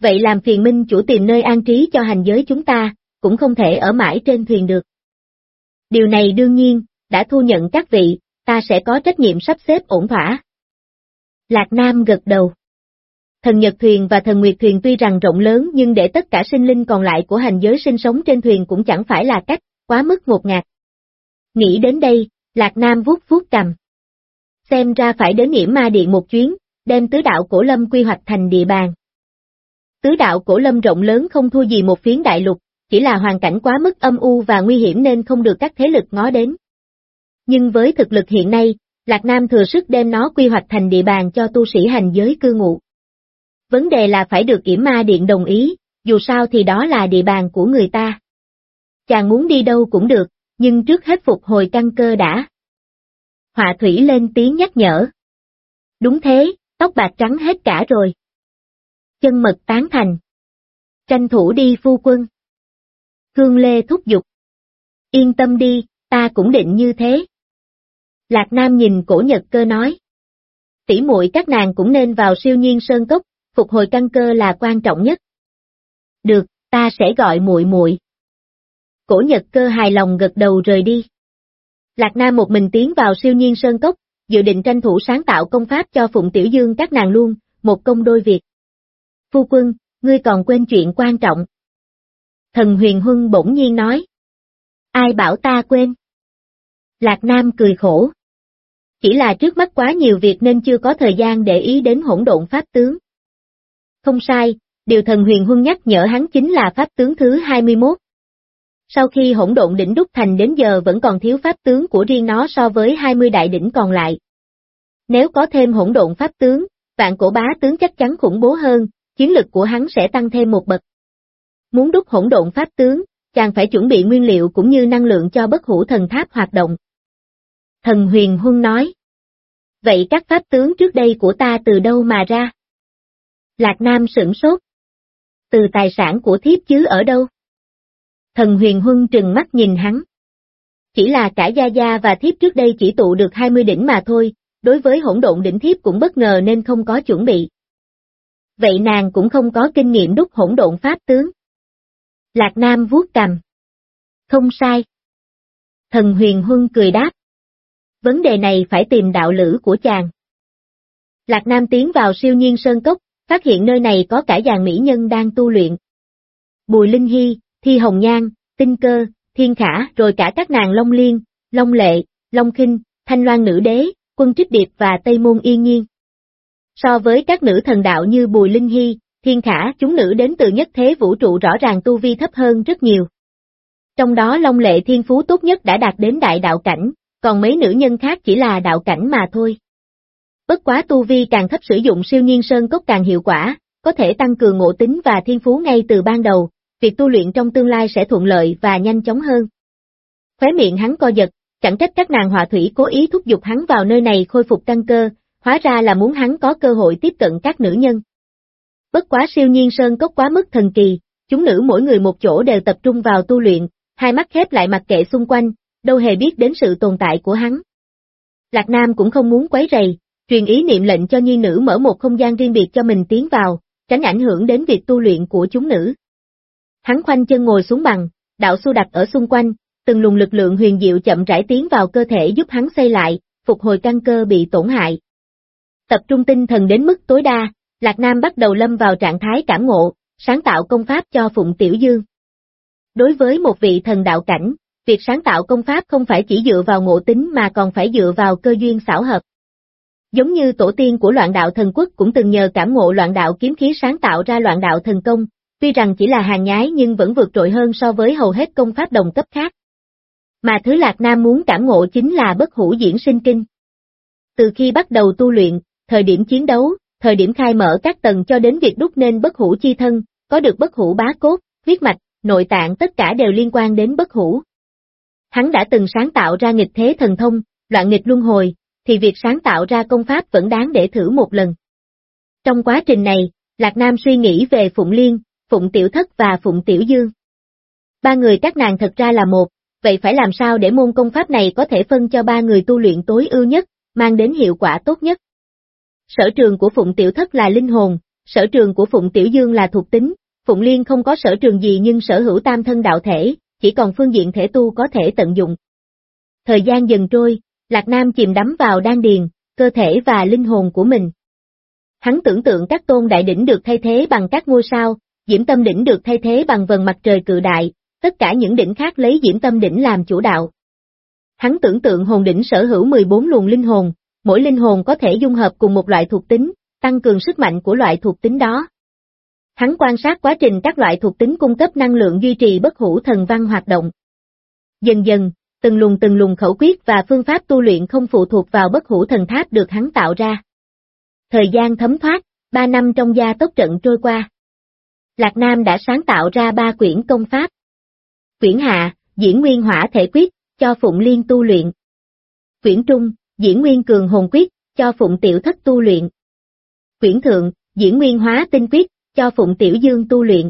Vậy làm phiền minh chủ tìm nơi an trí cho hành giới chúng ta, cũng không thể ở mãi trên thuyền được. Điều này đương nhiên, đã thu nhận các vị, ta sẽ có trách nhiệm sắp xếp ổn thỏa. Lạc Nam gật đầu. Thần Nhật Thuyền và Thần Nguyệt Thuyền tuy rằng rộng lớn nhưng để tất cả sinh linh còn lại của hành giới sinh sống trên thuyền cũng chẳng phải là cách, quá mức một ngạt. Nghĩ đến đây, Lạc Nam vuốt vuốt cầm. Xem ra phải đến nghĩa Ma Điện một chuyến, đem tứ đạo cổ lâm quy hoạch thành địa bàn. Tứ đạo cổ lâm rộng lớn không thua gì một phiến đại lục, chỉ là hoàn cảnh quá mức âm u và nguy hiểm nên không được các thế lực ngó đến. Nhưng với thực lực hiện nay, Lạc Nam thừa sức đem nó quy hoạch thành địa bàn cho tu sĩ hành giới cư ngụ. Vấn đề là phải được Kiểm Ma Điện đồng ý, dù sao thì đó là địa bàn của người ta. Chàng muốn đi đâu cũng được, nhưng trước hết phục hồi căn cơ đã. Họa thủy lên tiếng nhắc nhở. Đúng thế, tóc bạc trắng hết cả rồi. Chân mật tán thành. Tranh thủ đi phu quân. Khương Lê thúc giục. Yên tâm đi, ta cũng định như thế. Lạc Nam nhìn cổ nhật cơ nói. Tỷ muội các nàng cũng nên vào siêu nhiên sơn cốc, phục hồi căn cơ là quan trọng nhất. Được, ta sẽ gọi muội muội. Cổ Nhật cơ hài lòng gật đầu rời đi. Lạc Nam một mình tiến vào siêu nhiên sơn cốc, dự định tranh thủ sáng tạo công pháp cho Phụng Tiểu Dương các nàng luôn, một công đôi việc. Phu quân, ngươi còn quên chuyện quan trọng. Thần huyền huân bỗng nhiên nói. Ai bảo ta quên? Lạc Nam cười khổ. Chỉ là trước mắt quá nhiều việc nên chưa có thời gian để ý đến hỗn độn pháp tướng. Không sai, điều thần huyền huân nhắc nhở hắn chính là pháp tướng thứ 21. Sau khi hỗn độn đỉnh đúc thành đến giờ vẫn còn thiếu pháp tướng của riêng nó so với 20 đại đỉnh còn lại. Nếu có thêm hỗn độn pháp tướng, vạn cổ bá tướng chắc chắn khủng bố hơn, chiến lực của hắn sẽ tăng thêm một bậc. Muốn đúc hỗn độn pháp tướng, chàng phải chuẩn bị nguyên liệu cũng như năng lượng cho bất hủ thần tháp hoạt động. Thần huyền huân nói. Vậy các pháp tướng trước đây của ta từ đâu mà ra? Lạc Nam sửng sốt. Từ tài sản của thiếp chứ ở đâu? Thần huyền huân trừng mắt nhìn hắn. Chỉ là cả Gia Gia và thiếp trước đây chỉ tụ được 20 đỉnh mà thôi, đối với hỗn độn đỉnh thiếp cũng bất ngờ nên không có chuẩn bị. Vậy nàng cũng không có kinh nghiệm đúc hỗn độn pháp tướng. Lạc Nam vuốt cầm. Không sai. Thần huyền huân cười đáp. Vấn đề này phải tìm đạo lữ của chàng. Lạc Nam tiến vào siêu nhiên sơn cốc, phát hiện nơi này có cả dàn mỹ nhân đang tu luyện. Bùi Linh Hy, Thi Hồng Nhan, Tinh Cơ, Thiên Khả rồi cả các nàng Long Liên, Long Lệ, Long Kinh, Thanh Loan Nữ Đế, Quân Trích Điệp và Tây Môn Yên Nhiên. So với các nữ thần đạo như Bùi Linh Hy, Thiên Khả chúng nữ đến từ nhất thế vũ trụ rõ ràng tu vi thấp hơn rất nhiều. Trong đó Long Lệ Thiên Phú tốt nhất đã đạt đến đại đạo cảnh, còn mấy nữ nhân khác chỉ là đạo cảnh mà thôi. Bất quá tu vi càng thấp sử dụng siêu nhiên sơn cốc càng hiệu quả, có thể tăng cường ngộ tính và thiên phú ngay từ ban đầu, việc tu luyện trong tương lai sẽ thuận lợi và nhanh chóng hơn. Khóe miệng hắn co giật, chẳng trách các nàng hòa thủy cố ý thúc giục hắn vào nơi này khôi phục căn cơ, hóa ra là muốn hắn có cơ hội tiếp cận các nữ nhân. Bất quá siêu nhiên sơn cốc quá mức thần kỳ, chúng nữ mỗi người một chỗ đều tập trung vào tu luyện, hai mắt khép lại mặc kệ xung quanh, đâu hề biết đến sự tồn tại của hắn. Lạc Nam cũng không muốn quấy rầy, truyền ý niệm lệnh cho nhi nữ mở một không gian riêng biệt cho mình tiến vào, tránh ảnh hưởng đến việc tu luyện của chúng nữ. Hắn khoanh chân ngồi xuống bằng, đạo su đặt ở xung quanh, từng luồng lực lượng huyền diệu chậm rãi tiến vào cơ thể giúp hắn xây lại, phục hồi căn cơ bị tổn hại. Tập trung tinh thần đến mức tối đa, Lạc Nam bắt đầu lâm vào trạng thái cảm ngộ, sáng tạo công pháp cho Phụng Tiểu Dương. Đối với một vị thần đạo cảnh, việc sáng tạo công pháp không phải chỉ dựa vào ngộ tính mà còn phải dựa vào cơ duyên xảo hợp. Giống như tổ tiên của loạn đạo thần quốc cũng từng nhờ cảm ngộ loạn đạo kiếm khí sáng tạo ra loạn đạo thần công, tuy rằng chỉ là hàng nhái nhưng vẫn vượt trội hơn so với hầu hết công pháp đồng cấp khác. Mà thứ Lạc Nam muốn cảm ngộ chính là bất hủ diễn sinh kinh. Từ khi bắt đầu tu luyện, thời điểm chiến đấu, thời điểm khai mở các tầng cho đến việc đúc nên bất hủ chi thân, có được bất hủ bá cốt, huyết mạch, nội tạng tất cả đều liên quan đến bất hủ. Hắn đã từng sáng tạo ra nghịch thế thần thông, loạn nghịch luân hồi, thì việc sáng tạo ra công pháp vẫn đáng để thử một lần. Trong quá trình này, Lạc Nam suy nghĩ về Phụng Liên, Phụng Tiểu Thất và Phụng Tiểu Dương. Ba người các nàng thật ra là một, vậy phải làm sao để môn công pháp này có thể phân cho ba người tu luyện tối ưu nhất, mang đến hiệu quả tốt nhất. Sở trường của Phụng Tiểu Thất là linh hồn, sở trường của Phụng Tiểu Dương là thuộc tính, Phụng Liên không có sở trường gì nhưng sở hữu tam thân đạo thể, chỉ còn phương diện thể tu có thể tận dụng. Thời gian dần trôi, Lạc Nam chìm đắm vào đan điền, cơ thể và linh hồn của mình. Hắn tưởng tượng các tôn đại đỉnh được thay thế bằng các ngôi sao, diễm tâm đỉnh được thay thế bằng vần mặt trời cự đại, tất cả những đỉnh khác lấy diễm tâm đỉnh làm chủ đạo. Hắn tưởng tượng hồn đỉnh sở hữu 14 luồng linh hồn, mỗi linh hồn có thể dung hợp cùng một loại thuộc tính, tăng cường sức mạnh của loại thuộc tính đó. Hắn quan sát quá trình các loại thuộc tính cung cấp năng lượng duy trì bất hủ thần văn hoạt động. Dần dần, từng luồng từng luồng khẩu quyết và phương pháp tu luyện không phụ thuộc vào bất hủ thần tháp được hắn tạo ra. Thời gian thấm thoát, ba năm trong gia tốc trận trôi qua. Lạc Nam đã sáng tạo ra ba quyển công pháp. Quyển hạ, diễn nguyên hỏa thể quyết, cho Phụng Liên tu luyện. Quyển trung, diễn nguyên cường hồn quyết, cho Phụng Tiểu Thất tu luyện. Quyển thượng, diễn nguyên hóa tinh quyết, cho Phụng Tiểu Dương tu luyện.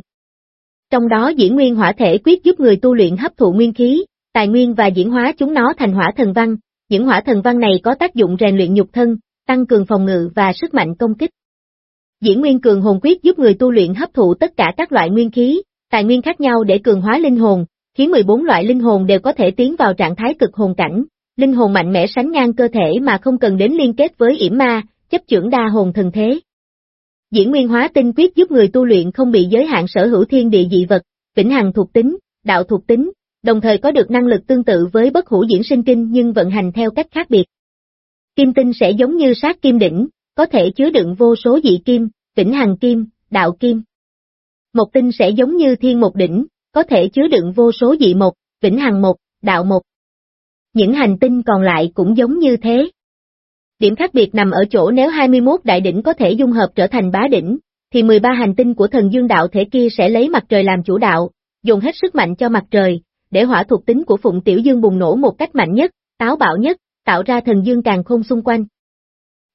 Trong đó diễn nguyên hỏa thể quyết giúp người tu luyện hấp thụ nguyên khí, tài nguyên và diễn hóa chúng nó thành hỏa thần văn, những hỏa thần văn này có tác dụng rèn luyện nhục thân, tăng cường phòng ngự và sức mạnh công kích. Diễn nguyên cường hồn quyết giúp người tu luyện hấp thụ tất cả các loại nguyên khí, tài nguyên khác nhau để cường hóa linh hồn, khiến 14 loại linh hồn đều có thể tiến vào trạng thái cực hồn cảnh, linh hồn mạnh mẽ sánh ngang cơ thể mà không cần đến liên kết với yểm ma, chấp trưởng đa hồn thần thế. Diễn nguyên hóa tinh quyết giúp người tu luyện không bị giới hạn sở hữu thiên địa dị vật, vĩnh hằng thuộc tính, đạo thuộc tính, đồng thời có được năng lực tương tự với bất hủ diễn sinh kinh nhưng vận hành theo cách khác biệt. Kim tinh sẽ giống như sát kim đỉnh, có thể chứa đựng vô số dị kim, vĩnh hằng kim, đạo kim. Một tinh sẽ giống như thiên một đỉnh, có thể chứa đựng vô số dị một, vĩnh hằng một, đạo một. Những hành tinh còn lại cũng giống như thế. Điểm khác biệt nằm ở chỗ nếu 21 đại đỉnh có thể dung hợp trở thành bá đỉnh, thì 13 hành tinh của thần dương đạo thể kia sẽ lấy mặt trời làm chủ đạo, dùng hết sức mạnh cho mặt trời, để hỏa thuộc tính của Phụng Tiểu Dương bùng nổ một cách mạnh nhất, táo bạo nhất, tạo ra thần dương càng không xung quanh.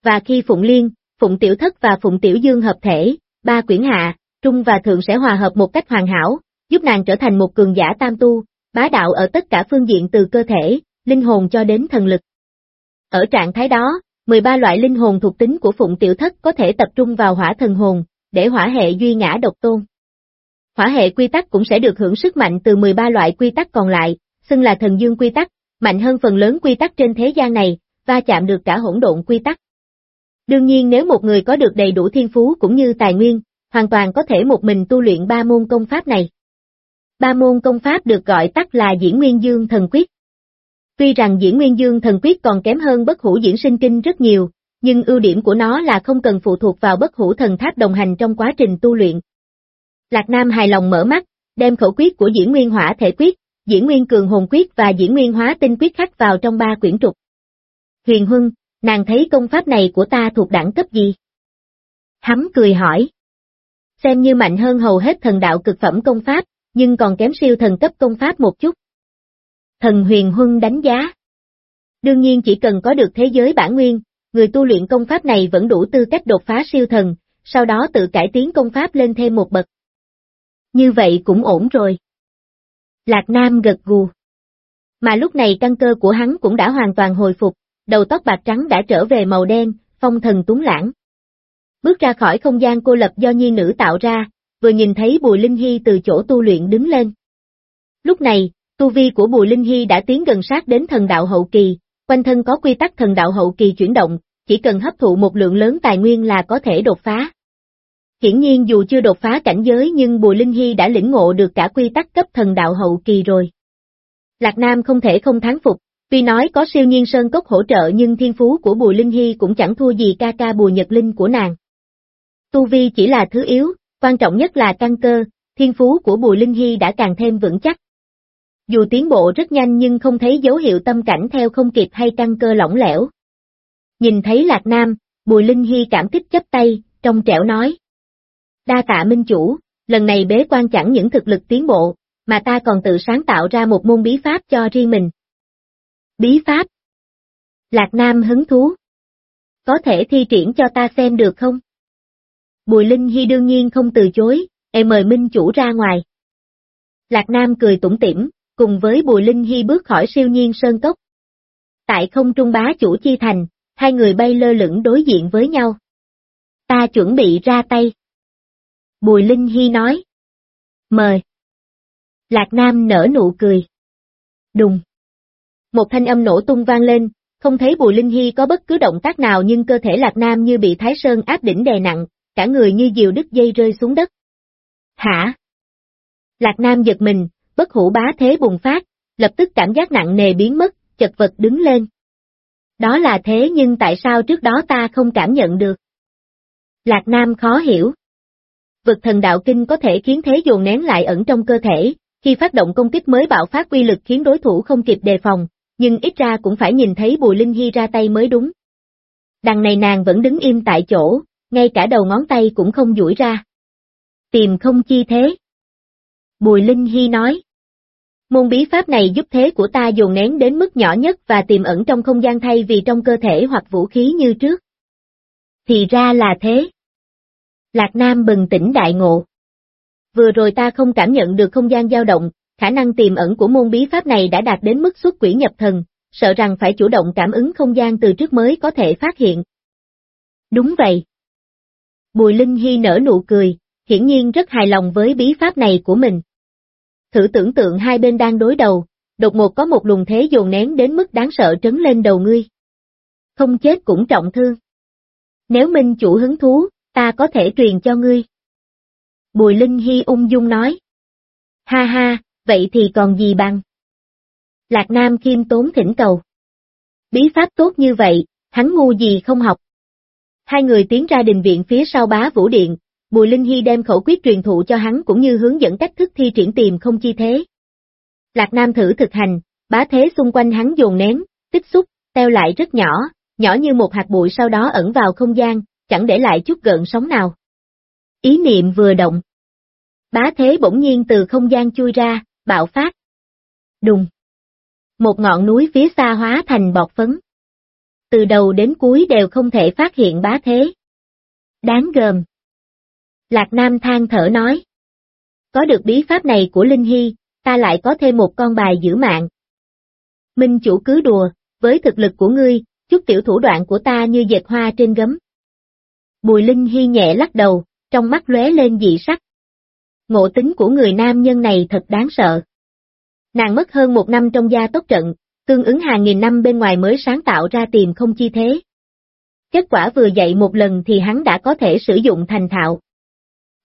Và khi Phụng Liên, Phụng Tiểu Thất và Phụng Tiểu Dương hợp thể, ba quyển hạ, trung và thượng sẽ hòa hợp một cách hoàn hảo, giúp nàng trở thành một cường giả tam tu, bá đạo ở tất cả phương diện từ cơ thể, linh hồn cho đến thần lực. Ở trạng thái đó, 13 loại linh hồn thuộc tính của Phụng Tiểu Thất có thể tập trung vào hỏa thần hồn, để hỏa hệ duy ngã độc tôn. Hỏa hệ quy tắc cũng sẽ được hưởng sức mạnh từ 13 loại quy tắc còn lại, xưng là thần dương quy tắc, mạnh hơn phần lớn quy tắc trên thế gian này, va chạm được cả hỗn độn quy tắc. Đương nhiên nếu một người có được đầy đủ thiên phú cũng như tài nguyên, hoàn toàn có thể một mình tu luyện ba môn công pháp này. Ba môn công pháp được gọi tắt là Diễn Nguyên Dương Thần Quyết. Tuy rằng Diễn Nguyên Dương Thần Quyết còn kém hơn bất hủ diễn sinh kinh rất nhiều, nhưng ưu điểm của nó là không cần phụ thuộc vào bất hủ thần tháp đồng hành trong quá trình tu luyện. Lạc Nam hài lòng mở mắt, đem khẩu quyết của Diễn Nguyên Hỏa Thể Quyết, Diễn Nguyên Cường Hồn Quyết và Diễn Nguyên Hóa Tinh Quyết khắc vào trong ba quyển trục. Huyền Huân, nàng thấy công pháp này của ta thuộc đẳng cấp gì? Hắm cười hỏi. Xem như mạnh hơn hầu hết thần đạo cực phẩm công pháp, nhưng còn kém siêu thần cấp công pháp một chút. Thần Huyền Huân đánh giá. Đương nhiên chỉ cần có được thế giới bản nguyên, người tu luyện công pháp này vẫn đủ tư cách đột phá siêu thần, sau đó tự cải tiến công pháp lên thêm một bậc. Như vậy cũng ổn rồi. Lạc Nam gật gù. Mà lúc này căn cơ của hắn cũng đã hoàn toàn hồi phục, đầu tóc bạc trắng đã trở về màu đen, phong thần tuấn lãng. Bước ra khỏi không gian cô lập do nhi nữ tạo ra, vừa nhìn thấy Bùi Linh Hy từ chỗ tu luyện đứng lên. Lúc này, tu vi của Bùi Linh Hy đã tiến gần sát đến thần đạo hậu kỳ, quanh thân có quy tắc thần đạo hậu kỳ chuyển động, chỉ cần hấp thụ một lượng lớn tài nguyên là có thể đột phá. Hiển nhiên dù chưa đột phá cảnh giới nhưng Bùi Linh Hy đã lĩnh ngộ được cả quy tắc cấp thần đạo hậu kỳ rồi. Lạc Nam không thể không thắng phục, tuy nói có siêu nhiên sơn cốc hỗ trợ nhưng thiên phú của Bùi Linh Hy cũng chẳng thua gì ca ca Bùi Nhật Linh của nàng. Tu Vi chỉ là thứ yếu, quan trọng nhất là căn cơ, thiên phú của Bùi Linh Hy đã càng thêm vững chắc. Dù tiến bộ rất nhanh nhưng không thấy dấu hiệu tâm cảnh theo không kịp hay căn cơ lỏng lẻo. Nhìn thấy Lạc Nam, Bùi Linh Hy cảm kích chấp tay, trong trẻo nói. Đa tạ minh chủ, lần này bế quan chẳng những thực lực tiến bộ, mà ta còn tự sáng tạo ra một môn bí pháp cho riêng mình. Bí pháp? Lạc Nam hứng thú. Có thể thi triển cho ta xem được không? Bùi Linh Hy đương nhiên không từ chối, e mời minh chủ ra ngoài. Lạc Nam cười tủm tỉm, cùng với Bùi Linh Hy bước khỏi siêu nhiên sơn cốc. Tại không trung bá chủ chi thành, hai người bay lơ lửng đối diện với nhau. Ta chuẩn bị ra tay. Bùi Linh Hy nói. Mời. Lạc Nam nở nụ cười. Đùng. Một thanh âm nổ tung vang lên, không thấy Bùi Linh Hy có bất cứ động tác nào nhưng cơ thể Lạc Nam như bị Thái Sơn áp đỉnh đè nặng, cả người như diều đứt dây rơi xuống đất. Hả? Lạc Nam giật mình, bất hủ bá thế bùng phát, lập tức cảm giác nặng nề biến mất, chật vật đứng lên. Đó là thế nhưng tại sao trước đó ta không cảm nhận được? Lạc Nam khó hiểu. Vực thần đạo kinh có thể khiến thế dồn nén lại ẩn trong cơ thể, khi phát động công kích mới bạo phát quy lực khiến đối thủ không kịp đề phòng, nhưng ít ra cũng phải nhìn thấy Bùi Linh Hy ra tay mới đúng. Đằng này nàng vẫn đứng im tại chỗ, ngay cả đầu ngón tay cũng không duỗi ra. Tìm không chi thế. Bùi Linh Hy nói. Môn bí pháp này giúp thế của ta dồn nén đến mức nhỏ nhất và tiềm ẩn trong không gian thay vì trong cơ thể hoặc vũ khí như trước. Thì ra là thế. Lạc Nam bừng tỉnh đại ngộ. Vừa rồi ta không cảm nhận được không gian dao động, khả năng tiềm ẩn của môn bí pháp này đã đạt đến mức xuất quỷ nhập thần, sợ rằng phải chủ động cảm ứng không gian từ trước mới có thể phát hiện. Đúng vậy. Bùi Linh Hy nở nụ cười, hiển nhiên rất hài lòng với bí pháp này của mình. Thử tưởng tượng hai bên đang đối đầu, đột ngột có một luồng thế dồn nén đến mức đáng sợ trấn lên đầu ngươi. Không chết cũng trọng thương. Nếu Minh chủ hứng thú, ta có thể truyền cho ngươi. Bùi Linh Hy ung dung nói. Ha ha, vậy thì còn gì bằng? Lạc Nam khiêm tốn thỉnh cầu. Bí pháp tốt như vậy, hắn ngu gì không học. Hai người tiến ra đình viện phía sau bá vũ điện, Bùi Linh Hy đem khẩu quyết truyền thụ cho hắn cũng như hướng dẫn cách thức thi triển tìm không chi thế. Lạc Nam thử thực hành, bá thế xung quanh hắn dồn nén, tích xúc, teo lại rất nhỏ, nhỏ như một hạt bụi sau đó ẩn vào không gian, chẳng để lại chút gợn sóng nào. Ý niệm vừa động. Bá thế bỗng nhiên từ không gian chui ra, bạo phát. Đùng. Một ngọn núi phía xa hóa thành bọt phấn. Từ đầu đến cuối đều không thể phát hiện bá thế. Đáng gờm. Lạc Nam than thở nói. Có được bí pháp này của Linh Hy, ta lại có thêm một con bài giữ mạng. Minh chủ cứ đùa, với thực lực của ngươi, chút tiểu thủ đoạn của ta như dệt hoa trên gấm. Bùi Linh Hy nhẹ lắc đầu, trong mắt lóe lên dị sắc. Ngộ tính của người nam nhân này thật đáng sợ. Nàng mất hơn một năm trong gia tốc trận, tương ứng hàng nghìn năm bên ngoài mới sáng tạo ra tìm không chi thế. kết quả vừa dạy một lần thì hắn đã có thể sử dụng thành thạo.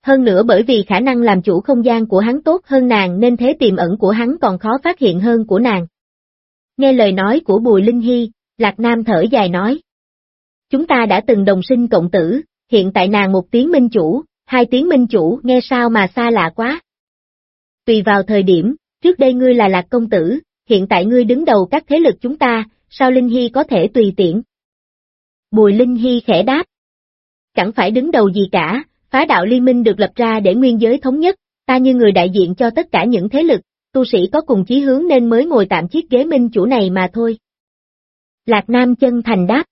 Hơn nữa bởi vì khả năng làm chủ không gian của hắn tốt hơn nàng nên thế tiềm ẩn của hắn còn khó phát hiện hơn của nàng. Nghe lời nói của Bùi Linh Hy, Lạc Nam thở dài nói. Chúng ta đã từng đồng sinh cộng tử, hiện tại nàng một tiếng minh chủ, hai tiếng minh chủ nghe sao mà xa lạ quá. Tùy vào thời điểm, trước đây ngươi là Lạc Công Tử, hiện tại ngươi đứng đầu các thế lực chúng ta, sao Linh Hy có thể tùy tiện? Bùi Linh Hy khẽ đáp. Chẳng phải đứng đầu gì cả, phá đạo liên minh được lập ra để nguyên giới thống nhất, ta như người đại diện cho tất cả những thế lực, tu sĩ có cùng chí hướng nên mới ngồi tạm chiếc ghế minh chủ này mà thôi. Lạc Nam chân thành đáp.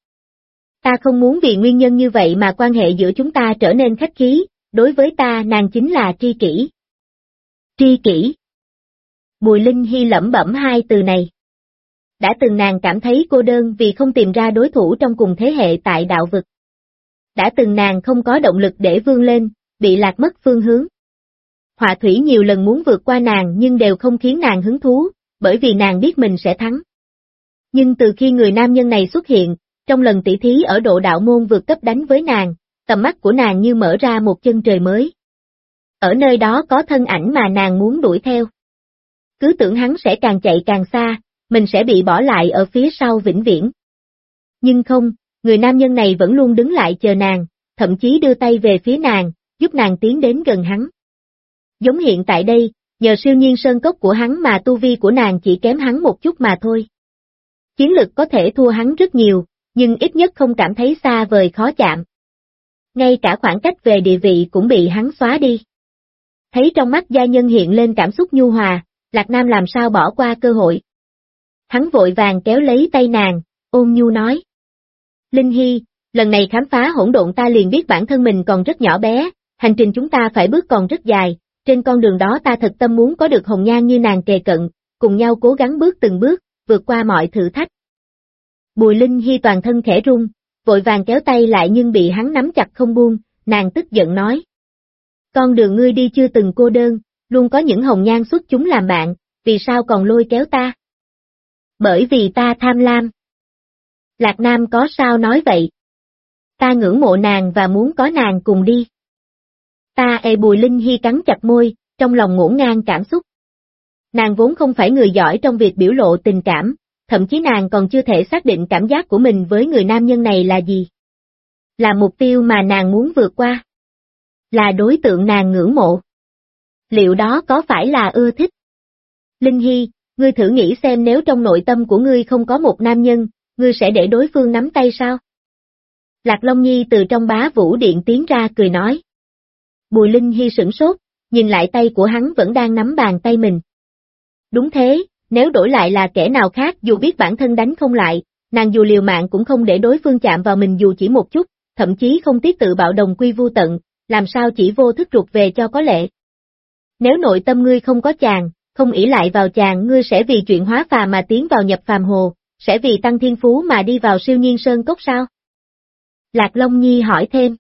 Ta không muốn vì nguyên nhân như vậy mà quan hệ giữa chúng ta trở nên khách khí, đối với ta nàng chính là tri kỷ. Tri kỷ. Bùi Linh Hy lẩm bẩm hai từ này. Đã từng nàng cảm thấy cô đơn vì không tìm ra đối thủ trong cùng thế hệ tại đạo vực. Đã từng nàng không có động lực để vươn lên, bị lạc mất phương hướng. Họa thủy nhiều lần muốn vượt qua nàng nhưng đều không khiến nàng hứng thú, bởi vì nàng biết mình sẽ thắng. Nhưng từ khi người nam nhân này xuất hiện, trong lần tỷ thí ở độ đạo môn vượt cấp đánh với nàng, tầm mắt của nàng như mở ra một chân trời mới. Ở nơi đó có thân ảnh mà nàng muốn đuổi theo. Cứ tưởng hắn sẽ càng chạy càng xa, mình sẽ bị bỏ lại ở phía sau vĩnh viễn. Nhưng không, người nam nhân này vẫn luôn đứng lại chờ nàng, thậm chí đưa tay về phía nàng, giúp nàng tiến đến gần hắn. Giống hiện tại đây, nhờ siêu nhiên sơn cốc của hắn mà tu vi của nàng chỉ kém hắn một chút mà thôi. Chiến lực có thể thua hắn rất nhiều, nhưng ít nhất không cảm thấy xa vời khó chạm. Ngay cả khoảng cách về địa vị cũng bị hắn xóa đi. Thấy trong mắt gia nhân hiện lên cảm xúc nhu hòa, Lạc Nam làm sao bỏ qua cơ hội. Hắn vội vàng kéo lấy tay nàng, ôn nhu nói. Linh Hy, lần này khám phá hỗn độn ta liền biết bản thân mình còn rất nhỏ bé, hành trình chúng ta phải bước còn rất dài, trên con đường đó ta thật tâm muốn có được hồng nhan như nàng kề cận, cùng nhau cố gắng bước từng bước, vượt qua mọi thử thách. Bùi Linh Hy toàn thân khẽ rung vội vàng kéo tay lại nhưng bị hắn nắm chặt không buông, nàng tức giận nói. Con đường ngươi đi chưa từng cô đơn, luôn có những hồng nhan xuất chúng làm bạn, vì sao còn lôi kéo ta? Bởi vì ta tham lam. Lạc Nam có sao nói vậy? Ta ngưỡng mộ nàng và muốn có nàng cùng đi. Ta e bùi linh hy cắn chặt môi, trong lòng ngổn ngang cảm xúc. Nàng vốn không phải người giỏi trong việc biểu lộ tình cảm, thậm chí nàng còn chưa thể xác định cảm giác của mình với người nam nhân này là gì. Là mục tiêu mà nàng muốn vượt qua. Là đối tượng nàng ngưỡng mộ. Liệu đó có phải là ưa thích? Linh Hy, ngươi thử nghĩ xem nếu trong nội tâm của ngươi không có một nam nhân, ngươi sẽ để đối phương nắm tay sao? Lạc Long Nhi từ trong bá vũ điện tiến ra cười nói. Bùi Linh Hy sửng sốt, nhìn lại tay của hắn vẫn đang nắm bàn tay mình. Đúng thế, nếu đổi lại là kẻ nào khác dù biết bản thân đánh không lại, nàng dù liều mạng cũng không để đối phương chạm vào mình dù chỉ một chút, thậm chí không tiếc tự bạo đồng quy vu tận, làm sao chỉ vô thức rụt về cho có lệ. Nếu nội tâm ngươi không có chàng, không ỷ lại vào chàng ngươi sẽ vì chuyện hóa phàm mà tiến vào nhập phàm hồ, sẽ vì tăng thiên phú mà đi vào siêu nhiên sơn cốc sao? Lạc Long Nhi hỏi thêm.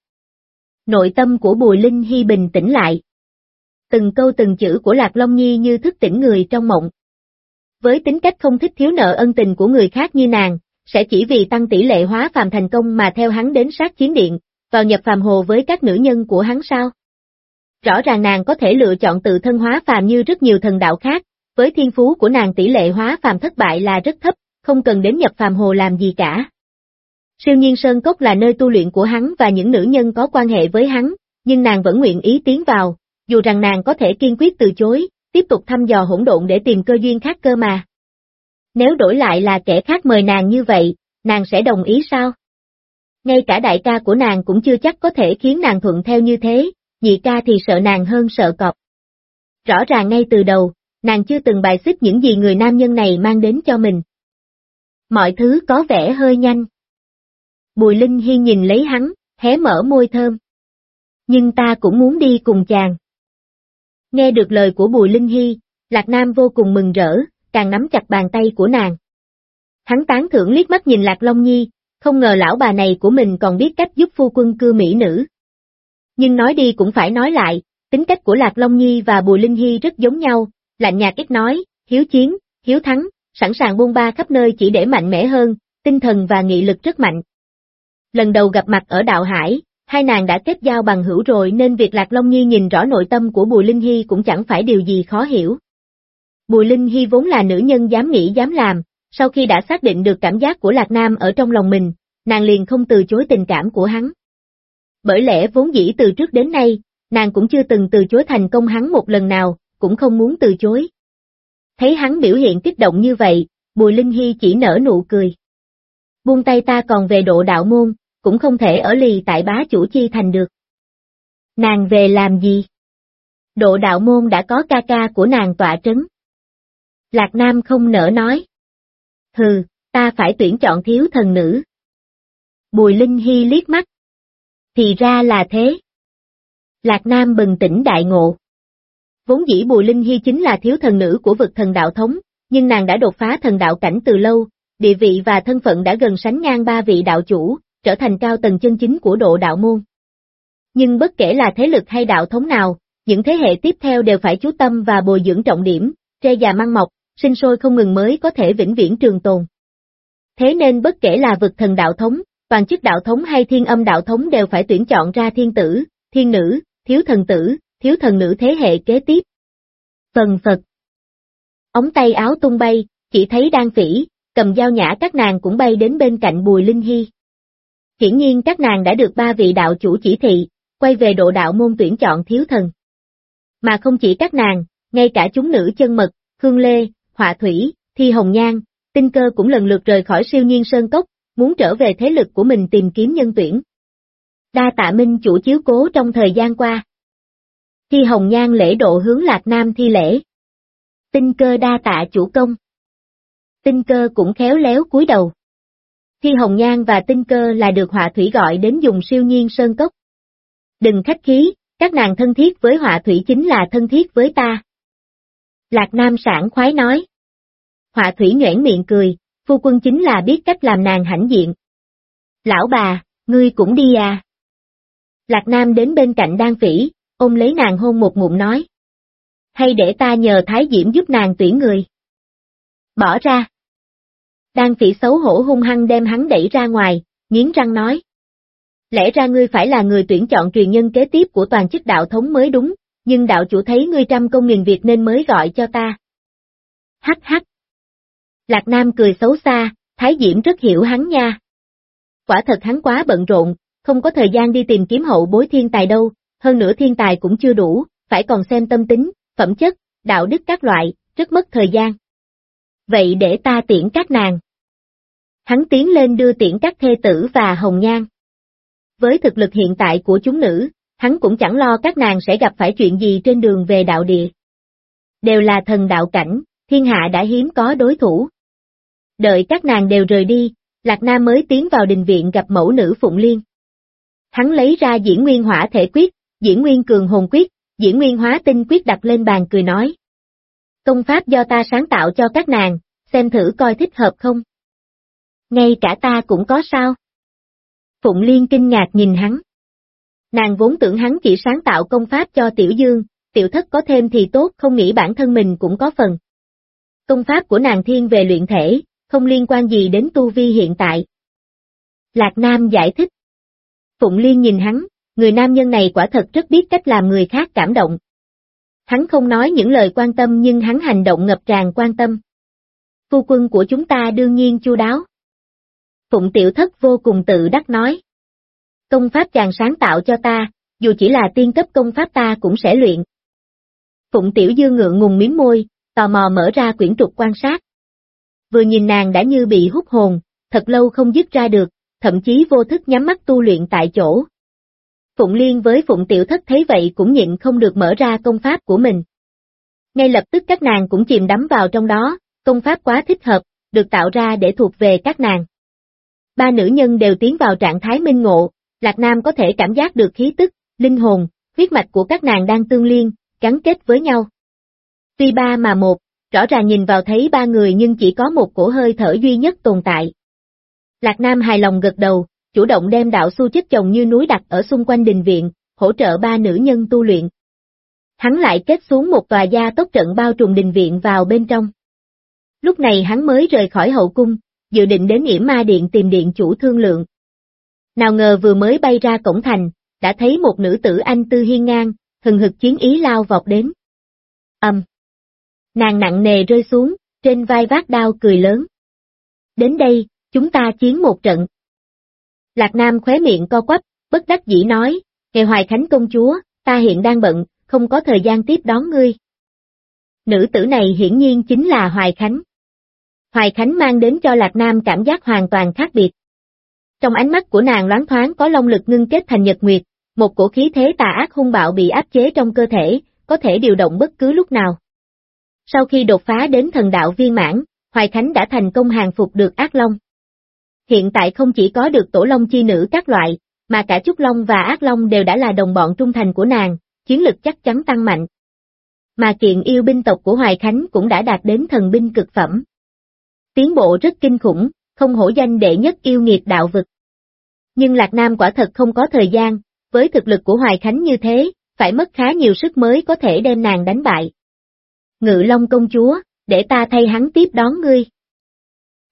Nội tâm của Bùi Linh Hy bình tĩnh lại. Từng câu từng chữ của Lạc Long Nhi như thức tỉnh người trong mộng. Với tính cách không thích thiếu nợ ân tình của người khác như nàng, sẽ chỉ vì tăng tỷ lệ hóa phàm thành công mà theo hắn đến sát chiến điện, vào nhập phàm hồ với các nữ nhân của hắn sao? Rõ ràng nàng có thể lựa chọn tự thân hóa phàm như rất nhiều thần đạo khác, với thiên phú của nàng tỷ lệ hóa phàm thất bại là rất thấp, không cần đến nhập phàm hồ làm gì cả. Siêu nhiên Sơn Cốc là nơi tu luyện của hắn và những nữ nhân có quan hệ với hắn, nhưng nàng vẫn nguyện ý tiến vào, dù rằng nàng có thể kiên quyết từ chối, tiếp tục thăm dò hỗn độn để tìm cơ duyên khác cơ mà. Nếu đổi lại là kẻ khác mời nàng như vậy, nàng sẽ đồng ý sao? Ngay cả đại ca của nàng cũng chưa chắc có thể khiến nàng thuận theo như thế, nhị ca thì sợ nàng hơn sợ cọp. Rõ ràng ngay từ đầu, nàng chưa từng bài xích những gì người nam nhân này mang đến cho mình. Mọi thứ có vẻ hơi nhanh. Bùi Linh Hi nhìn lấy hắn, hé mở môi thơm. Nhưng ta cũng muốn đi cùng chàng. Nghe được lời của Bùi Linh Hy, Lạc Nam vô cùng mừng rỡ, càng nắm chặt bàn tay của nàng. Hắn tán thưởng liếc mắt nhìn Lạc Long Nhi, không ngờ lão bà này của mình còn biết cách giúp phu quân cưa mỹ nữ. Nhưng nói đi cũng phải nói lại, tính cách của Lạc Long Nhi và Bùi Linh Hy rất giống nhau, lạnh nhạt ít nói, hiếu chiến, hiếu thắng, sẵn sàng buông ba khắp nơi chỉ để mạnh mẽ hơn, tinh thần và nghị lực rất mạnh. Lần đầu gặp mặt ở đạo hải, hai nàng đã kết giao bằng hữu rồi nên việc Lạc Long Nhi nhìn rõ nội tâm của Bùi Linh Hy cũng chẳng phải điều gì khó hiểu. Bùi Linh Hy vốn là nữ nhân dám nghĩ dám làm, sau khi đã xác định được cảm giác của Lạc Nam ở trong lòng mình, nàng liền không từ chối tình cảm của hắn. Bởi lẽ vốn dĩ từ trước đến nay, nàng cũng chưa từng từ chối thành công hắn một lần nào, cũng không muốn từ chối. Thấy hắn biểu hiện kích động như vậy, Bùi Linh Hy chỉ nở nụ cười. Buông tay ta còn về độ đạo môn, cũng không thể ở lì tại bá chủ chi thành được. Nàng về làm gì? Độ đạo môn đã có ca ca của nàng tọa trấn. Lạc Nam không nở nói. Hừ, ta phải tuyển chọn thiếu thần nữ. Bùi Linh Hy liếc mắt. Thì ra là thế. Lạc Nam bừng tỉnh đại ngộ. Vốn dĩ Bùi Linh Hy chính là thiếu thần nữ của vực thần đạo thống, nhưng nàng đã đột phá thần đạo cảnh từ lâu, địa vị và thân phận đã gần sánh ngang ba vị đạo chủ, trở thành cao tầng chân chính của độ đạo môn. Nhưng bất kể là thế lực hay đạo thống nào, những thế hệ tiếp theo đều phải chú tâm và bồi dưỡng trọng điểm, tre già mang mọc, sinh sôi không ngừng mới có thể vĩnh viễn trường tồn. Thế nên bất kể là vực thần đạo thống, toàn chức đạo thống hay thiên âm đạo thống đều phải tuyển chọn ra thiên tử, thiên nữ, thiếu thần tử, thiếu thần nữ thế hệ kế tiếp. Phần Phật Ống tay áo tung bay, chỉ thấy đan phỉ, cầm dao nhã các nàng cũng bay đến bên cạnh Bùi Linh Hy. Hiển nhiên các nàng đã được ba vị đạo chủ chỉ thị, quay về độ đạo môn tuyển chọn thiếu thần. Mà không chỉ các nàng, ngay cả chúng nữ chân mật, Hương Lê, Họa Thủy, Thi Hồng Nhan, tinh cơ cũng lần lượt rời khỏi siêu nhiên sơn cốc, muốn trở về thế lực của mình tìm kiếm nhân tuyển. Đa tạ minh chủ chiếu cố trong thời gian qua. Thi Hồng Nhan lễ độ hướng Lạc Nam thi lễ. Tinh cơ đa tạ chủ công. Tinh cơ cũng khéo léo cúi đầu. Thi Hồng Nhan và Tinh cơ là được họa thủy gọi đến dùng siêu nhiên sơn cốc. Đừng khách khí, các nàng thân thiết với họa thủy chính là thân thiết với ta. Lạc Nam sảng khoái nói. Họa thủy nhoẻn miệng cười, phu quân chính là biết cách làm nàng hãnh diện. Lão bà, ngươi cũng đi à? Lạc Nam đến bên cạnh đan phỉ, ôm lấy nàng hôn một ngụm nói. Hay để ta nhờ Thái Diễm giúp nàng tuyển người? Bỏ ra. Đan phỉ xấu hổ hung hăng đem hắn đẩy ra ngoài, nghiến răng nói. Lẽ ra ngươi phải là người tuyển chọn truyền nhân kế tiếp của toàn chức đạo thống mới đúng, nhưng đạo chủ thấy ngươi trăm công nghìn việc nên mới gọi cho ta. Hắc hắc. Lạc Nam cười xấu xa, Thái Diễm rất hiểu hắn nha. Quả thật hắn quá bận rộn, không có thời gian đi tìm kiếm hậu bối thiên tài đâu, hơn nữa thiên tài cũng chưa đủ, phải còn xem tâm tính, phẩm chất, đạo đức các loại, rất mất thời gian. Vậy để ta tiễn các nàng. Hắn tiến lên đưa tiễn các thê tử và hồng nhan. Với thực lực hiện tại của chúng nữ, hắn cũng chẳng lo các nàng sẽ gặp phải chuyện gì trên đường về đạo địa. Đều là thần đạo cảnh, thiên hạ đã hiếm có đối thủ. Đợi các nàng đều rời đi, Lạc Nam mới tiến vào đình viện gặp mẫu nữ Phụng Liên. Hắn lấy ra diễn nguyên hỏa thể quyết, diễn nguyên cường hồn quyết, diễn nguyên hóa tinh quyết đặt lên bàn cười nói. Công pháp do ta sáng tạo cho các nàng, xem thử coi thích hợp không. Ngay cả ta cũng có sao. Phụng Liên kinh ngạc nhìn hắn. Nàng vốn tưởng hắn chỉ sáng tạo công pháp cho Tiểu Dương, Tiểu Thất có thêm thì tốt không nghĩ bản thân mình cũng có phần. Công pháp của nàng thiên về luyện thể, không liên quan gì đến tu vi hiện tại. Lạc Nam giải thích. Phụng Liên nhìn hắn, người nam nhân này quả thật rất biết cách làm người khác cảm động. Hắn không nói những lời quan tâm nhưng hắn hành động ngập tràn quan tâm. Phu quân của chúng ta đương nhiên chu đáo. Phụng tiểu thất vô cùng tự đắc nói. Công pháp chàng sáng tạo cho ta, dù chỉ là tiên cấp công pháp ta cũng sẽ luyện. Phụng tiểu dư ngượng ngùng miếng môi, tò mò mở ra quyển trục quan sát. Vừa nhìn nàng đã như bị hút hồn, thật lâu không dứt ra được, thậm chí vô thức nhắm mắt tu luyện tại chỗ. Phụng Liên với Phụng Tiểu Thất thấy vậy cũng nhịn không được mở ra công pháp của mình. Ngay lập tức các nàng cũng chìm đắm vào trong đó, công pháp quá thích hợp, được tạo ra để thuộc về các nàng. Ba nữ nhân đều tiến vào trạng thái minh ngộ, Lạc Nam có thể cảm giác được khí tức, linh hồn, huyết mạch của các nàng đang tương liên, gắn kết với nhau. Tuy ba mà một, rõ ràng nhìn vào thấy ba người nhưng chỉ có một cổ hơi thở duy nhất tồn tại. Lạc Nam hài lòng gật đầu, chủ động đem đạo su chất chồng như núi đặt ở xung quanh đình viện, hỗ trợ ba nữ nhân tu luyện. Hắn lại kết xuống một tòa gia tốc trận bao trùm đình viện vào bên trong. Lúc này hắn mới rời khỏi hậu cung, dự định đến yểm ma điện tìm điện chủ thương lượng. Nào ngờ vừa mới bay ra cổng thành, đã thấy một nữ tử anh tư hiên ngang, hừng hực chiến ý lao vọt đến. Âm. Nàng nặng nề rơi xuống, trên vai vác đao cười lớn. Đến đây, chúng ta chiến một trận. Lạc Nam khóe miệng co quắp, bất đắc dĩ nói, Hề Hoài Khánh công chúa, ta hiện đang bận, không có thời gian tiếp đón ngươi. Nữ tử này hiển nhiên chính là Hoài Khánh. Hoài Khánh mang đến cho Lạc Nam cảm giác hoàn toàn khác biệt. Trong ánh mắt của nàng loáng thoáng có long lực ngưng kết thành nhật nguyệt, một cổ khí thế tà ác hung bạo bị áp chế trong cơ thể, có thể điều động bất cứ lúc nào. Sau khi đột phá đến thần đạo viên mãn, Hoài Khánh đã thành công hàng phục được ác long. Hiện tại không chỉ có được tổ long chi nữ các loại, mà cả Trúc Long và Ác Long đều đã là đồng bọn trung thành của nàng, chiến lực chắc chắn tăng mạnh. Mà kiện yêu binh tộc của Hoài Khánh cũng đã đạt đến thần binh cực phẩm. Tiến bộ rất kinh khủng, không hổ danh đệ nhất yêu nghiệt đạo vực. Nhưng Lạc Nam quả thật không có thời gian, với thực lực của Hoài Khánh như thế, phải mất khá nhiều sức mới có thể đem nàng đánh bại. Ngự Long công chúa, để ta thay hắn tiếp đón ngươi.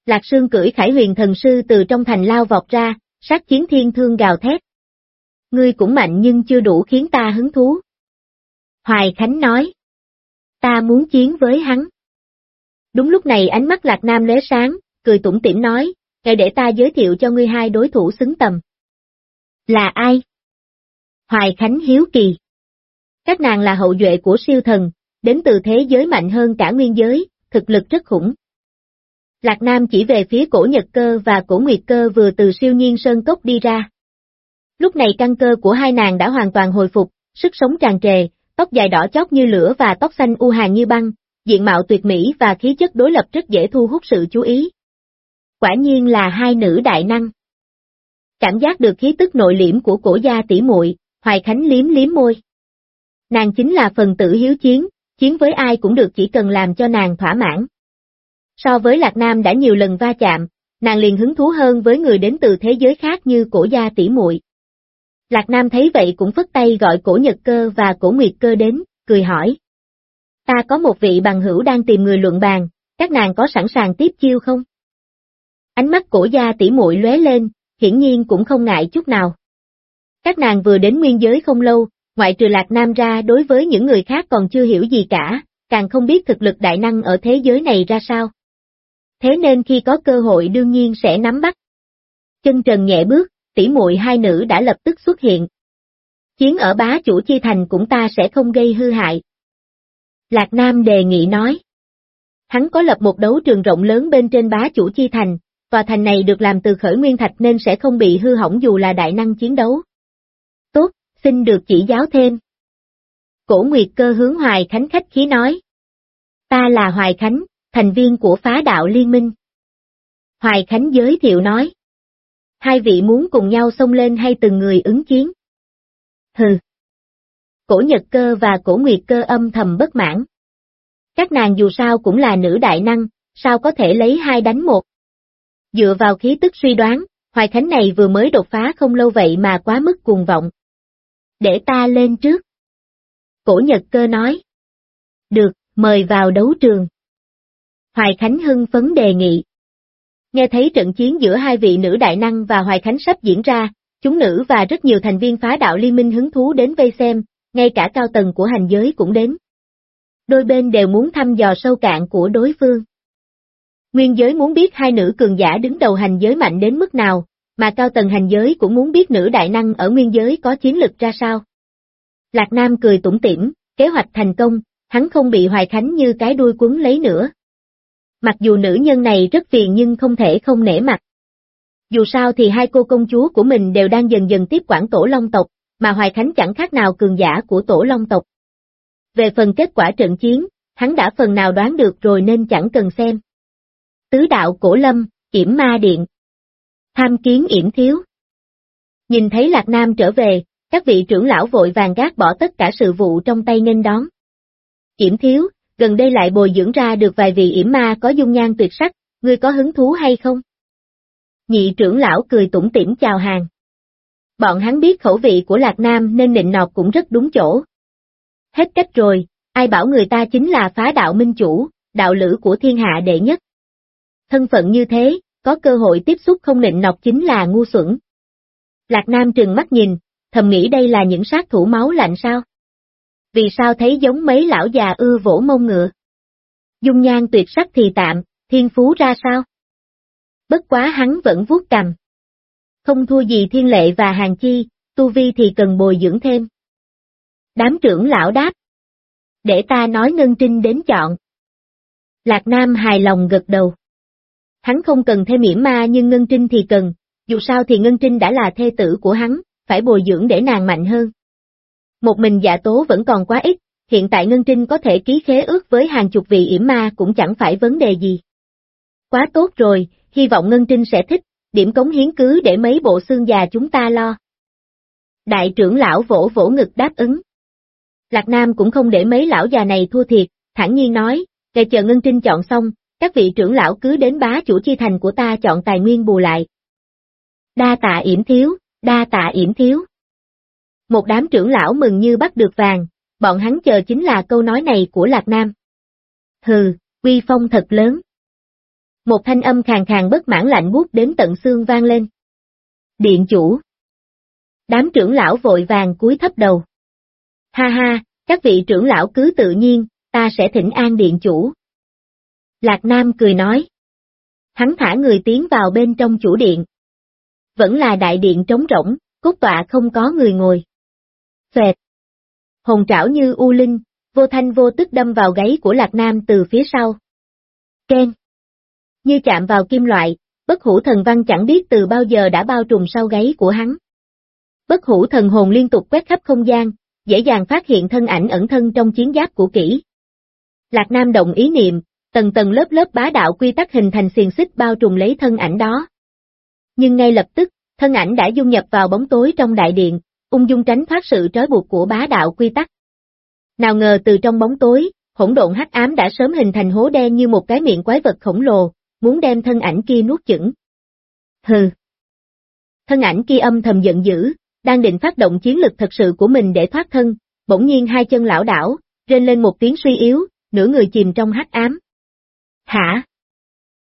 Lạc Sương cưỡi khải huyền thần sư từ trong thành lao vọt ra, sát chiến thiên thương gào thét. Ngươi cũng mạnh nhưng chưa đủ khiến ta hứng thú. Hoài Khánh nói. Ta muốn chiến với hắn. Đúng lúc này ánh mắt Lạc Nam lóe sáng, cười tủm tỉm nói, ngày để ta giới thiệu cho ngươi hai đối thủ xứng tầm. Là ai? Hoài Khánh hiếu kỳ. Các nàng là hậu duệ của siêu thần, đến từ thế giới mạnh hơn cả nguyên giới, thực lực rất khủng. Lạc Nam chỉ về phía cổ Nhật Cơ và cổ Nguyệt Cơ vừa từ siêu nhiên sơn cốc đi ra. Lúc này căn cơ của hai nàng đã hoàn toàn hồi phục, sức sống tràn trề, tóc dài đỏ chót như lửa và tóc xanh u hàn như băng, diện mạo tuyệt mỹ và khí chất đối lập rất dễ thu hút sự chú ý. Quả nhiên là hai nữ đại năng. Cảm giác được khí tức nội liễm của cổ gia tỷ muội, Hoài Khánh liếm liếm môi. Nàng chính là phần tử hiếu chiến, chiến với ai cũng được chỉ cần làm cho nàng thỏa mãn. So với Lạc Nam đã nhiều lần va chạm, nàng liền hứng thú hơn với người đến từ thế giới khác như cổ gia tỷ muội. Lạc Nam thấy vậy cũng phất tay gọi cổ Nhật Cơ và cổ Nguyệt Cơ đến, cười hỏi. Ta có một vị bằng hữu đang tìm người luận bàn, các nàng có sẵn sàng tiếp chiêu không? Ánh mắt cổ gia tỷ muội lóe lên, hiển nhiên cũng không ngại chút nào. Các nàng vừa đến nguyên giới không lâu, ngoại trừ Lạc Nam ra đối với những người khác còn chưa hiểu gì cả, càng không biết thực lực đại năng ở thế giới này ra sao thế nên khi có cơ hội đương nhiên sẽ nắm bắt. Chân trần nhẹ bước, tỷ muội hai nữ đã lập tức xuất hiện. Chiến ở bá chủ chi thành cũng ta sẽ không gây hư hại. Lạc Nam đề nghị nói. Hắn có lập một đấu trường rộng lớn bên trên bá chủ chi thành, tòa thành này được làm từ khởi nguyên thạch nên sẽ không bị hư hỏng dù là đại năng chiến đấu. Tốt, xin được chỉ giáo thêm. Cổ Nguyệt cơ hướng Hoài Khánh khách khí nói. Ta là Hoài Khánh, thành viên của phá đạo liên minh. Hoài Khánh giới thiệu nói. Hai vị muốn cùng nhau xông lên hay từng người ứng chiến? Hừ. Cổ Nhật Cơ và Cổ Nguyệt Cơ âm thầm bất mãn. Các nàng dù sao cũng là nữ đại năng, sao có thể lấy hai đánh một? Dựa vào khí tức suy đoán, Hoài Khánh này vừa mới đột phá không lâu vậy mà quá mức cuồng vọng. Để ta lên trước. Cổ Nhật Cơ nói. Được, mời vào đấu trường. Hoài Khánh hưng phấn đề nghị. Nghe thấy trận chiến giữa hai vị nữ đại năng và Hoài Khánh sắp diễn ra, chúng nữ và rất nhiều thành viên phá đạo liên minh hứng thú đến vây xem, ngay cả cao tầng của hành giới cũng đến. Đôi bên đều muốn thăm dò sâu cạn của đối phương. Nguyên giới muốn biết hai nữ cường giả đứng đầu hành giới mạnh đến mức nào, mà cao tầng hành giới cũng muốn biết nữ đại năng ở nguyên giới có chiến lực ra sao. Lạc Nam cười tủm tỉm, kế hoạch thành công, hắn không bị Hoài Khánh như cái đuôi quấn lấy nữa, Mặc dù nữ nhân này rất phiền nhưng không thể không nể mặt. Dù sao thì hai cô công chúa của mình đều đang dần dần tiếp quản tổ long tộc, mà Hoài Khánh chẳng khác nào cường giả của tổ long tộc. Về phần kết quả trận chiến, hắn đã phần nào đoán được rồi nên chẳng cần xem. Tứ đạo cổ lâm, yểm ma điện. Tham kiến yểm thiếu. Nhìn thấy Lạc Nam trở về, các vị trưởng lão vội vàng gác bỏ tất cả sự vụ trong tay nên đón. Yểm thiếu, gần đây lại bồi dưỡng ra được vài vị yểm ma có dung nhan tuyệt sắc, ngươi có hứng thú hay không? Nhị trưởng lão cười tủm tỉm chào hàng. Bọn hắn biết khẩu vị của Lạc Nam nên nịnh nọt cũng rất đúng chỗ. Hết cách rồi, ai bảo người ta chính là phá đạo minh chủ, đạo lữ của thiên hạ đệ nhất. Thân phận như thế, có cơ hội tiếp xúc không nịnh nọc chính là ngu xuẩn. Lạc Nam trừng mắt nhìn, thầm nghĩ đây là những sát thủ máu lạnh sao? Vì sao thấy giống mấy lão già ưa vỗ mông ngựa? Dung nhan tuyệt sắc thì tạm, thiên phú ra sao? Bất quá hắn vẫn vuốt cầm. Không thua gì thiên lệ và hàng chi, tu vi thì cần bồi dưỡng thêm. Đám trưởng lão đáp. Để ta nói Ngân Trinh đến chọn. Lạc Nam hài lòng gật đầu. Hắn không cần thêm mỉa ma nhưng Ngân Trinh thì cần, dù sao thì Ngân Trinh đã là thê tử của hắn, phải bồi dưỡng để nàng mạnh hơn. Một mình dạ tố vẫn còn quá ít, hiện tại Ngân Trinh có thể ký khế ước với hàng chục vị yểm ma cũng chẳng phải vấn đề gì. Quá tốt rồi, hy vọng Ngân Trinh sẽ thích, điểm cống hiến cứ để mấy bộ xương già chúng ta lo. Đại trưởng lão vỗ vỗ ngực đáp ứng. Lạc Nam cũng không để mấy lão già này thua thiệt, thẳng nhiên nói, để chờ Ngân Trinh chọn xong, các vị trưởng lão cứ đến bá chủ chi thành của ta chọn tài nguyên bù lại. Đa tạ yểm thiếu, đa tạ yểm thiếu. Một đám trưởng lão mừng như bắt được vàng, bọn hắn chờ chính là câu nói này của Lạc Nam. Hừ, quy phong thật lớn. Một thanh âm khàn khàn bất mãn lạnh buốt đến tận xương vang lên. Điện chủ. Đám trưởng lão vội vàng cúi thấp đầu. Ha ha, các vị trưởng lão cứ tự nhiên, ta sẽ thỉnh an điện chủ. Lạc Nam cười nói. Hắn thả người tiến vào bên trong chủ điện. Vẫn là đại điện trống rỗng, cốt tọa không có người ngồi. Xoẹt. Hồn trảo như u linh, vô thanh vô tức đâm vào gáy của Lạc Nam từ phía sau. Ken. Như chạm vào kim loại, bất hủ thần văn chẳng biết từ bao giờ đã bao trùm sau gáy của hắn. Bất hủ thần hồn liên tục quét khắp không gian, dễ dàng phát hiện thân ảnh ẩn thân trong chiến giáp của kỹ. Lạc Nam động ý niệm, tầng tầng lớp lớp bá đạo quy tắc hình thành xiềng xích bao trùm lấy thân ảnh đó. Nhưng ngay lập tức, thân ảnh đã dung nhập vào bóng tối trong đại điện, ung dung tránh thoát sự trói buộc của bá đạo quy tắc. Nào ngờ từ trong bóng tối, hỗn độn hắc ám đã sớm hình thành hố đen như một cái miệng quái vật khổng lồ, muốn đem thân ảnh kia nuốt chửng. Hừ. Thân ảnh kia âm thầm giận dữ, đang định phát động chiến lực thật sự của mình để thoát thân, bỗng nhiên hai chân lão đảo, rên lên một tiếng suy yếu, nửa người chìm trong hắc ám. Hả?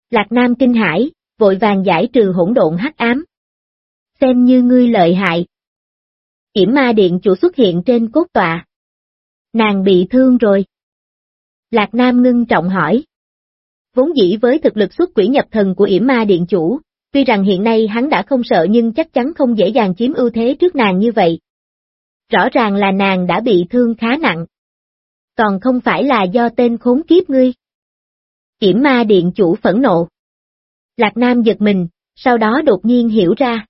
Lạc Nam kinh hãi, vội vàng giải trừ hỗn độn hắc ám. Xem như ngươi lợi hại. Yểm ma điện chủ xuất hiện trên cốt tọa. Nàng bị thương rồi. Lạc Nam ngưng trọng hỏi. Vốn dĩ với thực lực xuất quỷ nhập thần của yểm ma điện chủ, tuy rằng hiện nay hắn đã không sợ nhưng chắc chắn không dễ dàng chiếm ưu thế trước nàng như vậy. Rõ ràng là nàng đã bị thương khá nặng. Còn không phải là do tên khốn kiếp ngươi. Yểm ma điện chủ phẫn nộ. Lạc Nam giật mình, sau đó đột nhiên hiểu ra.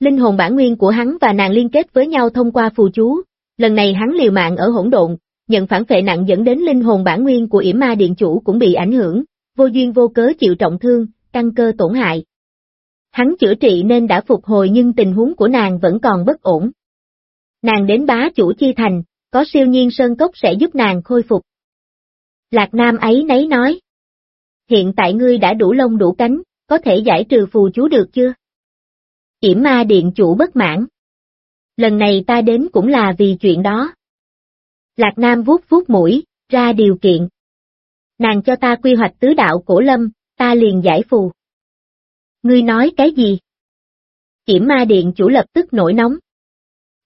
Linh hồn bản nguyên của hắn và nàng liên kết với nhau thông qua phù chú, lần này hắn liều mạng ở hỗn độn, nhận phản phệ nặng dẫn đến linh hồn bản nguyên của yểm ma điện chủ cũng bị ảnh hưởng, vô duyên vô cớ chịu trọng thương, căn cơ tổn hại. Hắn chữa trị nên đã phục hồi nhưng tình huống của nàng vẫn còn bất ổn. Nàng đến bá chủ chi thành, có siêu nhiên sơn cốc sẽ giúp nàng khôi phục. Lạc Nam ấy nấy nói. Hiện tại ngươi đã đủ lông đủ cánh, có thể giải trừ phù chú được chưa? Yểm ma điện chủ bất mãn. Lần này ta đến cũng là vì chuyện đó. Lạc Nam vuốt vuốt mũi, ra điều kiện. Nàng cho ta quy hoạch tứ đạo cổ lâm, ta liền giải phù. Ngươi nói cái gì? Kiểm ma điện chủ lập tức nổi nóng.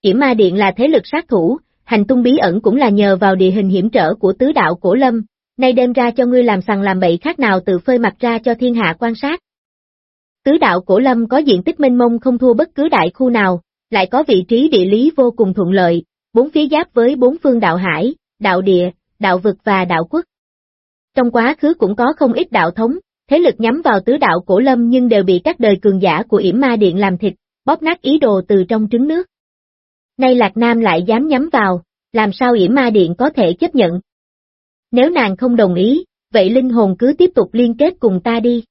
Kiểm ma điện là thế lực sát thủ, hành tung bí ẩn cũng là nhờ vào địa hình hiểm trở của tứ đạo cổ lâm, nay đem ra cho ngươi làm sằng làm bậy khác nào từ phơi mặt ra cho thiên hạ quan sát. Tứ đạo cổ lâm có diện tích mênh mông không thua bất cứ đại khu nào, lại có vị trí địa lý vô cùng thuận lợi, bốn phía giáp với bốn phương đạo hải, đạo địa, đạo vực và đạo quốc. Trong quá khứ cũng có không ít đạo thống, thế lực nhắm vào tứ đạo cổ lâm nhưng đều bị các đời cường giả của yểm ma điện làm thịt, bóp nát ý đồ từ trong trứng nước. Nay Lạc Nam lại dám nhắm vào, làm sao yểm ma điện có thể chấp nhận? Nếu nàng không đồng ý, vậy linh hồn cứ tiếp tục liên kết cùng ta đi.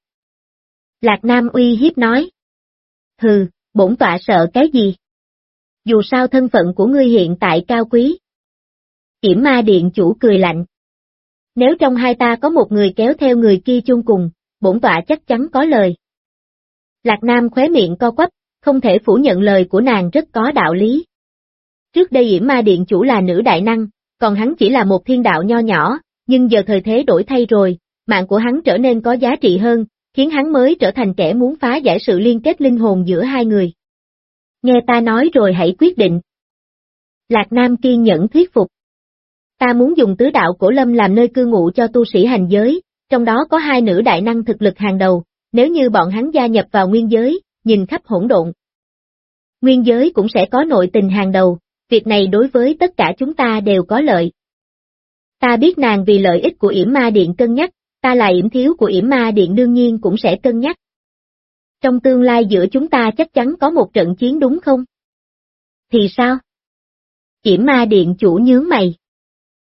Lạc Nam uy hiếp nói. Hừ, bổn tọa sợ cái gì? Dù sao thân phận của ngươi hiện tại cao quý. Kiểm ma điện chủ cười lạnh. Nếu trong hai ta có một người kéo theo người kia chung cùng, bổn tọa chắc chắn có lời. Lạc Nam khóe miệng co quắp, không thể phủ nhận lời của nàng rất có đạo lý. Trước đây Yểm Ma Điện chủ là nữ đại năng, còn hắn chỉ là một thiên đạo nho nhỏ, nhưng giờ thời thế đổi thay rồi, mạng của hắn trở nên có giá trị hơn, khiến hắn mới trở thành kẻ muốn phá giải sự liên kết linh hồn giữa hai người. Nghe ta nói rồi hãy quyết định. Lạc Nam kiên nhẫn thuyết phục. Ta muốn dùng tứ đạo cổ lâm làm nơi cư ngụ cho tu sĩ hành giới, trong đó có hai nữ đại năng thực lực hàng đầu, nếu như bọn hắn gia nhập vào nguyên giới, nhìn khắp hỗn độn. Nguyên giới cũng sẽ có nội tình hàng đầu, việc này đối với tất cả chúng ta đều có lợi. Ta biết nàng vì lợi ích của yểm ma điện cân nhắc, ta là yểm thiếu của yểm ma điện đương nhiên cũng sẽ cân nhắc. Trong tương lai giữa chúng ta chắc chắn có một trận chiến đúng không? Thì sao? Yểm ma điện chủ nhướng mày.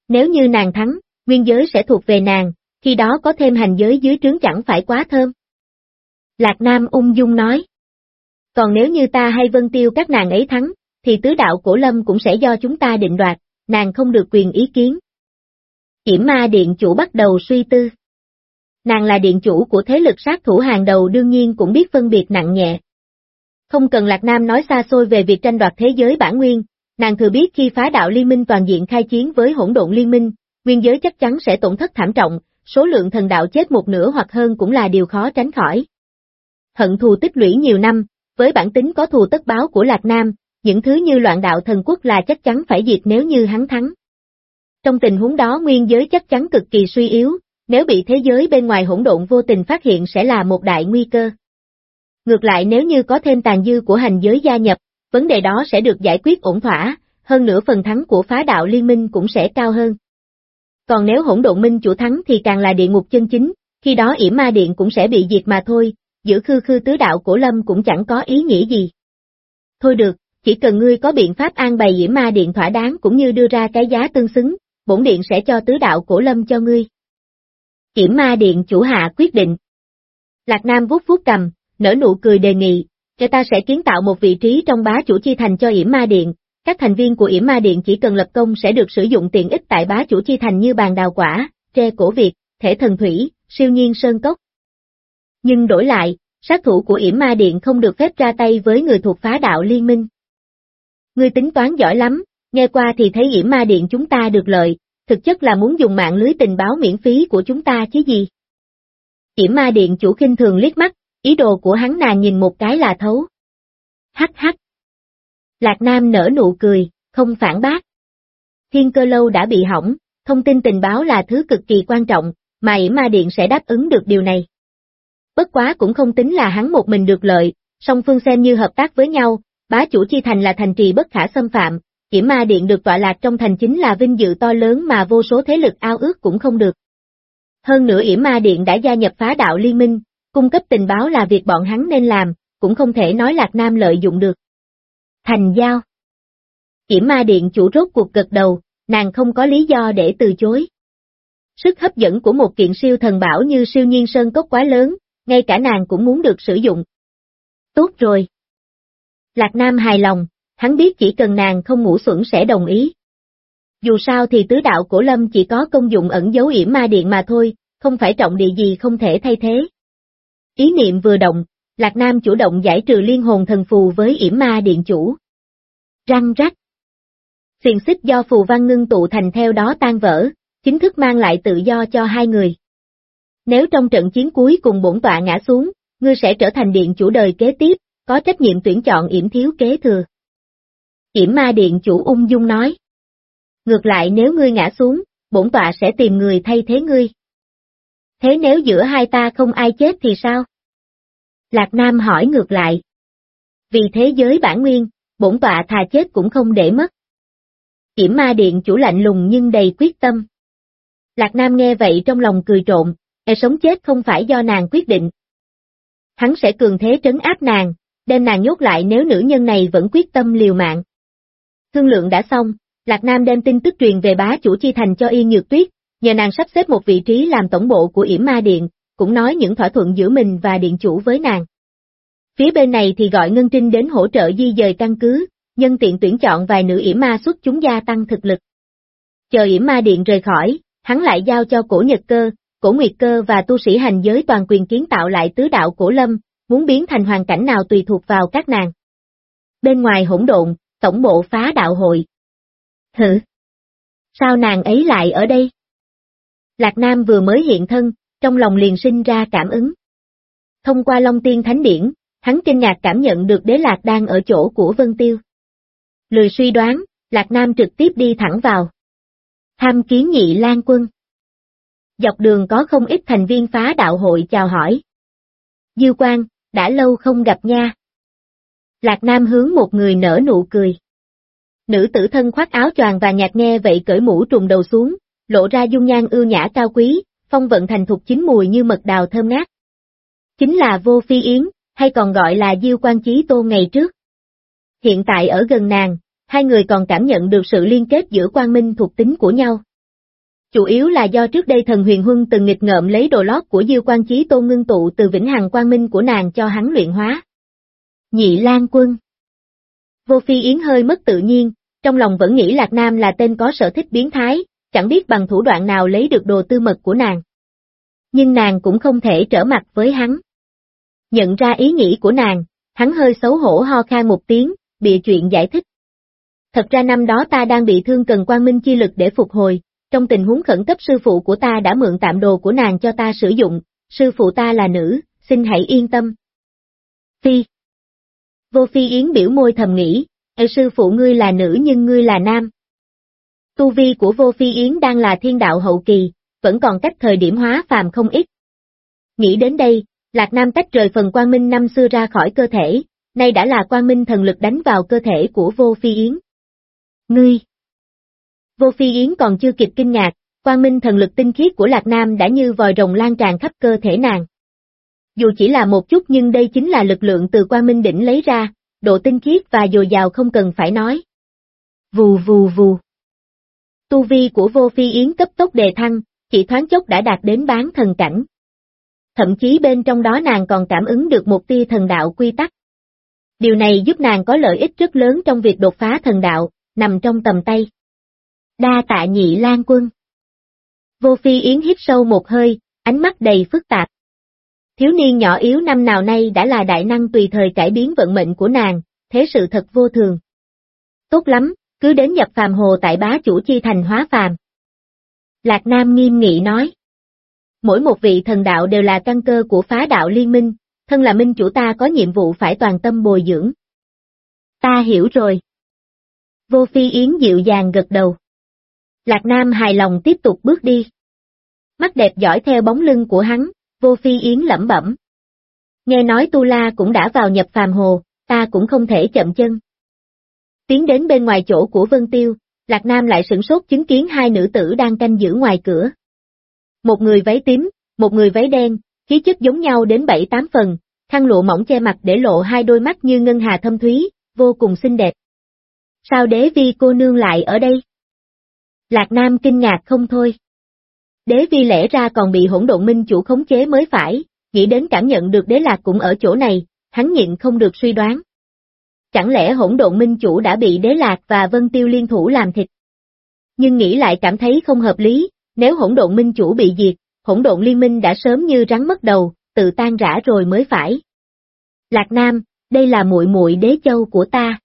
Nếu như nàng thắng, nguyên giới sẽ thuộc về nàng, khi đó có thêm hành giới dưới trướng chẳng phải quá thơm. Lạc Nam ung dung nói. Còn nếu như ta hay vân tiêu các nàng ấy thắng, thì tứ đạo cổ lâm cũng sẽ do chúng ta định đoạt, nàng không được quyền ý kiến. Kiểm ma điện chủ bắt đầu suy tư. Nàng là điện chủ của thế lực sát thủ hàng đầu đương nhiên cũng biết phân biệt nặng nhẹ. Không cần Lạc Nam nói xa xôi về việc tranh đoạt thế giới bản nguyên, nàng thừa biết khi phá đạo liên minh toàn diện khai chiến với hỗn độn liên minh, nguyên giới chắc chắn sẽ tổn thất thảm trọng, số lượng thần đạo chết một nửa hoặc hơn cũng là điều khó tránh khỏi. Hận thù tích lũy nhiều năm, với bản tính có thù tất báo của Lạc Nam, những thứ như loạn đạo thần quốc là chắc chắn phải diệt nếu như hắn thắng. Trong tình huống đó nguyên giới chắc chắn cực kỳ suy yếu, nếu bị thế giới bên ngoài hỗn độn vô tình phát hiện sẽ là một đại nguy cơ. Ngược lại nếu như có thêm tàn dư của hành giới gia nhập, vấn đề đó sẽ được giải quyết ổn thỏa, hơn nữa phần thắng của phá đạo liên minh cũng sẽ cao hơn. Còn nếu hỗn độn minh chủ thắng thì càng là địa ngục chân chính, khi đó yểm ma điện cũng sẽ bị diệt mà thôi, giữ khư khư tứ đạo cổ lâm cũng chẳng có ý nghĩa gì. Thôi được, chỉ cần ngươi có biện pháp an bày yểm ma điện thỏa đáng cũng như đưa ra cái giá tương xứng, bổn điện sẽ cho tứ đạo cổ lâm cho ngươi. Kiểm ma điện chủ hạ quyết định. Lạc Nam vuốt vuốt cầm, nở nụ cười đề nghị, cho ta sẽ kiến tạo một vị trí trong bá chủ chi thành cho yểm ma điện, các thành viên của yểm ma điện chỉ cần lập công sẽ được sử dụng tiện ích tại bá chủ chi thành như bàn đào quả, tre cổ Việt, thể thần thủy, siêu nhiên sơn cốc. Nhưng đổi lại, sát thủ của yểm ma điện không được phép ra tay với người thuộc phá đạo liên minh. Ngươi tính toán giỏi lắm, nghe qua thì thấy yểm ma điện chúng ta được lợi, thực chất là muốn dùng mạng lưới tình báo miễn phí của chúng ta chứ gì. Yểm ma điện chủ kinh thường liếc mắt, ý đồ của hắn nàng nhìn một cái là thấu. Hắc hắc. Lạc Nam nở nụ cười, không phản bác. Thiên cơ lâu đã bị hỏng, thông tin tình báo là thứ cực kỳ quan trọng, mà yểm ma điện sẽ đáp ứng được điều này. Bất quá cũng không tính là hắn một mình được lợi, song phương xem như hợp tác với nhau, bá chủ chi thành là thành trì bất khả xâm phạm, Kiểm ma điện được tọa lạc trong thành chính là vinh dự to lớn mà vô số thế lực ao ước cũng không được. Hơn nữa Yểm Ma Điện đã gia nhập phá đạo liên minh, cung cấp tình báo là việc bọn hắn nên làm, cũng không thể nói Lạc Nam lợi dụng được. Thành giao Yểm Ma Điện chủ rốt cuộc gật đầu, nàng không có lý do để từ chối. Sức hấp dẫn của một kiện siêu thần bảo như siêu nhiên sơn cốc quá lớn, ngay cả nàng cũng muốn được sử dụng. Tốt rồi. Lạc Nam hài lòng, hắn biết chỉ cần nàng không ngủ xuẩn sẽ đồng ý. Dù sao thì tứ đạo cổ lâm chỉ có công dụng ẩn giấu yểm ma điện mà thôi, không phải trọng địa gì không thể thay thế. Ý niệm vừa động, Lạc Nam chủ động giải trừ liên hồn thần phù với yểm ma điện chủ. Răng rắc. Xiền xích do phù văn ngưng tụ thành theo đó tan vỡ, chính thức mang lại tự do cho hai người. Nếu trong trận chiến cuối cùng bổn tọa ngã xuống, ngươi sẽ trở thành điện chủ đời kế tiếp, có trách nhiệm tuyển chọn yểm thiếu kế thừa. Kiểm ma điện chủ ung dung nói. Ngược lại nếu ngươi ngã xuống, bổn tọa sẽ tìm người thay thế ngươi. Thế nếu giữa hai ta không ai chết thì sao? Lạc Nam hỏi ngược lại. Vì thế giới bản nguyên, bổn tọa thà chết cũng không để mất. Kiểm ma điện chủ lạnh lùng nhưng đầy quyết tâm. Lạc Nam nghe vậy trong lòng cười trộn, e sống chết không phải do nàng quyết định. Hắn sẽ cường thế trấn áp nàng, đem nàng nhốt lại nếu nữ nhân này vẫn quyết tâm liều mạng. Thương lượng đã xong, Lạc Nam đem tin tức truyền về bá chủ chi thành cho Yên Nhược Tuyết, nhờ nàng sắp xếp một vị trí làm tổng bộ của Yểm Ma Điện, cũng nói những thỏa thuận giữa mình và điện chủ với nàng. Phía bên này thì gọi Ngân Trinh đến hỗ trợ di dời căn cứ, nhân tiện tuyển chọn vài nữ Yểm Ma xuất chúng gia tăng thực lực. Chờ Yểm Ma Điện rời khỏi, hắn lại giao cho cổ Nhật Cơ, cổ Nguyệt Cơ và tu sĩ hành giới toàn quyền kiến tạo lại tứ đạo cổ lâm, muốn biến thành hoàn cảnh nào tùy thuộc vào các nàng. Bên ngoài hỗn độn, tổng bộ phá đạo hội. Hử? Sao nàng ấy lại ở đây? Lạc Nam vừa mới hiện thân, trong lòng liền sinh ra cảm ứng. Thông qua Long Tiên Thánh Điển, hắn kinh ngạc cảm nhận được đế lạc đang ở chỗ của Vân Tiêu. Lười suy đoán, Lạc Nam trực tiếp đi thẳng vào. Tham kiến nhị lan quân. Dọc đường có không ít thành viên phá đạo hội chào hỏi. Dư Quang, đã lâu không gặp nha. Lạc Nam hướng một người nở nụ cười. Nữ tử thân khoác áo choàng và nhạt nghe vậy cởi mũ trùng đầu xuống, lộ ra dung nhan ưu nhã cao quý, phong vận thành thục chín mùi như mật đào thơm ngát. Chính là vô phi yến, hay còn gọi là diêu quan chí tô ngày trước. Hiện tại ở gần nàng, hai người còn cảm nhận được sự liên kết giữa quan minh thuộc tính của nhau. Chủ yếu là do trước đây thần huyền huân từng nghịch ngợm lấy đồ lót của diêu quan chí tô ngưng tụ từ vĩnh hằng quan minh của nàng cho hắn luyện hóa. Nhị Lan Quân Vô Phi Yến hơi mất tự nhiên, trong lòng vẫn nghĩ Lạc Nam là tên có sở thích biến thái, chẳng biết bằng thủ đoạn nào lấy được đồ tư mật của nàng. Nhưng nàng cũng không thể trở mặt với hắn. Nhận ra ý nghĩ của nàng, hắn hơi xấu hổ ho khan một tiếng, bịa chuyện giải thích. Thật ra năm đó ta đang bị thương cần quan minh chi lực để phục hồi, trong tình huống khẩn cấp sư phụ của ta đã mượn tạm đồ của nàng cho ta sử dụng, sư phụ ta là nữ, xin hãy yên tâm. Phi Vô Phi Yến biểu môi thầm nghĩ, Ê sư phụ ngươi là nữ nhưng ngươi là nam. Tu vi của Vô Phi Yến đang là thiên đạo hậu kỳ, vẫn còn cách thời điểm hóa phàm không ít. Nghĩ đến đây, Lạc Nam tách rời phần quang minh năm xưa ra khỏi cơ thể, nay đã là quang minh thần lực đánh vào cơ thể của Vô Phi Yến. Ngươi! Vô Phi Yến còn chưa kịp kinh ngạc, quang minh thần lực tinh khiết của Lạc Nam đã như vòi rồng lan tràn khắp cơ thể nàng. Dù chỉ là một chút nhưng đây chính là lực lượng từ quang minh đỉnh lấy ra, độ tinh khiết và dồi dào không cần phải nói. Vù vù vù. Tu vi của vô phi yến cấp tốc đề thăng, chỉ thoáng chốc đã đạt đến bán thần cảnh. Thậm chí bên trong đó nàng còn cảm ứng được một tia thần đạo quy tắc. Điều này giúp nàng có lợi ích rất lớn trong việc đột phá thần đạo, nằm trong tầm tay. Đa tạ nhị lan quân. Vô phi yến hít sâu một hơi, ánh mắt đầy phức tạp. Thiếu niên nhỏ yếu năm nào nay đã là đại năng tùy thời cải biến vận mệnh của nàng, thế sự thật vô thường. Tốt lắm, cứ đến nhập phàm hồ tại bá chủ chi thành hóa phàm. Lạc Nam nghiêm nghị nói. Mỗi một vị thần đạo đều là căn cơ của phá đạo liên minh, thân là minh chủ ta có nhiệm vụ phải toàn tâm bồi dưỡng. Ta hiểu rồi. Vô Phi Yến dịu dàng gật đầu. Lạc Nam hài lòng tiếp tục bước đi. Mắt đẹp dõi theo bóng lưng của hắn, Vô Phi Yến lẩm bẩm. Nghe nói Tu La cũng đã vào nhập phàm hồ, ta cũng không thể chậm chân. Tiến đến bên ngoài chỗ của Vân Tiêu, Lạc Nam lại sửng sốt chứng kiến hai nữ tử đang canh giữ ngoài cửa. Một người váy tím, một người váy đen, khí chất giống nhau đến bảy tám phần, khăn lụa mỏng che mặt để lộ hai đôi mắt như ngân hà thâm thúy, vô cùng xinh đẹp. Sao đế vi cô nương lại ở đây? Lạc Nam kinh ngạc không thôi. Đế vi lẽ ra còn bị hỗn độn minh chủ khống chế mới phải, nghĩ đến cảm nhận được đế lạc cũng ở chỗ này, hắn nhịn không được suy đoán. Chẳng lẽ hỗn độn minh chủ đã bị đế lạc và vân tiêu liên thủ làm thịt? Nhưng nghĩ lại cảm thấy không hợp lý, nếu hỗn độn minh chủ bị diệt, hỗn độn liên minh đã sớm như rắn mất đầu, tự tan rã rồi mới phải. Lạc Nam, đây là muội muội đế châu của ta.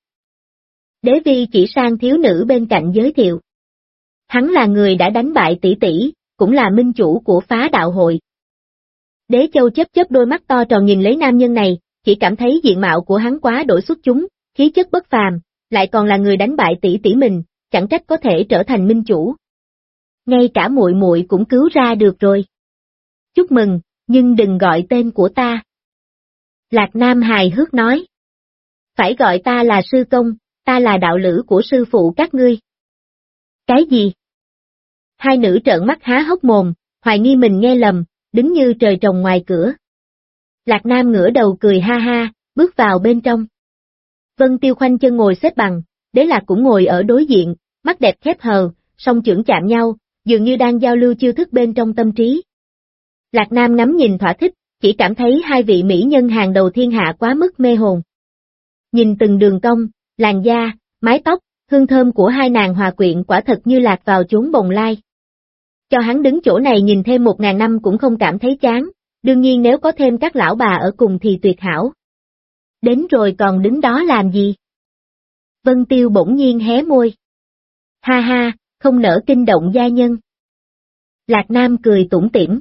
Đế vi chỉ sang thiếu nữ bên cạnh giới thiệu. Hắn là người đã đánh bại tỷ tỷ, cũng là minh chủ của phá đạo hội. Đế châu chấp chấp đôi mắt to tròn nhìn lấy nam nhân này, chỉ cảm thấy diện mạo của hắn quá đổi xuất chúng, khí chất bất phàm, lại còn là người đánh bại tỷ tỷ mình, chẳng trách có thể trở thành minh chủ. Ngay cả muội muội cũng cứu ra được rồi. Chúc mừng, nhưng đừng gọi tên của ta. Lạc Nam hài hước nói. Phải gọi ta là sư công, ta là đạo lữ của sư phụ các ngươi. Cái gì? Hai nữ trợn mắt há hốc mồm, hoài nghi mình nghe lầm, đứng như trời trồng ngoài cửa. Lạc Nam ngửa đầu cười ha ha, bước vào bên trong. Vân Tiêu khoanh chân ngồi xếp bằng, đế lạc cũng ngồi ở đối diện, mắt đẹp khép hờ, song trưởng chạm nhau, dường như đang giao lưu chiêu thức bên trong tâm trí. Lạc Nam ngắm nhìn thỏa thích, chỉ cảm thấy hai vị mỹ nhân hàng đầu thiên hạ quá mức mê hồn. Nhìn từng đường cong, làn da, mái tóc, hương thơm của hai nàng hòa quyện quả thật như lạc vào chốn bồng lai. Cho hắn đứng chỗ này nhìn thêm một ngàn năm cũng không cảm thấy chán, đương nhiên nếu có thêm các lão bà ở cùng thì tuyệt hảo. Đến rồi còn đứng đó làm gì? Vân Tiêu bỗng nhiên hé môi. Ha ha, không nở kinh động gia nhân. Lạc Nam cười tủm tỉm.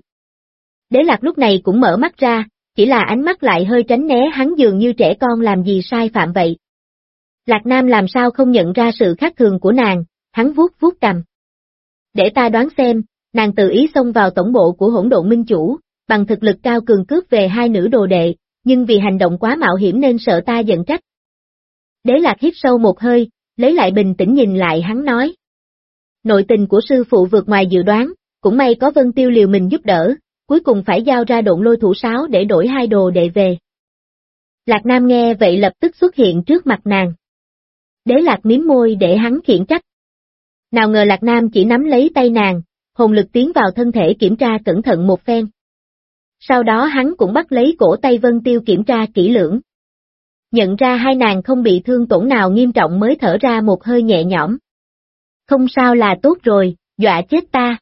Đế Lạc lúc này cũng mở mắt ra, chỉ là ánh mắt lại hơi tránh né hắn dường như trẻ con làm gì sai phạm vậy. Lạc Nam làm sao không nhận ra sự khác thường của nàng, hắn vuốt vuốt cầm. Để ta đoán xem, nàng tự ý xông vào tổng bộ của hỗn độn minh chủ, bằng thực lực cao cường cướp về hai nữ đồ đệ, nhưng vì hành động quá mạo hiểm nên sợ ta giận trách. Đế lạc hít sâu một hơi, lấy lại bình tĩnh nhìn lại hắn nói. Nội tình của sư phụ vượt ngoài dự đoán, cũng may có vân tiêu liều mình giúp đỡ, cuối cùng phải giao ra độn lôi thủ sáo để đổi hai đồ đệ về. Lạc Nam nghe vậy lập tức xuất hiện trước mặt nàng. Đế Lạc miếm môi để hắn khiển trách. Nào ngờ Lạc Nam chỉ nắm lấy tay nàng, hồn lực tiến vào thân thể kiểm tra cẩn thận một phen. Sau đó hắn cũng bắt lấy cổ tay Vân Tiêu kiểm tra kỹ lưỡng. Nhận ra hai nàng không bị thương tổn nào nghiêm trọng mới thở ra một hơi nhẹ nhõm. Không sao là tốt rồi, dọa chết ta.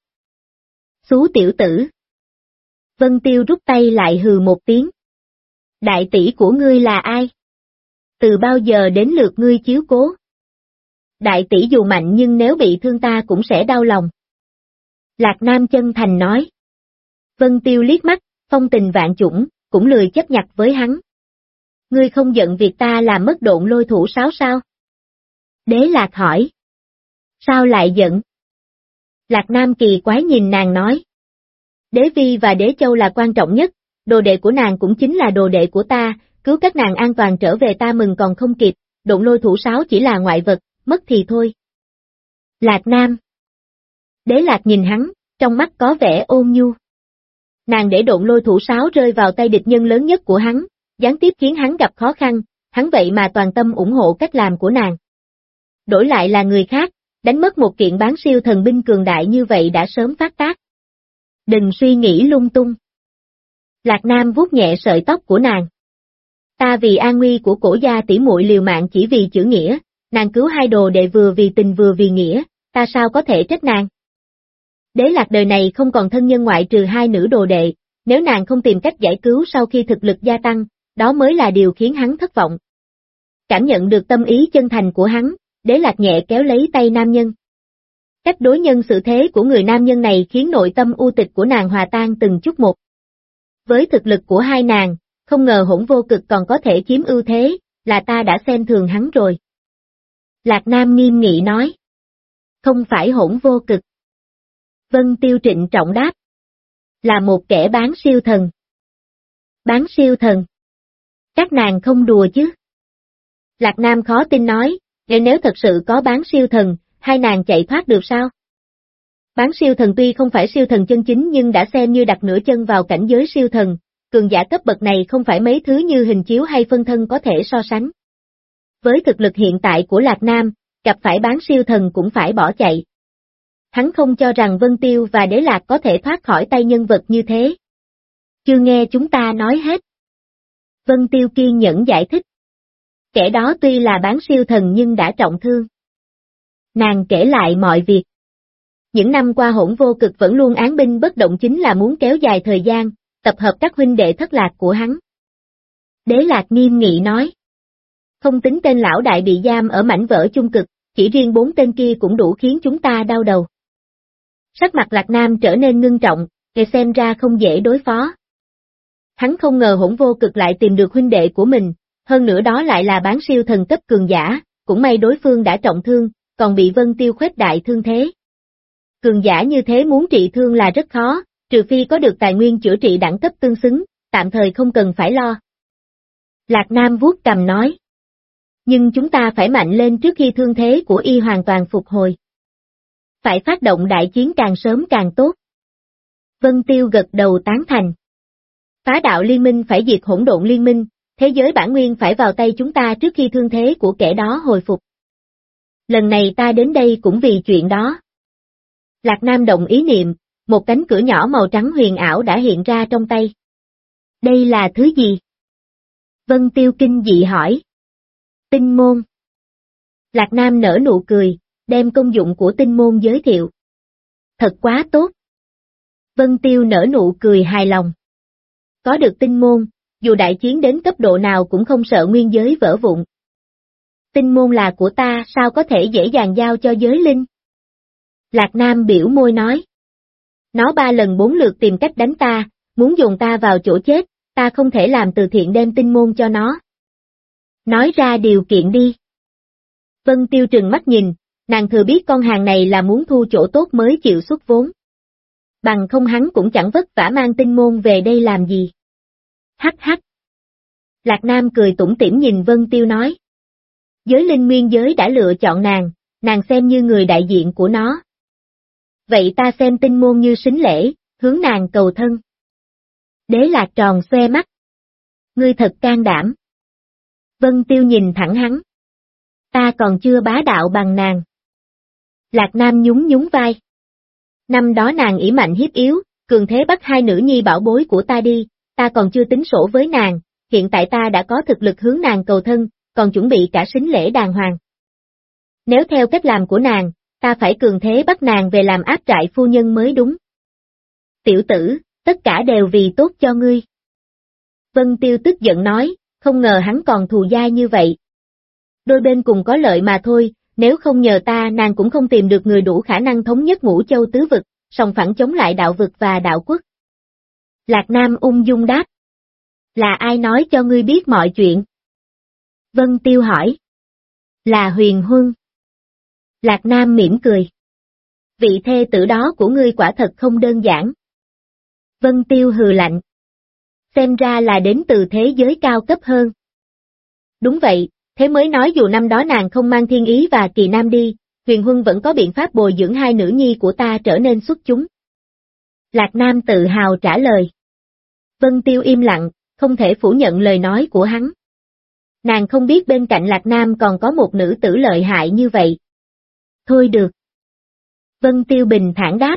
Xú tiểu tử. Vân Tiêu rút tay lại hừ một tiếng. Đại tỷ của ngươi là ai? Từ bao giờ đến lượt ngươi chiếu cố? Đại tỷ dù mạnh nhưng nếu bị thương ta cũng sẽ đau lòng. Lạc Nam chân thành nói. Vân Tiêu liếc mắt, phong tình vạn chủng, cũng lười chấp nhặt với hắn. Ngươi không giận việc ta làm mất độn lôi thủ sáo sao? Đế Lạc hỏi. Sao lại giận? Lạc Nam kỳ quái nhìn nàng nói. Đế Vi và Đế Châu là quan trọng nhất, đồ đệ của nàng cũng chính là đồ đệ của ta, cứu các nàng an toàn trở về ta mừng còn không kịp, độn lôi thủ sáo chỉ là ngoại vật, mất thì thôi. Lạc Nam Đế Lạc nhìn hắn, trong mắt có vẻ ôn nhu. Nàng để độn lôi thủ sáo rơi vào tay địch nhân lớn nhất của hắn, gián tiếp khiến hắn gặp khó khăn, hắn vậy mà toàn tâm ủng hộ cách làm của nàng. Đổi lại là người khác, đánh mất một kiện bán siêu thần binh cường đại như vậy đã sớm phát tác. Đừng suy nghĩ lung tung. Lạc Nam vuốt nhẹ sợi tóc của nàng. Ta vì an nguy của cổ gia tỷ muội liều mạng chỉ vì chữ nghĩa, nàng cứu hai đồ đệ vừa vì tình vừa vì nghĩa, ta sao có thể trách nàng. Đế lạc đời này không còn thân nhân ngoại trừ hai nữ đồ đệ, nếu nàng không tìm cách giải cứu sau khi thực lực gia tăng, đó mới là điều khiến hắn thất vọng. Cảm nhận được tâm ý chân thành của hắn, đế lạc nhẹ kéo lấy tay nam nhân. Cách đối nhân sự thế của người nam nhân này khiến nội tâm u tịch của nàng hòa tan từng chút một. Với thực lực của hai nàng, không ngờ hỗn vô cực còn có thể chiếm ưu thế, là ta đã xem thường hắn rồi. Lạc Nam nghiêm nghị nói. Không phải hỗn vô cực. Vân Tiêu Trịnh trọng đáp. Là một kẻ bán siêu thần. Bán siêu thần. Các nàng không đùa chứ. Lạc Nam khó tin nói, nếu thật sự có bán siêu thần, hai nàng chạy thoát được sao? Bán siêu thần tuy không phải siêu thần chân chính nhưng đã xem như đặt nửa chân vào cảnh giới siêu thần, cường giả cấp bậc này không phải mấy thứ như hình chiếu hay phân thân có thể so sánh. Với thực lực hiện tại của Lạc Nam, gặp phải bán siêu thần cũng phải bỏ chạy. Hắn không cho rằng Vân Tiêu và Đế Lạc có thể thoát khỏi tay nhân vật như thế. Chưa nghe chúng ta nói hết. Vân Tiêu kiên nhẫn giải thích. Kẻ đó tuy là bán siêu thần nhưng đã trọng thương. Nàng kể lại mọi việc. Những năm qua hỗn vô cực vẫn luôn án binh bất động chính là muốn kéo dài thời gian, tập hợp các huynh đệ thất lạc của hắn. Đế Lạc nghiêm nghị nói. Không tính tên lão đại bị giam ở mảnh vỡ chung cực, chỉ riêng bốn tên kia cũng đủ khiến chúng ta đau đầu. Sắc mặt Lạc Nam trở nên ngưng trọng, để xem ra không dễ đối phó. Hắn không ngờ hỗn vô cực lại tìm được huynh đệ của mình, hơn nữa đó lại là bán siêu thần cấp cường giả, cũng may đối phương đã trọng thương, còn bị Vân Tiêu khuếch đại thương thế. Cường giả như thế muốn trị thương là rất khó, trừ phi có được tài nguyên chữa trị đẳng cấp tương xứng, tạm thời không cần phải lo. Lạc Nam vuốt cầm nói. Nhưng chúng ta phải mạnh lên trước khi thương thế của y hoàn toàn phục hồi. Phải phát động đại chiến càng sớm càng tốt. Vân Tiêu gật đầu tán thành. Phá đạo liên minh phải diệt hỗn độn liên minh, thế giới bản nguyên phải vào tay chúng ta trước khi thương thế của kẻ đó hồi phục. Lần này ta đến đây cũng vì chuyện đó. Lạc Nam động ý niệm, một cánh cửa nhỏ màu trắng huyền ảo đã hiện ra trong tay. Đây là thứ gì? Vân Tiêu kinh dị hỏi. Tinh môn. Lạc Nam nở nụ cười, đem công dụng của tinh môn giới thiệu. Thật quá tốt. Vân Tiêu nở nụ cười hài lòng. Có được tinh môn, dù đại chiến đến cấp độ nào cũng không sợ nguyên giới vỡ vụn. Tinh môn là của ta sao có thể dễ dàng giao cho giới linh? Lạc Nam biểu môi nói. Nó ba lần bốn lượt tìm cách đánh ta, muốn dùng ta vào chỗ chết, ta không thể làm từ thiện đem tinh môn cho nó. Nói ra điều kiện đi. Vân Tiêu trừng mắt nhìn, nàng thừa biết con hàng này là muốn thu chỗ tốt mới chịu xuất vốn. Bằng không hắn cũng chẳng vất vả mang tinh môn về đây làm gì. Hắc hắc. Lạc Nam cười tủm tỉm nhìn Vân Tiêu nói. Giới linh nguyên giới đã lựa chọn nàng, nàng xem như người đại diện của nó. Vậy ta xem tinh môn như xính lễ, hướng nàng cầu thân. Đế lạc tròn xoe mắt. Ngươi thật can đảm. Vân Tiêu nhìn thẳng hắn. Ta còn chưa bá đạo bằng nàng. Lạc Nam nhún nhún vai. Năm đó nàng ỷ mạnh hiếp yếu, cường thế bắt hai nữ nhi bảo bối của ta đi, ta còn chưa tính sổ với nàng, hiện tại ta đã có thực lực hướng nàng cầu thân, còn chuẩn bị cả sính lễ đàng hoàng. Nếu theo cách làm của nàng, ta phải cường thế bắt nàng về làm áp trại phu nhân mới đúng. Tiểu tử, tất cả đều vì tốt cho ngươi. Vân Tiêu tức giận nói, không ngờ hắn còn thù dai như vậy. Đôi bên cùng có lợi mà thôi, nếu không nhờ ta nàng cũng không tìm được người đủ khả năng thống nhất ngũ châu tứ vực, song phẳng chống lại đạo vực và đạo quốc. Lạc Nam ung dung đáp. Là ai nói cho ngươi biết mọi chuyện? Vân Tiêu hỏi. Là huyền huân. Lạc Nam mỉm cười. Vị thê tử đó của ngươi quả thật không đơn giản. Vân Tiêu hừ lạnh. Xem ra là đến từ thế giới cao cấp hơn. Đúng vậy, thế mới nói dù năm đó nàng không mang thiên ý và kỳ nam đi, huyền huân vẫn có biện pháp bồi dưỡng hai nữ nhi của ta trở nên xuất chúng. Lạc Nam tự hào trả lời. Vân Tiêu im lặng, không thể phủ nhận lời nói của hắn. Nàng không biết bên cạnh Lạc Nam còn có một nữ tử lợi hại như vậy. Thôi được. Vân Tiêu bình thản đáp.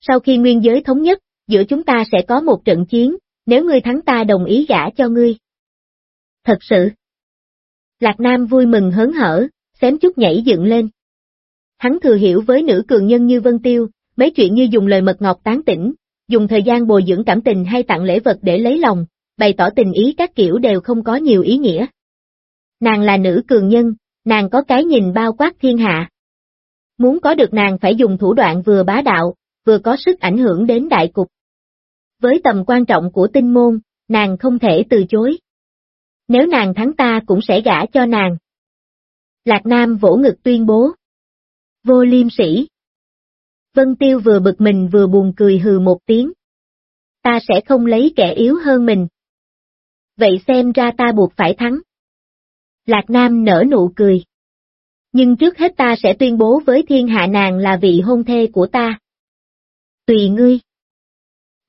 Sau khi nguyên giới thống nhất, giữa chúng ta sẽ có một trận chiến, nếu ngươi thắng ta đồng ý gả cho ngươi. Thật sự. Lạc Nam vui mừng hớn hở, xém chút nhảy dựng lên. Hắn thừa hiểu với nữ cường nhân như Vân Tiêu, mấy chuyện như dùng lời mật ngọt tán tỉnh, dùng thời gian bồi dưỡng cảm tình hay tặng lễ vật để lấy lòng, bày tỏ tình ý các kiểu đều không có nhiều ý nghĩa. Nàng là nữ cường nhân, nàng có cái nhìn bao quát thiên hạ. Muốn có được nàng phải dùng thủ đoạn vừa bá đạo, vừa có sức ảnh hưởng đến đại cục. Với tầm quan trọng của tinh môn, nàng không thể từ chối. Nếu nàng thắng ta cũng sẽ gả cho nàng. Lạc Nam vỗ ngực tuyên bố. Vô liêm sĩ. Vân Tiêu vừa bực mình vừa buồn cười hừ một tiếng. Ta sẽ không lấy kẻ yếu hơn mình. Vậy xem ra ta buộc phải thắng. Lạc Nam nở nụ cười. Nhưng trước hết ta sẽ tuyên bố với thiên hạ nàng là vị hôn thê của ta. Tùy ngươi.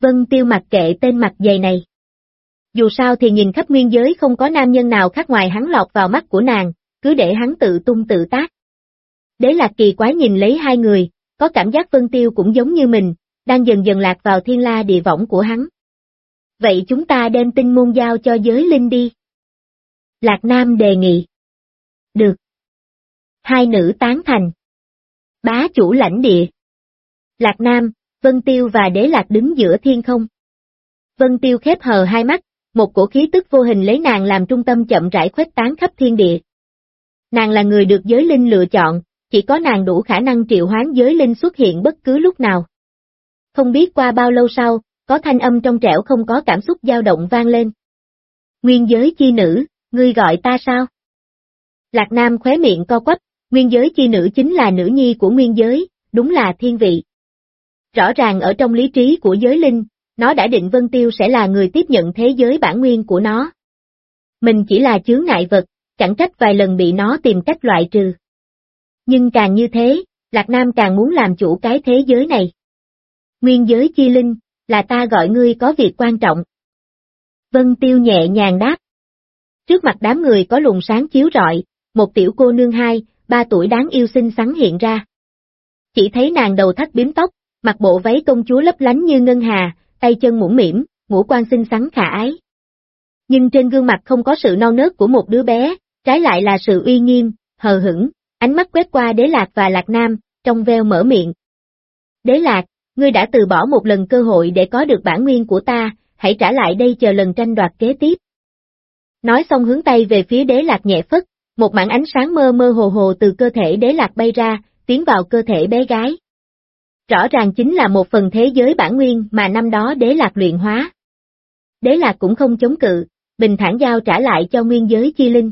Vân Tiêu mặc kệ tên mặt dày này. Dù sao thì nhìn khắp nguyên giới không có nam nhân nào khác ngoài hắn lọt vào mắt của nàng, cứ để hắn tự tung tự tác. Đế lạc kỳ quái nhìn lấy hai người, có cảm giác Vân Tiêu cũng giống như mình, đang dần dần lạc vào thiên la địa võng của hắn. Vậy chúng ta đem tinh môn giao cho giới linh đi. Lạc Nam đề nghị. Được. Hai nữ tán thành. Bá chủ lãnh địa. Lạc Nam, Vân Tiêu và Đế Lạc đứng giữa thiên không. Vân Tiêu khép hờ hai mắt, một cổ khí tức vô hình lấy nàng làm trung tâm chậm rãi khuếch tán khắp thiên địa. Nàng là người được giới linh lựa chọn, chỉ có nàng đủ khả năng triệu hoán giới linh xuất hiện bất cứ lúc nào. Không biết qua bao lâu sau, có thanh âm trong trẻo không có cảm xúc dao động vang lên. Nguyên giới chi nữ, ngươi gọi ta sao? Lạc Nam khóe miệng co quắp, nguyên giới chi nữ chính là nữ nhi của nguyên giới, đúng là thiên vị. Rõ ràng ở trong lý trí của giới linh, nó đã định Vân Tiêu sẽ là người tiếp nhận thế giới bản nguyên của nó. Mình chỉ là chướng ngại vật, chẳng trách vài lần bị nó tìm cách loại trừ. Nhưng càng như thế, Lạc Nam càng muốn làm chủ cái thế giới này. Nguyên giới chi linh, là ta gọi ngươi có việc quan trọng. Vân Tiêu nhẹ nhàng đáp. Trước mặt đám người có luồng sáng chiếu rọi, một tiểu cô nương hai, ba tuổi đáng yêu xinh xắn hiện ra. Chỉ thấy nàng đầu thắt biếm tóc, mặc bộ váy công chúa lấp lánh như ngân hà, tay chân mũm mỉm, ngũ quan xinh xắn khả ái. Nhưng trên gương mặt không có sự non nớt của một đứa bé, trái lại là sự uy nghiêm, hờ hững, ánh mắt quét qua đế lạc và lạc nam, trong veo mở miệng. Đế lạc, ngươi đã từ bỏ một lần cơ hội để có được bản nguyên của ta, hãy trả lại đây chờ lần tranh đoạt kế tiếp. Nói xong hướng tay về phía đế lạc nhẹ phất, một mảng ánh sáng mơ mơ hồ hồ từ cơ thể đế lạc bay ra, tiến vào cơ thể bé gái. Rõ ràng chính là một phần thế giới bản nguyên mà năm đó đế lạc luyện hóa. Đế Lạc cũng không chống cự, bình thản giao trả lại cho nguyên giới chi linh.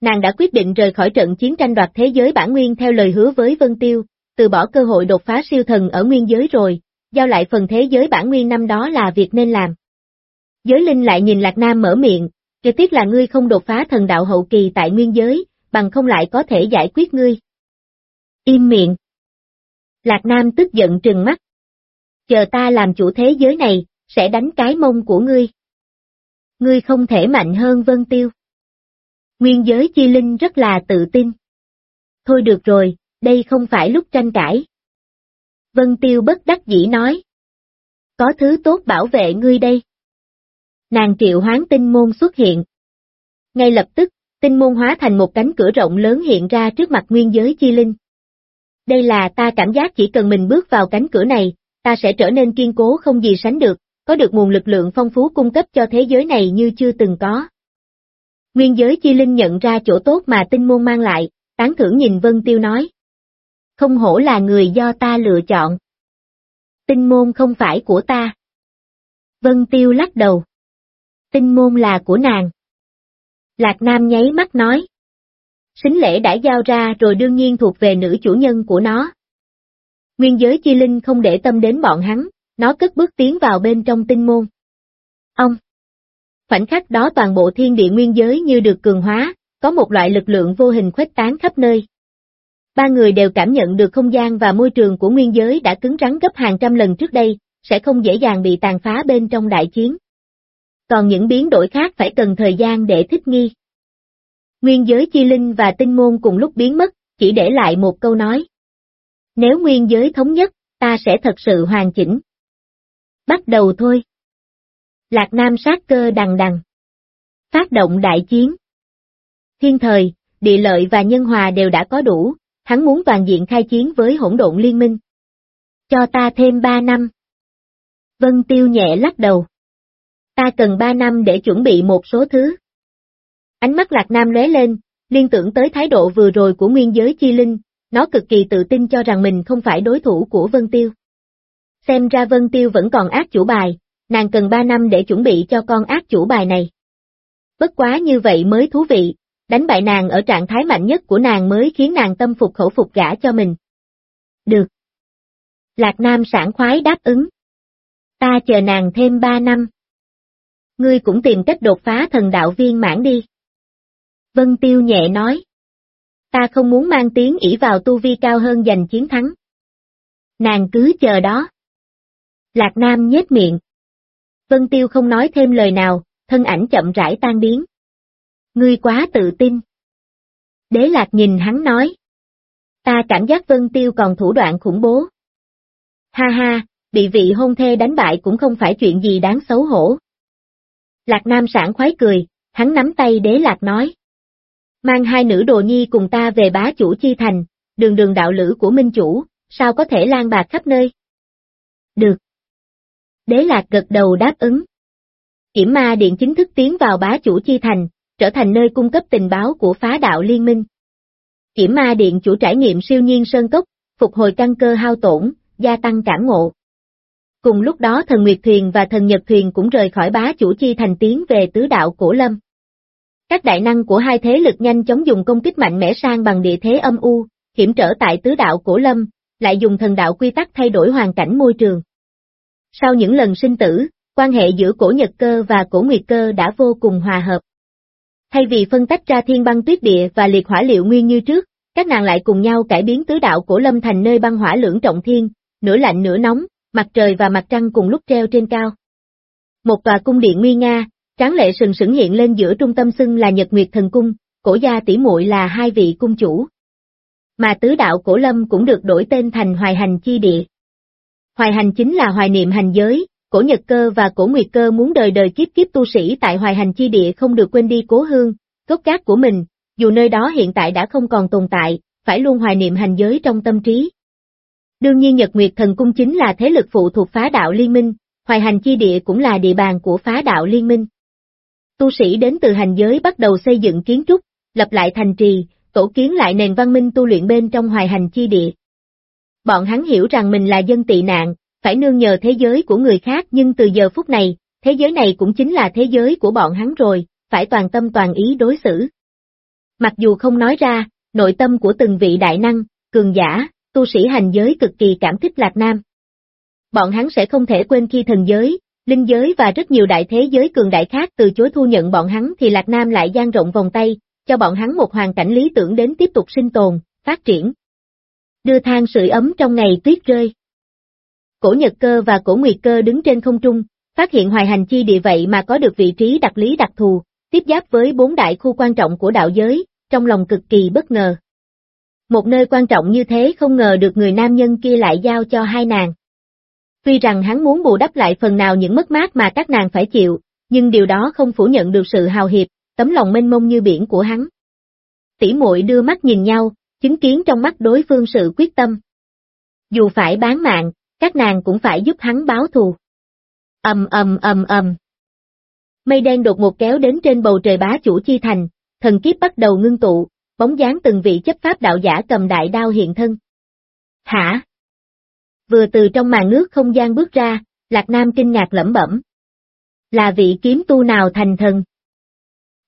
Nàng đã quyết định rời khỏi trận chiến tranh đoạt thế giới bản nguyên theo lời hứa với Vân Tiêu, từ bỏ cơ hội đột phá siêu thần ở nguyên giới rồi, giao lại phần thế giới bản nguyên năm đó là việc nên làm. Giới linh lại nhìn Lạc Nam mở miệng, trực tiếc là ngươi không đột phá thần đạo hậu kỳ tại nguyên giới, bằng không lại có thể giải quyết ngươi. Im miệng. Lạc Nam tức giận trừng mắt. Chờ ta làm chủ thế giới này, sẽ đánh cái mông của ngươi. Ngươi không thể mạnh hơn Vân Tiêu. Nguyên giới chi linh rất là tự tin. Thôi được rồi, đây không phải lúc tranh cãi. Vân Tiêu bất đắc dĩ nói. Có thứ tốt bảo vệ ngươi đây. Nàng triệu hoán tinh môn xuất hiện. Ngay lập tức, tinh môn hóa thành một cánh cửa rộng lớn hiện ra trước mặt nguyên giới chi linh. Đây là ta cảm giác chỉ cần mình bước vào cánh cửa này, ta sẽ trở nên kiên cố không gì sánh được, có được nguồn lực lượng phong phú cung cấp cho thế giới này như chưa từng có. Nguyên giới chi linh nhận ra chỗ tốt mà tinh môn mang lại, tán thưởng nhìn Vân Tiêu nói. Không hổ là người do ta lựa chọn. Tinh môn không phải của ta. Vân Tiêu lắc đầu. Tinh môn là của nàng. Lạc Nam nháy mắt nói. Xính lễ đã giao ra rồi đương nhiên thuộc về nữ chủ nhân của nó. Nguyên giới chi linh không để tâm đến bọn hắn, nó cất bước tiến vào bên trong tinh môn. Ông! Khoảnh khắc đó toàn bộ thiên địa nguyên giới như được cường hóa, có một loại lực lượng vô hình khuếch tán khắp nơi. Ba người đều cảm nhận được không gian và môi trường của nguyên giới đã cứng rắn gấp hàng trăm lần trước đây, sẽ không dễ dàng bị tàn phá bên trong đại chiến. Còn những biến đổi khác phải cần thời gian để thích nghi. Nguyên giới chi linh và tinh môn cùng lúc biến mất, chỉ để lại một câu nói. Nếu nguyên giới thống nhất, ta sẽ thật sự hoàn chỉnh. Bắt đầu thôi. Lạc Nam sát cơ đằng đằng. Phát động đại chiến. Thiên thời, địa lợi và nhân hòa đều đã có đủ, hắn muốn toàn diện khai chiến với hỗn độn liên minh. Cho ta thêm 3 năm. Vân Tiêu nhẹ lắc đầu. Ta cần 3 năm để chuẩn bị một số thứ. Ánh mắt Lạc Nam lóe lên, liên tưởng tới thái độ vừa rồi của nguyên giới chi linh, nó cực kỳ tự tin cho rằng mình không phải đối thủ của Vân Tiêu. Xem ra Vân Tiêu vẫn còn ác chủ bài, nàng cần 3 năm để chuẩn bị cho con ác chủ bài này. Bất quá như vậy mới thú vị, đánh bại nàng ở trạng thái mạnh nhất của nàng mới khiến nàng tâm phục khẩu phục gả cho mình. Được. Lạc Nam sảng khoái đáp ứng. Ta chờ nàng thêm 3 năm. Ngươi cũng tìm cách đột phá thần đạo viên mãn đi. Vân Tiêu nhẹ nói. Ta không muốn mang tiếng ỷ vào tu vi cao hơn giành chiến thắng. Nàng cứ chờ đó. Lạc Nam nhếch miệng. Vân Tiêu không nói thêm lời nào, thân ảnh chậm rãi tan biến. Ngươi quá tự tin. Đế Lạc nhìn hắn nói. Ta cảm giác Vân Tiêu còn thủ đoạn khủng bố. Ha ha, bị vị hôn thê đánh bại cũng không phải chuyện gì đáng xấu hổ. Lạc Nam sảng khoái cười, hắn nắm tay Đế Lạc nói. Mang hai nữ đồ nhi cùng ta về bá chủ chi thành, đường đường đạo lữ của minh chủ, sao có thể lan bạc khắp nơi? Được. Đế Lạc gật đầu đáp ứng. Kiểm ma điện chính thức tiến vào bá chủ chi thành, trở thành nơi cung cấp tình báo của phá đạo liên minh. Kiểm ma điện chủ trải nghiệm siêu nhiên sơn cốc, phục hồi căn cơ hao tổn, gia tăng cảm ngộ. Cùng lúc đó thần Nguyệt Thuyền và thần Nhật Thuyền cũng rời khỏi bá chủ chi thành tiến về tứ đạo cổ lâm. Các đại năng của hai thế lực nhanh chóng dùng công kích mạnh mẽ sang bằng địa thế âm u, hiểm trở tại tứ đạo cổ lâm, lại dùng thần đạo quy tắc thay đổi hoàn cảnh môi trường. Sau những lần sinh tử, quan hệ giữa cổ nhật cơ và cổ nguyệt cơ đã vô cùng hòa hợp. Thay vì phân tách ra thiên băng tuyết địa và liệt hỏa liệu nguyên như trước, các nàng lại cùng nhau cải biến tứ đạo cổ lâm thành nơi băng hỏa lưỡng trọng thiên, nửa lạnh nửa nóng, mặt trời và mặt trăng cùng lúc treo trên cao. Một tòa cung điện nguy nga, tráng lệ sừng sững hiện lên giữa trung tâm xưng là Nhật Nguyệt Thần Cung, cổ gia tỷ muội là hai vị cung chủ. Mà tứ đạo cổ lâm cũng được đổi tên thành Hoài Hành Chi Địa. Hoài Hành chính là hoài niệm hành giới, cổ Nhật Cơ và cổ Nguyệt Cơ muốn đời đời kiếp kiếp tu sĩ tại Hoài Hành Chi Địa không được quên đi cố hương, gốc gác của mình, dù nơi đó hiện tại đã không còn tồn tại, phải luôn hoài niệm hành giới trong tâm trí. Đương nhiên Nhật Nguyệt Thần Cung chính là thế lực phụ thuộc phá đạo liên minh, Hoài Hành Chi Địa cũng là địa bàn của phá đạo liên minh. Tu sĩ đến từ hành giới bắt đầu xây dựng kiến trúc, lập lại thành trì, tổ kiến lại nền văn minh tu luyện bên trong Hoài Hành Chi Địa. Bọn hắn hiểu rằng mình là dân tị nạn, phải nương nhờ thế giới của người khác nhưng từ giờ phút này, thế giới này cũng chính là thế giới của bọn hắn rồi, phải toàn tâm toàn ý đối xử. Mặc dù không nói ra, nội tâm của từng vị đại năng, cường giả, tu sĩ hành giới cực kỳ cảm kích Lạc Nam. Bọn hắn sẽ không thể quên khi thần giới, linh giới và rất nhiều đại thế giới cường đại khác từ chối thu nhận bọn hắn thì Lạc Nam lại dang rộng vòng tay, cho bọn hắn một hoàn cảnh lý tưởng đến tiếp tục sinh tồn, phát triển. Đưa than sưởi ấm trong ngày tuyết rơi. Cổ Nhật Cơ và Cổ Nguyệt Cơ đứng trên không trung, phát hiện hoài hành chi địa vậy mà có được vị trí đặc lý đặc thù, tiếp giáp với bốn đại khu quan trọng của đạo giới, trong lòng cực kỳ bất ngờ. Một nơi quan trọng như thế không ngờ được người nam nhân kia lại giao cho hai nàng. Tuy rằng hắn muốn bù đắp lại phần nào những mất mát mà các nàng phải chịu, nhưng điều đó không phủ nhận được sự hào hiệp, tấm lòng mênh mông như biển của hắn. Tỷ muội đưa mắt nhìn nhau, chứng kiến trong mắt đối phương sự quyết tâm. Dù phải bán mạng, các nàng cũng phải giúp hắn báo thù. Ầm ầm ầm ầm. Mây đen đột ngột kéo đến trên bầu trời bá chủ chi thành, thần kiếp bắt đầu ngưng tụ, bóng dáng từng vị chấp pháp đạo giả cầm đại đao hiện thân. Hả? Vừa từ trong màn nước không gian bước ra, Lạc Nam kinh ngạc lẩm bẩm. Là vị kiếm tu nào thành thần?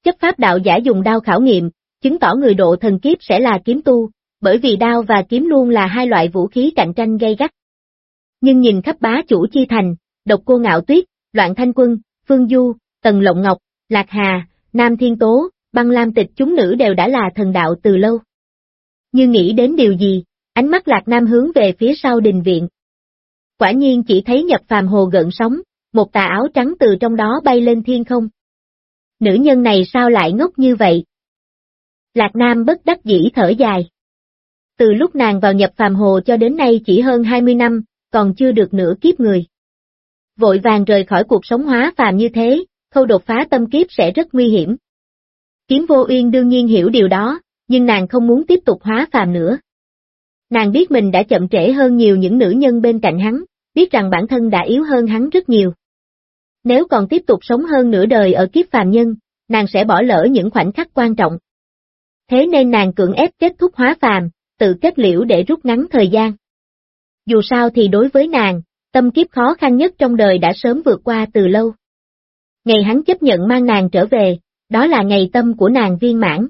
Chấp pháp đạo giả dùng đao khảo nghiệm, chứng tỏ người độ thần kiếp sẽ là kiếm tu, bởi vì đao và kiếm luôn là hai loại vũ khí cạnh tranh gây gắt. Nhưng nhìn khắp bá chủ chi thành, độc cô ngạo tuyết, loạn thanh quân, phương du, tần lộng ngọc, lạc hà, nam thiên tố, băng lam tịch chúng nữ đều đã là thần đạo từ lâu. Như nghĩ đến điều gì, ánh mắt lạc nam hướng về phía sau đình viện. Quả nhiên chỉ thấy nhập phàm hồ gợn sóng, một tà áo trắng từ trong đó bay lên thiên không. Nữ nhân này sao lại ngốc như vậy? Lạc Nam bất đắc dĩ thở dài. Từ lúc nàng vào nhập phàm hồ cho đến nay chỉ hơn 20 năm, còn chưa được nửa kiếp người. Vội vàng rời khỏi cuộc sống hóa phàm như thế, khâu đột phá tâm kiếp sẽ rất nguy hiểm. Kiếm vô uyên đương nhiên hiểu điều đó, nhưng nàng không muốn tiếp tục hóa phàm nữa. Nàng biết mình đã chậm trễ hơn nhiều những nữ nhân bên cạnh hắn, biết rằng bản thân đã yếu hơn hắn rất nhiều. Nếu còn tiếp tục sống hơn nửa đời ở kiếp phàm nhân, nàng sẽ bỏ lỡ những khoảnh khắc quan trọng. Thế nên nàng cưỡng ép kết thúc hóa phàm, tự kết liễu để rút ngắn thời gian. Dù sao thì đối với nàng, tâm kiếp khó khăn nhất trong đời đã sớm vượt qua từ lâu. Ngày hắn chấp nhận mang nàng trở về, đó là ngày tâm của nàng viên mãn.